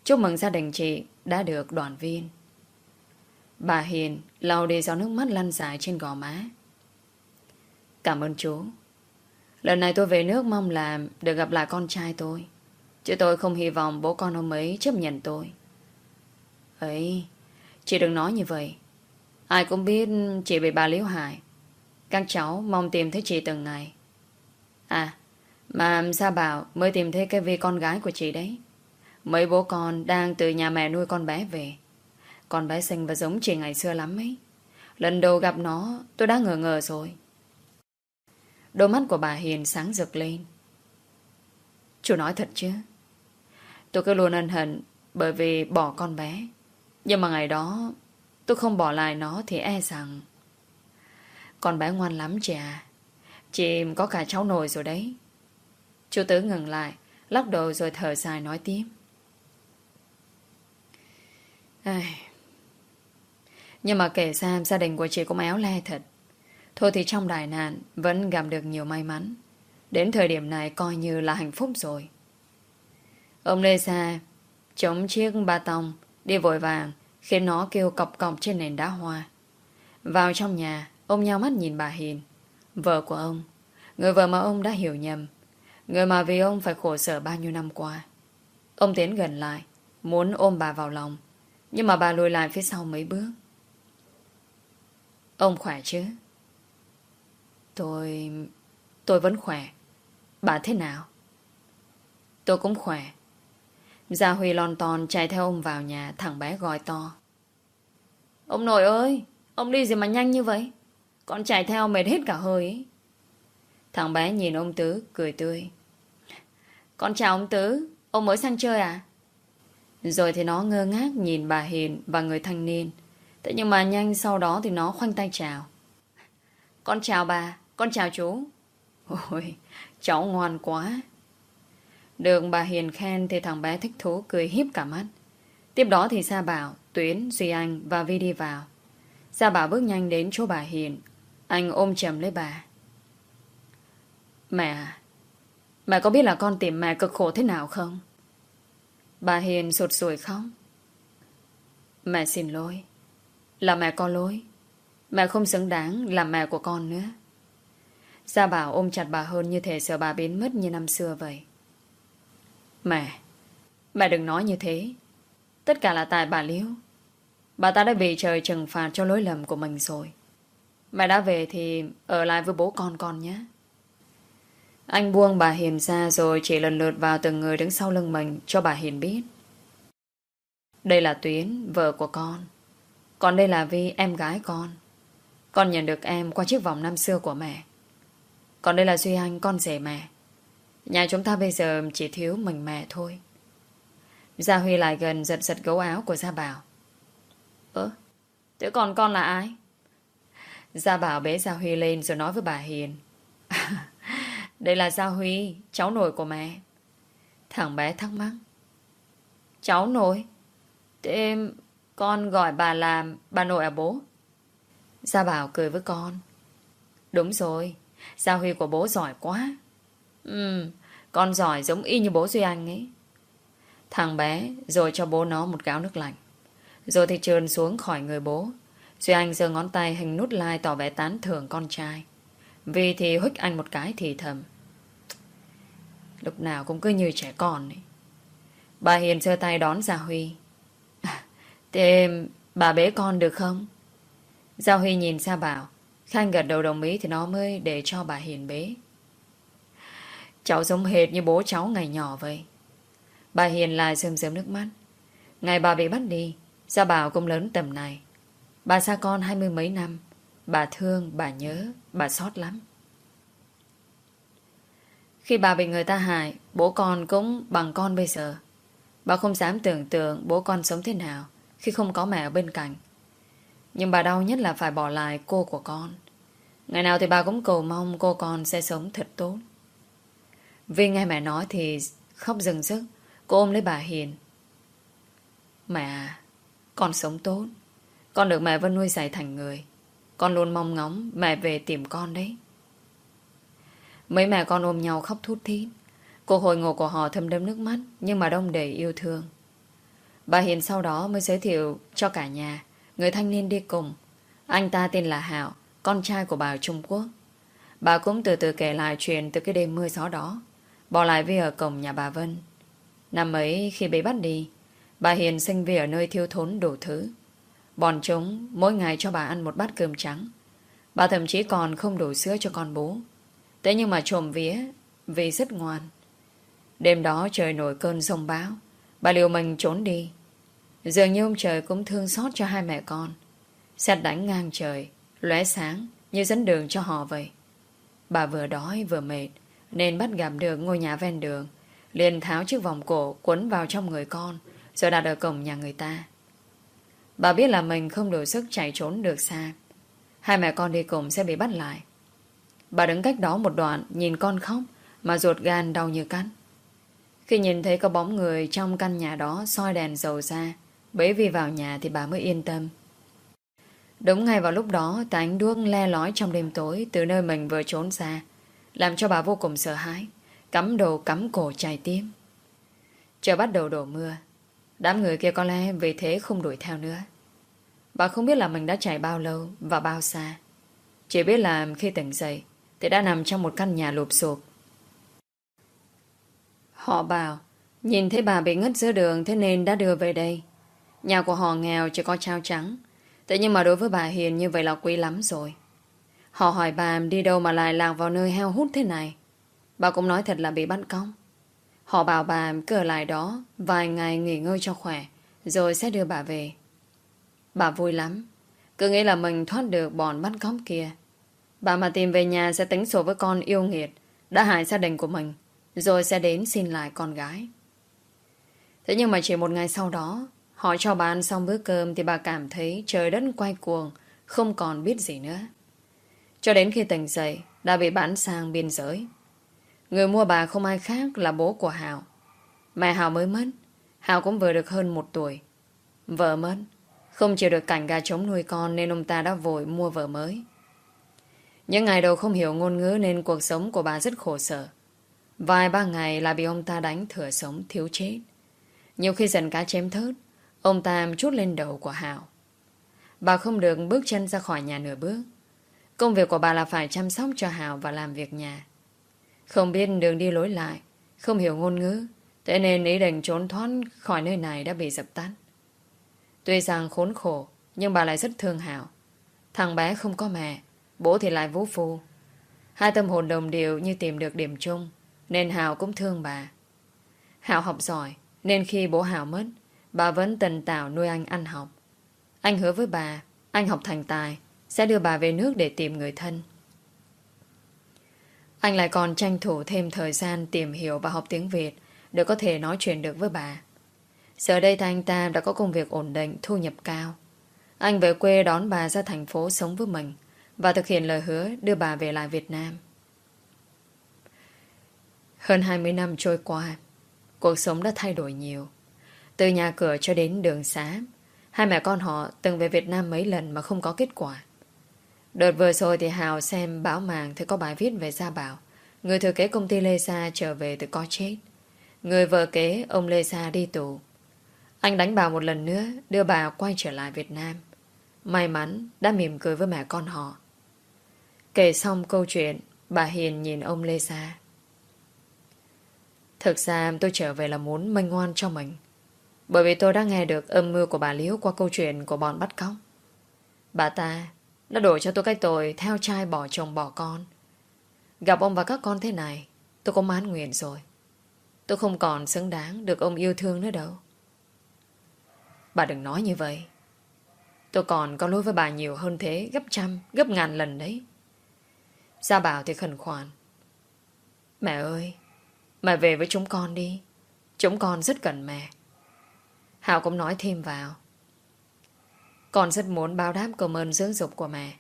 Chúc mừng gia đình chị đã được đoàn viên. Bà Hiền lau đi gió nước mắt lăn dài trên gò má. Cảm ơn chú. Lần này tôi về nước mong là được gặp lại con trai tôi. Chứ tôi không hy vọng bố con ông ấy chấp nhận tôi. Ấy, chị đừng nói như vậy. Ai cũng biết chị bị bà Liễu hại. Các cháu mong tìm thấy chị từng ngày. À, mà Sa Bảo mới tìm thấy cái vi con gái của chị đấy. Mấy bố con đang từ nhà mẹ nuôi con bé về. Con bé xinh và giống chị ngày xưa lắm ấy. Lần đầu gặp nó, tôi đã ngờ ngờ rồi. Đôi mắt của bà Hiền sáng rực lên. Chú nói thật chứ? Tôi cứ luôn ân hận bởi vì bỏ con bé. Nhưng mà ngày đó tôi không bỏ lại nó thì e rằng... Con bé ngoan lắm chị à. Chị có cả cháu nồi rồi đấy. Chú Tứ ngừng lại, lắc đầu rồi thở dài nói tiếp. Ai... Nhưng mà kể ra gia đình của chị cũng éo le thật. Thôi thì trong đại nạn vẫn gặp được nhiều may mắn. Đến thời điểm này coi như là hạnh phúc rồi. Ông Lê Sa chống chiếc ba tông đi vội vàng khiến nó kêu cọc cọc trên nền đá hoa. Vào trong nhà, ông nhau mắt nhìn bà Hiền, vợ của ông, người vợ mà ông đã hiểu nhầm, người mà vì ông phải khổ sở bao nhiêu năm qua. Ông tiến gần lại, muốn ôm bà vào lòng, nhưng mà bà lùi lại phía sau mấy bước. Ông khỏe chứ? Tôi... tôi vẫn khỏe. Bà thế nào? Tôi cũng khỏe. Gia Huy lon ton chạy theo ông vào nhà, thằng bé gọi to. Ông nội ơi! Ông đi gì mà nhanh như vậy? Con chạy theo mệt hết cả hơi ấy. Thằng bé nhìn ông Tứ, cười tươi. Con chào ông Tứ. Ông mới sang chơi à? Rồi thì nó ngơ ngác nhìn bà Hiền và người thanh niên. Thế nhưng mà nhanh sau đó thì nó khoanh tay chào. Con chào bà, con chào chú. Ôi, cháu ngoan quá. Được bà Hiền khen thì thằng bé thích thú cười híp cả mắt. Tiếp đó thì Sa Bảo, Tuyến, Duy Anh và Vi đi vào. Sa Bảo bước nhanh đến chỗ bà Hiền. Anh ôm chầm lấy bà. Mẹ à, mẹ có biết là con tìm mẹ cực khổ thế nào không? Bà Hiền sụt sùi khóc. Mẹ xin lỗi. Là mẹ có lỗi. Mẹ không xứng đáng làm mẹ của con nữa. Gia Bảo ôm chặt bà hơn như thể sợ bà biến mất như năm xưa vậy. Mẹ, mẹ đừng nói như thế. Tất cả là tại bà Liễu. Bà ta đã bị trời trừng phạt cho lỗi lầm của mình rồi. Mẹ đã về thì ở lại với bố con con nhé. Anh buông bà Hiền ra rồi chỉ lần lượt vào từng người đứng sau lưng mình cho bà Hiền biết. Đây là Tuyến, vợ của con. Còn đây là Vi, em gái con. Con nhận được em qua chiếc vòng năm xưa của mẹ. Còn đây là Duy Anh, con rể mẹ. Nhà chúng ta bây giờ chỉ thiếu mình mẹ thôi. Gia Huy lại gần giật giật gấu áo của Gia Bảo. Ơ, thế còn con là ai? Gia Bảo bế Gia Huy lên rồi nói với bà Hiền. Đây là Gia Huy, cháu nội của mẹ. Thằng bé thắc mắc. Cháu nội? Thế con gọi bà là bà nội à bố? Gia Bảo cười với con. Đúng rồi, Gia Huy của bố giỏi quá. Ừ, con giỏi giống y như bố Duy Anh ấy. Thằng bé rồi cho bố nó một gáo nước lạnh. Rồi thì trườn xuống khỏi người bố. Duy Anh giơ ngón tay hình nút like tỏ vẻ tán thưởng con trai. Vì thì hích anh một cái thì thầm. Lúc nào cũng cứ như trẻ con ấy. Bà Hiền giơ tay đón Gia Huy. Thế bà bế con được không? giao Huy nhìn ra bảo. Khanh gật đầu đồng ý thì nó mới để cho bà Hiền bế. Cháu giống hệt như bố cháu ngày nhỏ vậy. Bà Hiền lại rơm rớm nước mắt. Ngày bà bị bắt đi, Gia Bảo cũng lớn tầm này. Bà xa con hai mươi mấy năm. Bà thương, bà nhớ, bà xót lắm. Khi bà bị người ta hại, bố con cũng bằng con bây giờ. Bà không dám tưởng tượng bố con sống thế nào khi không có mẹ ở bên cạnh. Nhưng bà đau nhất là phải bỏ lại cô của con. Ngày nào thì bà cũng cầu mong cô con sẽ sống thật tốt. Vì nghe mẹ nói thì khóc dừng sức, cô ôm lấy bà Hiền. Mẹ à, con sống tốt. Con được mẹ vẫn nuôi dạy thành người. Con luôn mong ngóng mẹ về tìm con đấy. Mấy mẹ con ôm nhau khóc thút thít. Cuộc hồi ngộ của họ thâm đâm nước mắt nhưng mà đông đầy yêu thương. Bà Hiền sau đó mới giới thiệu cho cả nhà người thanh niên đi cùng. Anh ta tên là Hạo, con trai của bà ở Trung Quốc. Bà cũng từ từ kể lại chuyện từ cái đêm mưa gió đó. Bỏ lại Vi ở cổng nhà bà Vân. Năm ấy khi bị bắt đi, bà Hiền sinh Vi ở nơi thiếu thốn đủ thứ. Bọn chúng mỗi ngày cho bà ăn một bát cơm trắng. Bà thậm chí còn không đủ sữa cho con bú Thế nhưng mà trộm vía vì rất ngoan. Đêm đó trời nổi cơn sông báo. Bà liều mình trốn đi. Dường như ông trời cũng thương xót cho hai mẹ con. Xét đánh ngang trời, lóe sáng như dẫn đường cho họ vậy. Bà vừa đói vừa mệt nên bắt gặp được ngôi nhà ven đường. liền tháo chiếc vòng cổ quấn vào trong người con rồi đặt ở cổng nhà người ta. Bà biết là mình không đủ sức chạy trốn được xa. Hai mẹ con đi cùng sẽ bị bắt lại. Bà đứng cách đó một đoạn nhìn con khóc mà ruột gan đau như cắt. Khi nhìn thấy có bóng người trong căn nhà đó soi đèn dầu ra, bấy vì vào nhà thì bà mới yên tâm. Đúng ngay vào lúc đó, tại ánh đuốc le lói trong đêm tối từ nơi mình vừa trốn ra, làm cho bà vô cùng sợ hãi, cắm đầu cắm cổ chạy tim. Trời bắt đầu đổ mưa, đám người kia có lẽ vì thế không đuổi theo nữa. Bà không biết là mình đã chạy bao lâu và bao xa. Chỉ biết là khi tỉnh dậy thì đã nằm trong một căn nhà lụp sụp. Họ bảo, nhìn thấy bà bị ngất giữa đường thế nên đã đưa về đây. Nhà của họ nghèo, chỉ có trao trắng. Thế nhưng mà đối với bà Hiền như vậy là quý lắm rồi. Họ hỏi bà, đi đâu mà lại lạc vào nơi heo hút thế này. Bà cũng nói thật là bị bắt cong. Họ bảo bà, cứ ở lại đó, vài ngày nghỉ ngơi cho khỏe, rồi sẽ đưa bà về. Bà vui lắm. Cứ nghĩ là mình thoát được bọn bắt cóc kia. Bà mà tìm về nhà sẽ tính sổ với con yêu nghiệt, đã hại gia đình của mình rồi sẽ đến xin lại con gái. Thế nhưng mà chỉ một ngày sau đó, họ cho bà ăn xong bữa cơm thì bà cảm thấy trời đất quay cuồng, không còn biết gì nữa. Cho đến khi tỉnh dậy, đã bị bán sang biên giới. Người mua bà không ai khác là bố của Hào. Mẹ Hào mới mất. Hào cũng vừa được hơn một tuổi. Vợ mất. Không chịu được cảnh gà trống nuôi con nên ông ta đã vội mua vợ mới. Những ngày đầu không hiểu ngôn ngữ nên cuộc sống của bà rất khổ sở. Vài ba ngày là bị ông ta đánh thừa sống thiếu chết. Nhiều khi dần cá chém thớt, ông ta chút lên đầu của Hảo. Bà không được bước chân ra khỏi nhà nửa bước. Công việc của bà là phải chăm sóc cho Hảo và làm việc nhà. Không biết đường đi lối lại, không hiểu ngôn ngữ, thế nên ý định trốn thoát khỏi nơi này đã bị dập tắt. Tuy rằng khốn khổ, nhưng bà lại rất thương Hảo. Thằng bé không có mẹ, bố thì lại vũ phu. Hai tâm hồn đồng đều như tìm được điểm chung, nên Hảo cũng thương bà. Hảo học giỏi, nên khi bố Hảo mất, bà vẫn tần tảo nuôi anh ăn học. Anh hứa với bà, anh học thành tài, sẽ đưa bà về nước để tìm người thân. Anh lại còn tranh thủ thêm thời gian tìm hiểu và học tiếng Việt để có thể nói chuyện được với bà. Giờ đây thì anh ta đã có công việc ổn định, thu nhập cao. Anh về quê đón bà ra thành phố sống với mình và thực hiện lời hứa đưa bà về lại Việt Nam. Hơn 20 năm trôi qua, cuộc sống đã thay đổi nhiều. Từ nhà cửa cho đến đường xá, hai mẹ con họ từng về Việt Nam mấy lần mà không có kết quả. Đợt vừa rồi thì Hào xem báo màng thấy có bài viết về Gia Bảo, Người thừa kế công ty Lê Sa trở về từ có chết. Người vợ kế ông Lê Sa đi tù. Anh đánh bà một lần nữa đưa bà quay trở lại Việt Nam. May mắn đã mỉm cười với mẹ con họ. Kể xong câu chuyện, bà Hiền nhìn ông Lê Sa. Thực ra tôi trở về là muốn minh ngoan cho mình. Bởi vì tôi đã nghe được âm mưu của bà Liễu qua câu chuyện của bọn bắt cóc. Bà ta đã đổ cho tôi cái tội theo trai bỏ chồng bỏ con. Gặp ông và các con thế này, tôi có mãn nguyện rồi. Tôi không còn xứng đáng được ông yêu thương nữa đâu. Bà đừng nói như vậy. Tôi còn có lỗi với bà nhiều hơn thế, gấp trăm, gấp ngàn lần đấy. Gia Bảo thì khẩn khoản. Mẹ ơi, mẹ về với chúng con đi. Chúng con rất cần mẹ. Hảo cũng nói thêm vào. Con rất muốn báo đáp công ơn dưỡng dục của mẹ.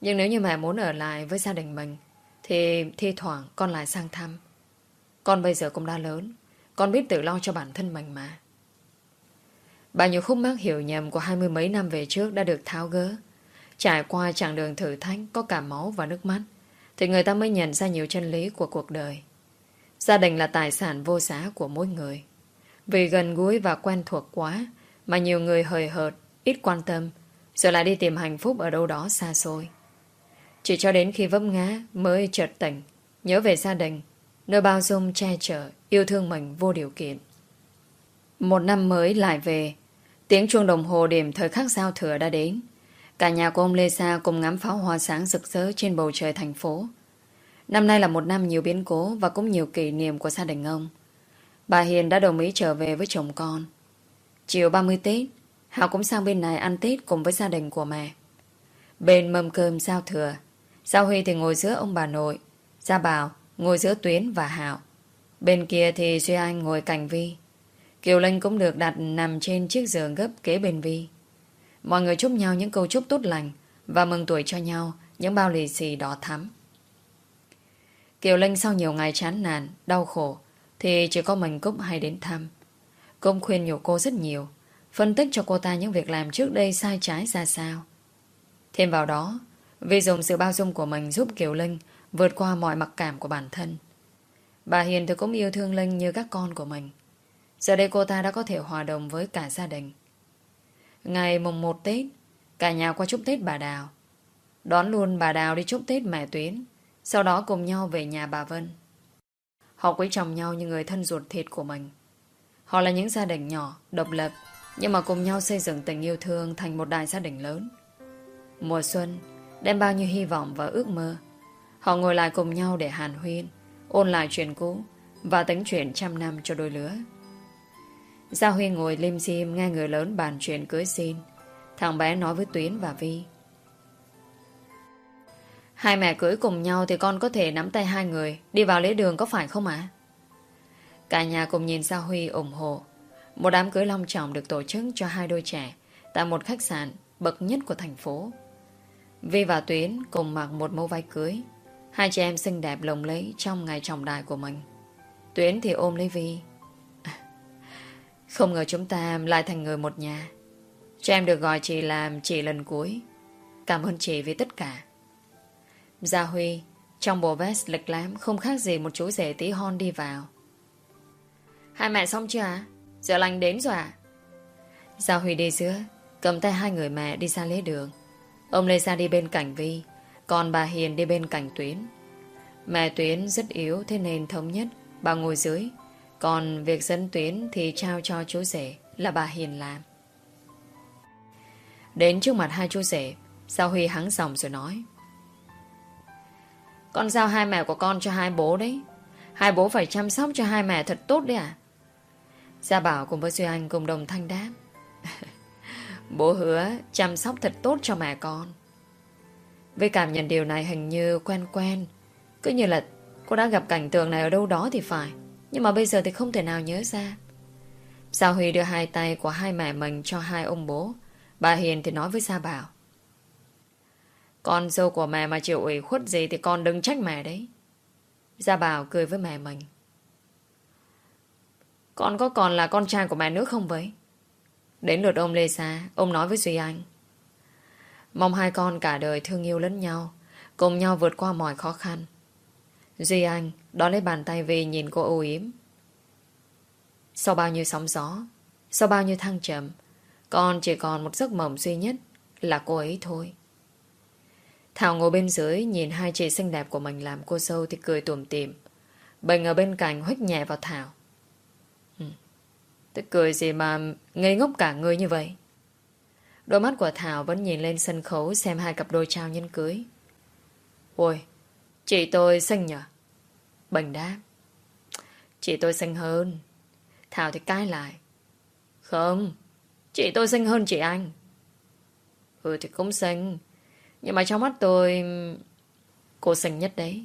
Nhưng nếu như mẹ muốn ở lại với gia đình mình, thì thi thoảng con lại sang thăm. Con bây giờ cũng đã lớn. Con biết tự lo cho bản thân mình mà. Bao nhiêu khúc mắc hiểu nhầm của hai mươi mấy năm về trước đã được tháo gỡ. Trải qua chặng đường thử thách có cả máu và nước mắt, thì người ta mới nhận ra nhiều chân lý của cuộc đời. Gia đình là tài sản vô giá của mỗi người. Vì gần gũi và quen thuộc quá, mà nhiều người hời hợt, ít quan tâm, rồi lại đi tìm hạnh phúc ở đâu đó xa xôi. Chỉ cho đến khi vấp ngã mới chợt tỉnh, nhớ về gia đình, nơi bao dung che chở, yêu thương mình vô điều kiện. Một năm mới lại về, tiếng chuông đồng hồ điểm thời khắc giao thừa đã đến. Cả nhà của ông Lê Sa cùng ngắm pháo hoa sáng rực rỡ trên bầu trời thành phố. Năm nay là một năm nhiều biến cố và cũng nhiều kỷ niệm của gia đình ông. Bà Hiền đã đồng ý trở về với chồng con. Chiều 30 Tết, Hảo cũng sang bên này ăn Tết cùng với gia đình của mẹ. Bên mâm cơm giao thừa, Giao Huy thì ngồi giữa ông bà nội, Gia Bảo ngồi giữa Tuyến và Hảo. Bên kia thì Duy Anh ngồi cạnh Vi. Kiều Linh cũng được đặt nằm trên chiếc giường gấp kế bên Vi. Mọi người chúc nhau những câu chúc tốt lành và mừng tuổi cho nhau những bao lì xì đỏ thắm. Kiều Linh sau nhiều ngày chán nản, đau khổ thì chỉ có mình Cúc hay đến thăm. Cúc khuyên nhủ cô rất nhiều, phân tích cho cô ta những việc làm trước đây sai trái ra sao. Thêm vào đó, vì dùng sự bao dung của mình giúp Kiều Linh vượt qua mọi mặc cảm của bản thân. Bà Hiền thì cũng yêu thương Linh như các con của mình. Giờ đây cô ta đã có thể hòa đồng với cả gia đình. Ngày mùng 1 Tết, cả nhà qua chúc Tết bà Đào. Đón luôn bà Đào đi chúc Tết mẹ Tuyến, sau đó cùng nhau về nhà bà Vân. Họ quý trọng nhau như người thân ruột thịt của mình. Họ là những gia đình nhỏ, độc lập, nhưng mà cùng nhau xây dựng tình yêu thương thành một đại gia đình lớn. Mùa xuân đem bao nhiêu hy vọng và ước mơ. Họ ngồi lại cùng nhau để hàn huyên, ôn lại chuyện cũ và tính chuyện trăm năm cho đôi lứa. Gia Huy ngồi lim dim nghe người lớn bàn chuyện cưới xin. Thằng bé nói với Tuyến và Vi. Hai mẹ cưới cùng nhau thì con có thể nắm tay hai người, đi vào lễ đường có phải không ạ? Cả nhà cùng nhìn Sa Huy ủng hộ. Một đám cưới long trọng được tổ chức cho hai đôi trẻ tại một khách sạn bậc nhất của thành phố. Vi và Tuyến cùng mặc một mẫu váy cưới. Hai chị em xinh đẹp lồng lấy trong ngày trọng đại của mình. Tuyến thì ôm lấy Vi. Không ngờ chúng ta lại thành người một nhà. Cho em được gọi chị làm chị lần cuối. Cảm ơn chị vì tất cả. Gia Huy, trong bộ vest lịch lãm không khác gì một chú rể tí hon đi vào. Hai mẹ xong chưa ạ? Giờ lành đến rồi ạ? Gia Huy đi giữa, cầm tay hai người mẹ đi ra lễ đường. Ông Lê Gia đi bên cạnh Vi, còn bà Hiền đi bên cạnh Tuyến. Mẹ Tuyến rất yếu thế nên thống nhất, bà ngồi dưới. Còn việc dẫn Tuyến thì trao cho chú rể là bà Hiền làm. Đến trước mặt hai chú rể, Sao Huy hắng giọng rồi nói. Con giao hai mẹ của con cho hai bố đấy. Hai bố phải chăm sóc cho hai mẹ thật tốt đấy à? Gia Bảo cùng với Duy Anh cùng đồng thanh đáp. bố hứa chăm sóc thật tốt cho mẹ con. Vì cảm nhận điều này hình như quen quen. Cứ như là cô đã gặp cảnh tượng này ở đâu đó thì phải. Nhưng mà bây giờ thì không thể nào nhớ ra. Sao Huy đưa hai tay của hai mẹ mình cho hai ông bố. Bà Hiền thì nói với Gia Bảo. Con dâu của mẹ mà chịu ủy khuất gì thì con đừng trách mẹ đấy. Gia Bảo cười với mẹ mình. Con có còn là con trai của mẹ nữa không vậy? Đến lượt ông Lê Sa, ông nói với Duy Anh. Mong hai con cả đời thương yêu lẫn nhau, cùng nhau vượt qua mọi khó khăn. Duy Anh đón lấy bàn tay về nhìn cô ưu yếm. Sau bao nhiêu sóng gió, sau bao nhiêu thăng trầm, con chỉ còn một giấc mộng duy nhất là cô ấy thôi. Thảo ngồi bên dưới nhìn hai chị xinh đẹp của mình làm cô sâu thì cười tủm tỉm. Bình ở bên cạnh huých nhẹ vào Thảo. Ừ. Cười gì mà ngây ngốc cả người như vậy? Đôi mắt của Thảo vẫn nhìn lên sân khấu xem hai cặp đôi trao nhân cưới. Ôi, chị tôi xinh nhở? Bình đáp. Chị tôi xinh hơn. Thảo thì cãi lại. Không, chị tôi xinh hơn chị anh. Ừ thì cũng xinh. Nhưng mà trong mắt tôi... Cô xinh nhất đấy.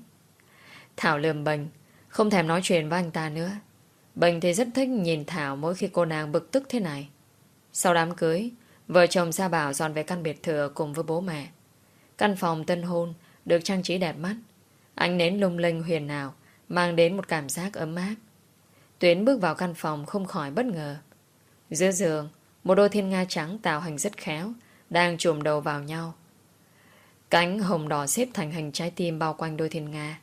Thảo lườm Bình. Không thèm nói chuyện với anh ta nữa. Bình thì rất thích nhìn Thảo mỗi khi cô nàng bực tức thế này. Sau đám cưới, vợ chồng gia Bảo dọn về căn biệt thự cùng với bố mẹ. Căn phòng tân hôn được trang trí đẹp mắt. Ánh nến lung linh huyền nào mang đến một cảm giác ấm áp. Tuyến bước vào căn phòng không khỏi bất ngờ. Giữa giường, một đôi thiên nga trắng tạo hành rất khéo, đang chùm đầu vào nhau. Cánh hồng đỏ xếp thành hình trái tim bao quanh đôi thiên nga.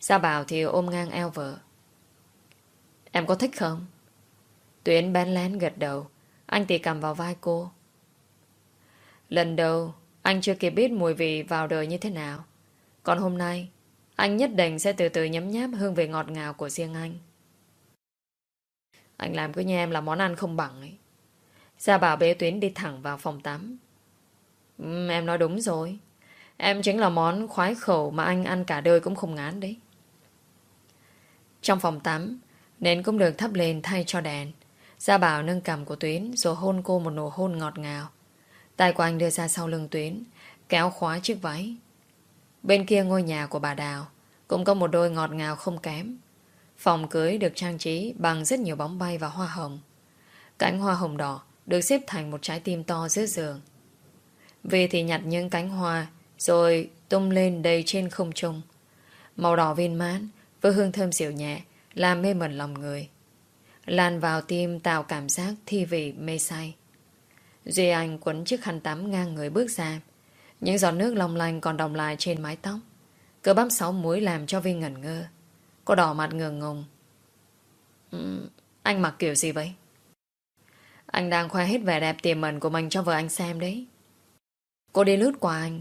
Gia Bảo thì ôm ngang eo vợ. Em có thích không? Tuyến bén lén gật đầu. Anh thì cầm vào vai cô. Lần đầu, anh chưa kịp biết mùi vị vào đời như thế nào. Còn hôm nay, anh nhất định sẽ từ từ nhấm nháp hương vị ngọt ngào của riêng anh. Anh làm cứ như em là món ăn không bằng ấy. Gia Bảo bế Tuyến đi thẳng vào phòng tắm. Uhm, em nói đúng rồi. Em chính là món khoái khẩu mà anh ăn cả đời cũng không ngán đấy. Trong phòng tắm, nến cũng được thắp lên thay cho đèn. Gia Bảo nâng cầm của Tuyến rồi hôn cô một nụ hôn ngọt ngào. Tay của anh đưa ra sau lưng Tuyến, kéo khóa chiếc váy. Bên kia ngôi nhà của bà Đào cũng có một đôi ngọt ngào không kém. Phòng cưới được trang trí bằng rất nhiều bóng bay và hoa hồng. Cánh hoa hồng đỏ được xếp thành một trái tim to giữa giường. Vì thì nhặt những cánh hoa rồi tung lên đầy trên không trung. Màu đỏ viên mãn với hương thơm dịu nhẹ làm mê mẩn lòng người. Lan vào tim tạo cảm giác thi vị mê say. Duy Anh quấn chiếc khăn tắm ngang người bước ra. Những giọt nước long lanh còn đồng lại trên mái tóc. Cơ bắp sáu muối làm cho Vinh ngẩn ngơ. Cô đỏ mặt ngường ngùng. Um, anh mặc kiểu gì vậy? Anh đang khoe hết vẻ đẹp tiềm mẩn của mình cho vợ anh xem đấy. Cô đi lướt qua anh,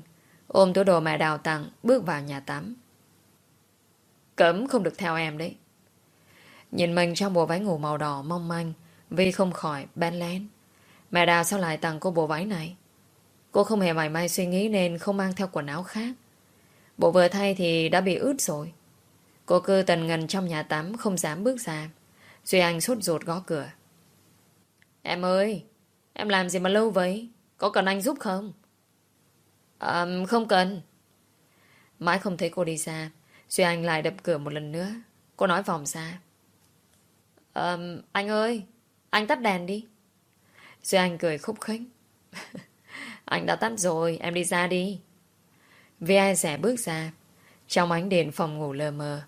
ôm túi đồ mẹ đào tặng, bước vào nhà tắm. Cấm không được theo em đấy. Nhìn mình trong bộ váy ngủ màu đỏ mong manh, Vi không khỏi bén lén. Mẹ đào sao lại tặng cô bộ váy này? Cô không hề mảy may suy nghĩ nên không mang theo quần áo khác. Bộ vừa thay thì đã bị ướt rồi. Cô cư tần ngần trong nhà tắm Không dám bước ra Duy Anh sốt ruột gõ cửa Em ơi Em làm gì mà lâu vậy Có cần anh giúp không à, Không cần. Mãi không thấy cô đi xa Duy Anh lại đập cửa một lần nữa. Cô nói vòng ra à, Anh ơi Anh tắt đèn đi. Duy Anh cười khúc khích. Anh đã tắt rồi Em đi ra đi. Vi ai rẻ bước ra. Trong ánh đèn phòng ngủ lờ mờ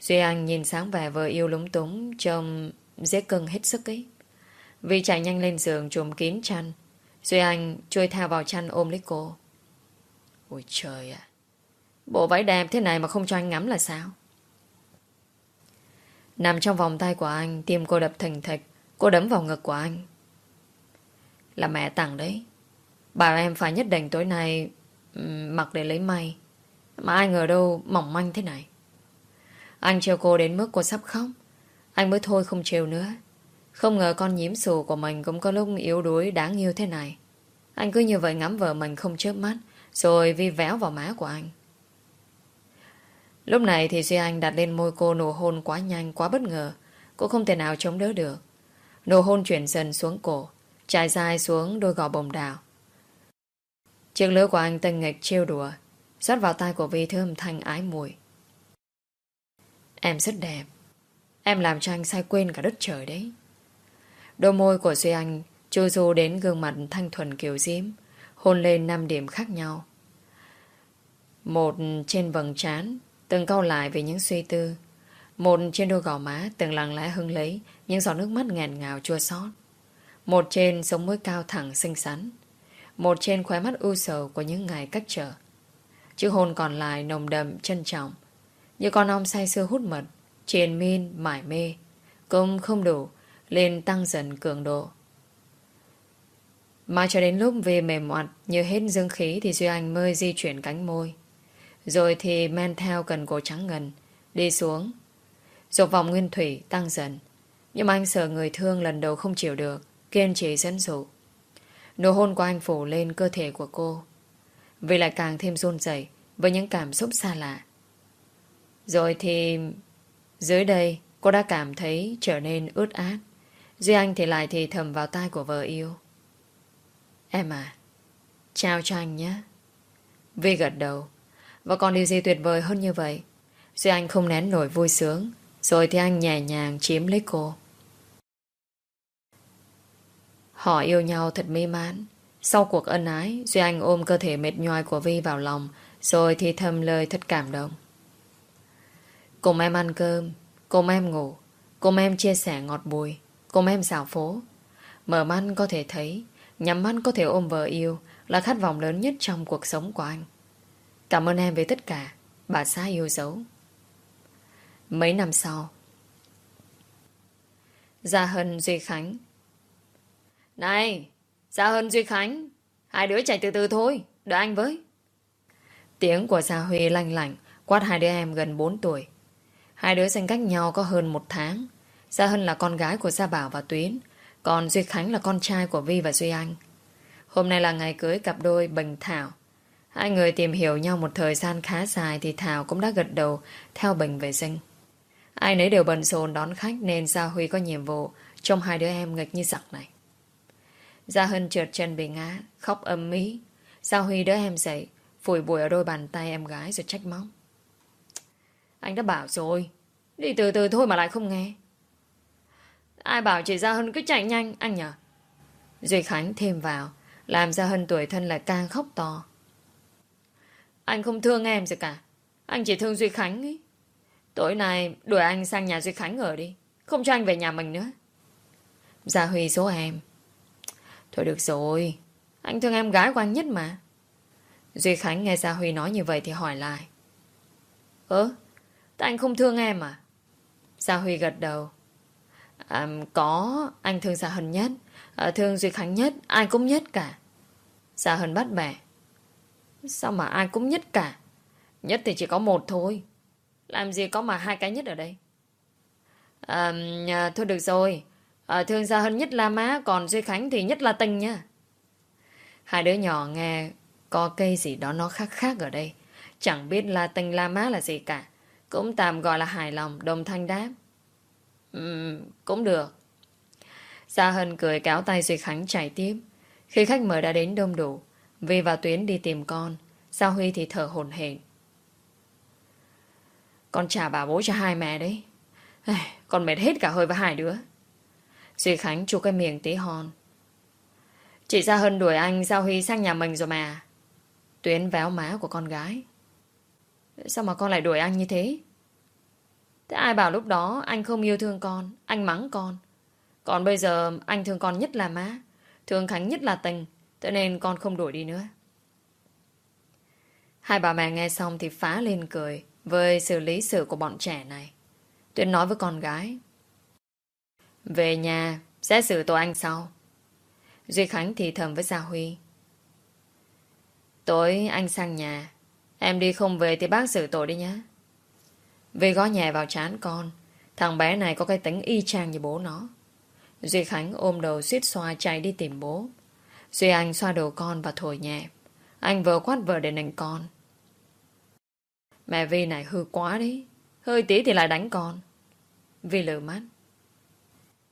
Duy Anh nhìn sáng vẻ vợ yêu lúng túng Trông dễ cưng hết sức ấy. Vì chạy nhanh lên giường trùm kín chăn. Duy Anh chui theo vào chăn ôm lấy cô. Ôi trời ạ. Bộ váy đẹp thế này mà không cho anh ngắm là sao? Nằm trong vòng tay của anh, Tim cô đập thình thịch, Cô đấm vào ngực của anh. Là mẹ tặng đấy. Bảo em phải nhất định tối nay Mặc để lấy may. Mà ai ngờ đâu mỏng manh thế này. Anh trêu cô đến mức cô sắp khóc. Anh mới thôi không trêu nữa. Không ngờ con nhím xù của mình Cũng có lúc yếu đuối đáng yêu thế này. Anh cứ như vậy ngắm vợ mình không chớp mắt. Rồi vi véo vào má của anh Lúc này thì Duy Anh đặt lên môi cô nụ hôn quá nhanh, quá bất ngờ. Cô không thể nào chống đỡ được. Nụ hôn chuyển dần xuống cổ, trải dài xuống đôi gò bồng đào. Chiếc lưỡi của anh tân nghịch trêu đùa, rót vào tay của Vi thơm thanh ái mùi. Em rất đẹp. Em làm cho anh sai quên cả đất trời đấy. Đôi môi của Duy Anh chu du đến gương mặt thanh thuần kiều diễm, hôn lên năm điểm khác nhau. Một trên vầng trán, từng câu lại về những suy tư. Một trên đôi gò má từng lặng lẽ hưng lấy những giọt nước mắt ngàn ngào chua xót. Một trên sống mũi cao thẳng xinh xắn. Một trên khóe mắt u sầu của những ngày cách trở. Chữ hôn còn lại nồng đậm, trân trọng. Như con ong say sưa hút mật Triền min, mải mê Cũng không đủ Lên tăng dần cường độ mà cho đến lúc về mềm mọt Như hết dương khí Thì Duy Anh mới di chuyển cánh môi. Rồi thì men theo cần cổ trắng ngần, Đi xuống. Dục vòng nguyên thủy tăng dần, Nhưng mà anh sợ người thương lần đầu không chịu được, Kiên trì dẫn dụ. Nụ hôn của anh phủ lên cơ thể của cô, Vì lại càng thêm run rẩy Với những cảm xúc xa lạ. Rồi thì Dưới đây cô đã cảm thấy Trở nên ướt át. Duy Anh thì lại thì thầm vào tai của vợ yêu. Em à Chào cho anh nhé Vi gật đầu Và còn điều gì tuyệt vời hơn như vậy Duy Anh không nén nổi vui sướng Rồi thì anh nhẹ nhàng chiếm lấy cô Họ yêu nhau thật mê mãn. Sau cuộc ân ái, Duy Anh ôm cơ thể mệt nhoài của Vi vào lòng, rồi thì thầm lời thật cảm động. Cùng em ăn cơm, cùng em ngủ, cùng em chia sẻ ngọt bùi, cùng em xảo phố. Mở mắt có thể thấy, nhắm mắt có thể ôm vợ yêu là khát vọng lớn nhất trong cuộc sống của anh. Cảm ơn em về tất cả, bà xã yêu dấu. Mấy năm sau, Gia Hân Duy Khánh này, Gia Hân Duy Khánh, hai đứa chạy từ từ thôi, đợi anh với. Tiếng của Gia Huy lanh lảnh, quát hai đứa em gần 4 tuổi. Hai đứa sinh cách nhau có hơn một tháng. Gia Hân là con gái của Gia Bảo và Tuyến, còn Duy Khánh là con trai của Vi và Duy Anh. Hôm nay là ngày cưới cặp đôi Bình Thảo. Hai người tìm hiểu nhau một thời gian khá dài thì Thảo cũng đã gật đầu theo Bình về sinh. Ai nấy đều bận rộn đón khách nên Gia Huy có nhiệm vụ trong hai đứa em nghịch như giặc này. Gia Hân trượt chân bị ngã, khóc âm mỹ. gia Huy đỡ em dậy, phủi bụi ở đôi bàn tay em gái rồi trách móc. Anh đã bảo rồi, đi từ từ thôi mà lại không nghe. Ai bảo chị Gia Hân cứ chạy nhanh, anh nhở? Duy Khánh thêm vào, làm Gia Hân tuổi thân lại càng khóc to. Anh không thương em gì cả, anh chỉ thương Duy Khánh ấy. Tối nay đuổi anh sang nhà Duy Khánh ở đi, không cho anh về nhà mình nữa. Gia Huy số em, Thôi được rồi Anh thương em gái của anh nhất mà Duy Khánh nghe Gia Huy nói như vậy thì hỏi lại Ơ Tại anh không thương em à Gia Huy gật đầu à, Có Anh thương Gia Hân nhất à, Thương Duy Khánh nhất Ai cũng nhất cả. Gia Hân bắt bẻ. Sao mà ai cũng nhất cả? Nhất thì chỉ có một thôi. Làm gì có mà hai cái nhất ở đây? À, Thôi được rồi. À, Thương Gia Hân nhất là má Còn Duy Khánh thì nhất là tình nha. Hai đứa nhỏ nghe Có cây gì đó nó khác khác ở đây. Chẳng biết là tình la má là gì cả. Cũng tạm gọi là hài lòng Đồng thanh đáp. Cũng được Gia Hân cười kéo tay Duy Khánh chạy tiếp Khi khách mời đã đến đông đủ, vi và tuyến đi tìm con Gia Huy thì thở hồn hển Con trả bà bố cho hai mẹ đấy Con mệt hết cả hơi với hai đứa Duy Khánh chu cái miệng tí hon. Chị Gia Hân đuổi anh Giao Huy sang nhà mình rồi mà. Tuyến véo má của con gái. Sao mà con lại đuổi anh như thế? Thế ai bảo lúc đó anh không yêu thương con, anh mắng con. Còn bây giờ anh thương con nhất là má, thương Khánh nhất là tình, cho nên con không đuổi đi nữa. Hai bà mẹ nghe xong thì phá lên cười với xử lý sự của bọn trẻ này. Tuyến nói với con gái. Về nhà, sẽ xử tội anh sau. Duy Khánh thì thầm với Gia Huy. Tối anh sang nhà. Em đi không về thì bác xử tội đi nhé. Vì gõ nhẹ vào chán con. Thằng bé này có cái tính y chang như bố nó. Duy Khánh ôm đầu suýt xoa chạy đi tìm bố. Duy Anh xoa đầu con và thổi nhẹ. Anh vừa quát vừa để nành con. Mẹ Vi này hư quá đấy. Hơi tí thì lại đánh con. Vi lửa mắt.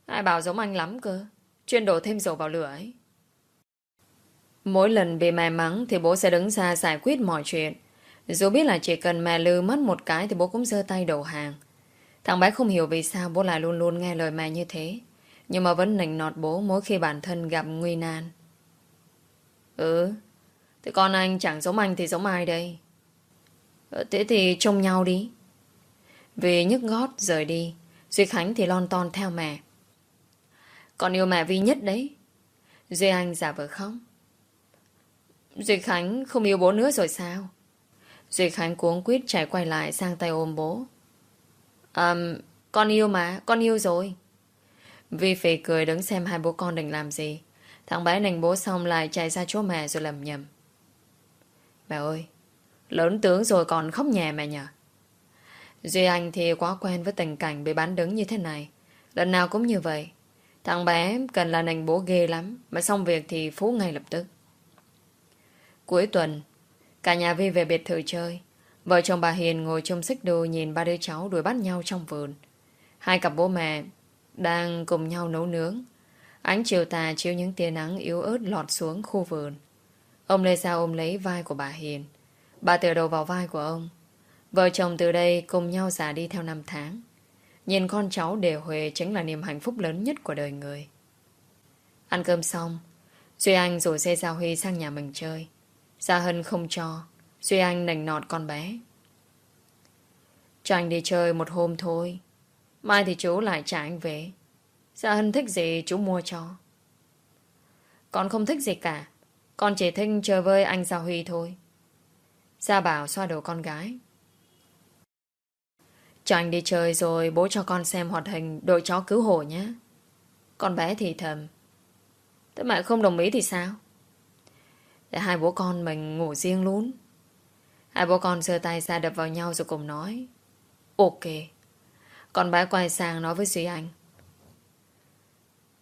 Ai bảo giống anh lắm cơ. Chuyên đổ thêm dầu vào lửa ấy. Mỗi lần bị mẹ mắng thì bố sẽ đứng ra giải quyết mọi chuyện. Dù biết là chỉ cần mẹ lư mất một cái thì bố cũng giơ tay đầu hàng. Thằng bé không hiểu vì sao bố lại luôn luôn nghe lời mẹ như thế. Nhưng mà vẫn nịnh nọt bố mỗi khi bản thân gặp nguy nan. Ừ, thế con anh chẳng giống anh thì giống ai đây? Ừ, thế thì trông nhau đi. Vì nhức gót rời đi, Duy Khánh thì lon ton theo mẹ. Con yêu mẹ Vi nhất đấy. Duy Anh giả vờ không? Duy Khánh không yêu bố nữa rồi sao? Duy Khánh cuống quýt chạy quay lại sang tay ôm bố. Um, con yêu mà, con yêu rồi. Vi phì cười đứng xem hai bố con định làm gì. Thằng bé nành bố xong lại chạy ra chỗ mẹ rồi lầm nhầm. Mẹ ơi, lớn tướng rồi còn khóc nhẹ mẹ nhờ. Duy Anh thì quá quen với tình cảnh bị bán đứng như thế này. Lần nào cũng như vậy. Thằng bé cần là nành bố ghê lắm, mà xong việc thì phú ngay lập tức. Cuối tuần, cả nhà Vi về biệt thự chơi. Vợ chồng bà Hiền ngồi trong xích đu nhìn ba đứa cháu đuổi bắt nhau trong vườn. Hai cặp bố mẹ đang cùng nhau nấu nướng. Ánh chiều tà chiếu những tia nắng yếu ớt lọt xuống khu vườn. Ông Lê Sa ôm lấy vai của bà Hiền. Bà tựa đầu vào vai của ông. Vợ chồng từ đây cùng nhau già đi theo năm tháng. Nhìn con cháu đều huề chính là niềm hạnh phúc lớn nhất của đời người. Ăn cơm xong, Duy Anh rủ xe Giao Huy sang nhà mình chơi. Gia Hân không cho, Duy Anh nành nọt con bé. Cho anh đi chơi một hôm thôi. Mai thì chú lại trả anh về. Gia Hân thích gì chú mua cho. Con không thích gì cả. Con chỉ thích chơi với anh Gia Huy thôi. Gia Bảo xoa đầu con gái. Cho anh đi chơi rồi bố cho con xem hoạt hình đội chó cứu hổ nhé. Con bé thì thầm. Thế mẹ không đồng ý thì sao? Để hai bố con mình ngủ riêng luôn. Hai bố con giơ tay ra đập vào nhau rồi cùng nói. Ok. Con bé quay sang nói với Duy Anh.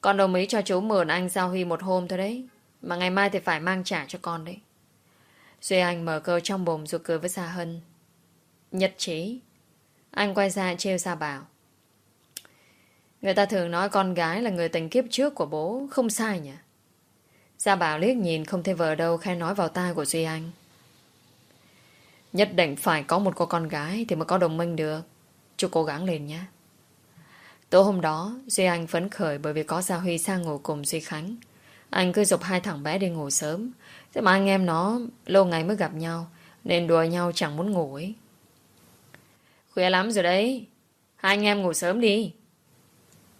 Con đồng ý cho chú mượn anh Giao Huy một hôm thôi đấy. Mà ngày mai thì phải mang trả cho con đấy. Duy Anh mở cơ trong bồm rồi cười với Gia Hân. Nhất trí. Anh quay ra trêu Gia Bảo. Người ta thường nói con gái là người tình kiếp trước của bố. Không sai nhỉ? Gia Bảo liếc nhìn không thấy vợ đâu khai nói vào tai của Duy Anh. Nhất định phải có một cô con gái thì mới có đồng minh được. Chú cố gắng lên nhé. Tối hôm đó, Duy Anh phấn khởi bởi vì có Gia Huy sang ngủ cùng Duy Khánh. Anh cứ dục hai thằng bé đi ngủ sớm. Thế mà anh em nó lâu ngày mới gặp nhau, nên đùa nhau chẳng muốn ngủ ấy. Khuya lắm rồi đấy. Hai anh em ngủ sớm đi.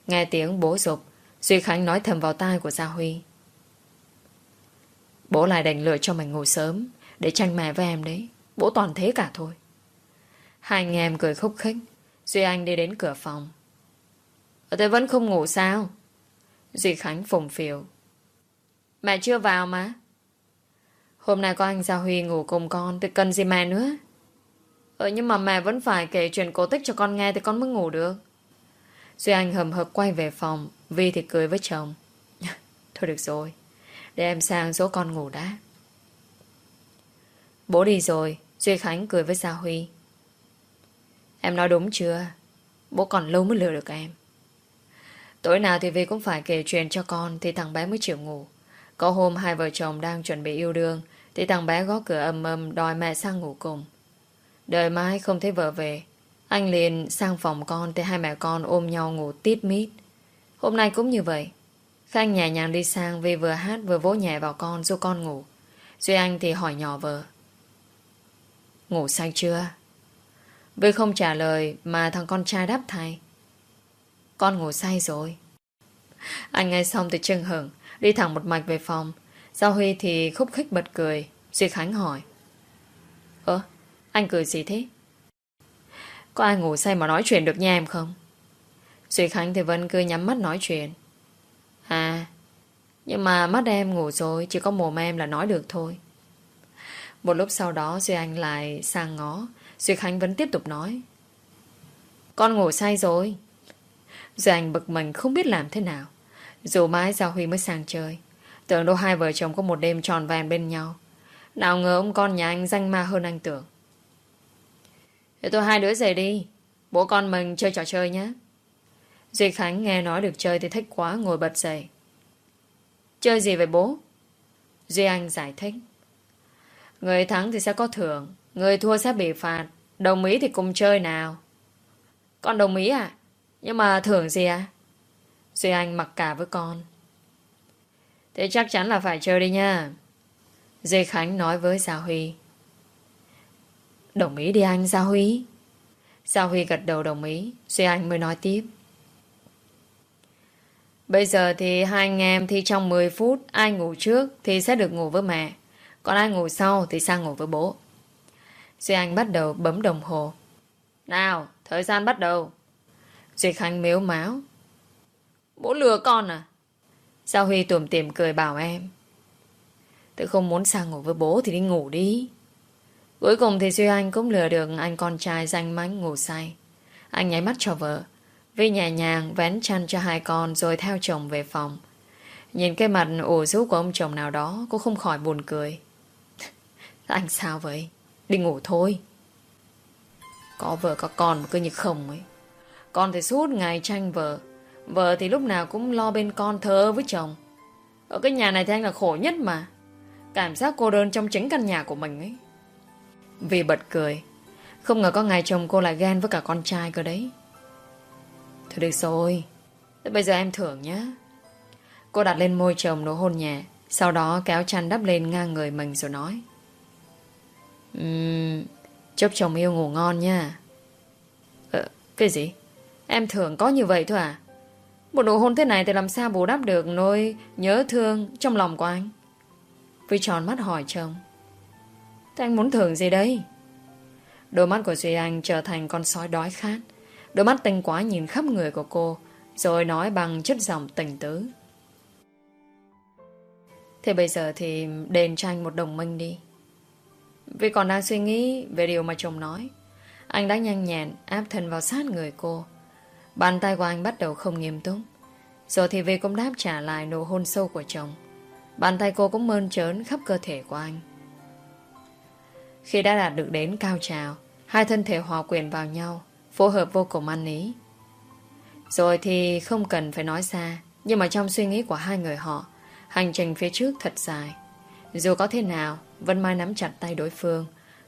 Nghe tiếng bố dục, Duy Khánh nói thầm vào tai của Gia Huy. Bố lại đành lựa cho mình ngủ sớm, để tranh mẹ với em đấy. Bố toàn thế cả thôi. Hai anh em cười khúc khích. Duy Anh đi đến cửa phòng. Ở đây vẫn không ngủ sao? Duy Khánh phùng phiểu. Mẹ chưa vào mà. Hôm nay có anh Gia Huy ngủ cùng con, thì cần gì mẹ nữa? Ờ nhưng mà mẹ vẫn phải kể chuyện cổ tích cho con nghe thì con mới ngủ được. Duy Anh hầm hợp quay về phòng Vi thì cười với chồng. Thôi được rồi. Để em sang dỗ con ngủ đã. Bố đi rồi. Duy Khánh cười với Gia Huy. Em nói đúng chưa? Bố còn lâu mới lừa được em. Tối nào thì Vi cũng phải kể chuyện cho con thì thằng bé mới chịu ngủ. Có hôm hai vợ chồng đang chuẩn bị yêu đương thì thằng bé gõ cửa âm âm đòi mẹ sang ngủ cùng. Đợi mãi không thấy vợ về, Anh liền sang phòng con Thì hai mẹ con ôm nhau ngủ tít mít Hôm nay cũng như vậy Khanh nhẹ nhàng đi sang vì vừa hát vừa vỗ nhẹ vào con giúp con ngủ Duy Anh thì hỏi nhỏ vợ Ngủ say chưa? Vì không trả lời Mà thằng con trai đáp thay Con ngủ say rồi Anh nghe xong thì chừng hửng, Đi thẳng một mạch về phòng Giao Huy thì khúc khích bật cười Duy Khánh hỏi Ơ, anh cười gì thế? Có ai ngủ say mà nói chuyện được nha em không? Duy Khánh thì vẫn cứ nhắm mắt nói chuyện. À, nhưng mà mắt em ngủ rồi, chỉ có mồm em là nói được thôi. Một lúc sau đó Duy Anh lại sang ngó, Duy Khánh vẫn tiếp tục nói. Con ngủ say rồi. Duy Anh bực mình không biết làm thế nào. Dù mãi Giao Huy mới sang chơi. Tưởng đâu hai vợ chồng có một đêm tròn vẹn bên nhau. Nào ngờ ông con nhà anh danh ma hơn anh tưởng. Để tôi hai đứa dậy đi Bố con mình chơi trò chơi nhé Duy Khánh nghe nói được chơi thì thích quá, Ngồi bật dậy. Chơi gì vậy bố? Duy Anh giải thích. Người thắng thì sẽ có thưởng, Người thua sẽ bị phạt. Đồng ý thì cùng chơi nào. Con đồng ý à Nhưng mà thưởng gì à Duy Anh mặc cả với con. Thế chắc chắn là phải chơi đi nha. Duy Khánh nói với Gia Huy. Đồng ý đi anh, Gia Huy. Gia Huy gật đầu đồng ý. Duy Anh mới nói tiếp. Bây giờ thì hai anh em thi trong 10 phút Ai ngủ trước thì sẽ được ngủ với mẹ Còn ai ngủ sau thì sang ngủ với bố Duy Anh bắt đầu bấm đồng hồ. Nào, thời gian bắt đầu. Duy Khánh mếu máu. Bố lừa con à? Sao Huy tùm tìm cười bảo em. Tự không muốn sang ngủ với bố thì đi ngủ đi. Cuối cùng thì Duy Anh cũng lừa được anh con trai danh mánh ngủ say. Anh nháy mắt cho vợ. Vi nhẹ nhàng vén chăn cho hai con rồi theo chồng về phòng. Nhìn cái mặt ủ rũ của ông chồng nào đó cũng không khỏi buồn cười. Anh sao vậy? Đi ngủ thôi. Có vợ có con mà cứ như không ấy. Con thì suốt ngày tranh vợ. Vợ thì lúc nào cũng lo bên con thơ với chồng. Ở cái nhà này thì anh là khổ nhất mà. Cảm giác cô đơn trong chính căn nhà của mình ấy. Vì bật cười. Không ngờ có ngày chồng cô lại ghen với cả con trai cơ đấy. Thôi được rồi. Thế bây giờ em thưởng nhé. Cô đặt lên môi chồng nụ hôn nhẹ. Sau đó kéo chăn đắp lên ngang người mình rồi nói. Uhm, chúc chồng yêu ngủ ngon nha. Ờ, cái gì? Em thường có như vậy thôi à? Một nụ hôn thế này thì làm sao bù đắp được nỗi nhớ thương trong lòng của anh? Vi tròn mắt hỏi chồng. Thế anh muốn thưởng gì đây? Đôi mắt của Duy Anh trở thành con sói đói khát. Đôi mắt tinh quá nhìn khắp người của cô, rồi nói bằng chất giọng tình tứ. Thế bây giờ thì đền cho anh một đồng minh đi. Vì còn đang suy nghĩ về điều mà chồng nói. Anh đã nhanh nhẹn áp thân vào sát người cô. Bàn tay của anh bắt đầu không nghiêm túc. Rồi thì Vi cũng đáp trả lại nụ hôn sâu của chồng. Bàn tay cô cũng mơn trớn khắp cơ thể của anh. Khi đã đạt được đến cao trào, hai thân thể hòa quyền vào nhau, phù hợp vô cùng ăn ý. Rồi thì không cần phải nói xa, nhưng mà trong suy nghĩ của hai người họ, hành trình phía trước thật dài. Dù có thế nào, vẫn mai nắm chặt tay đối phương,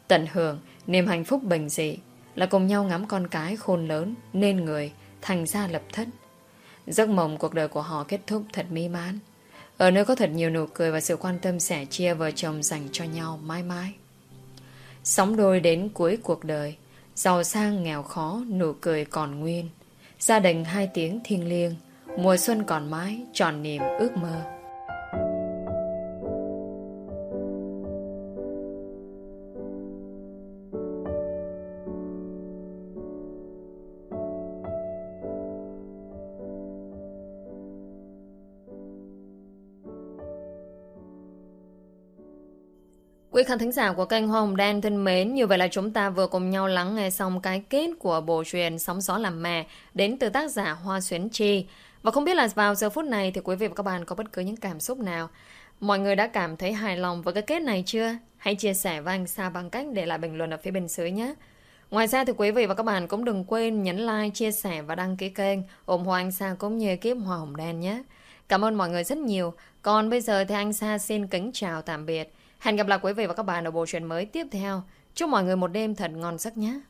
tận hưởng niềm hạnh phúc bình dị, là cùng nhau ngắm con cái khôn lớn, nên người, thành ra lập thất. Giấc mộng cuộc đời của họ kết thúc thật mỹ mãn. Ở nơi có thật nhiều nụ cười và sự quan tâm sẻ chia vợ chồng dành cho nhau mãi mãi. Sống đôi đến cuối cuộc đời, giàu sang nghèo khó, nụ cười còn nguyên. Gia đình hai tiếng thiêng liêng, mùa xuân còn mãi, tròn niềm ước mơ. Quý khán thính giả của kênh Hoa Hồng Đen thân mến, như vậy là chúng ta vừa cùng nhau lắng nghe xong cái kết của bộ truyền Sóng Gió Làm Mẹ đến từ tác giả Hoa Xuyến Chi. Và không biết là vào giờ phút này thì quý vị và các bạn có bất cứ những cảm xúc nào? Mọi người đã cảm thấy hài lòng với cái kết này chưa? Hãy chia sẻ với anh Sa bằng cách để lại bình luận ở phía bên dưới nhé. Ngoài ra thì quý vị và các bạn cũng đừng quên nhấn like, chia sẻ và đăng ký kênh ủng hộ anh Sa cũng như kiếp Hoa Hồng Đen nhé. Cảm ơn mọi người rất nhiều. Còn bây giờ thì anh Sa xin kính chào tạm biệt. Hẹn gặp lại quý vị và các bạn ở bộ truyện mới tiếp theo. Chúc mọi người một đêm thật ngon giấc nhé.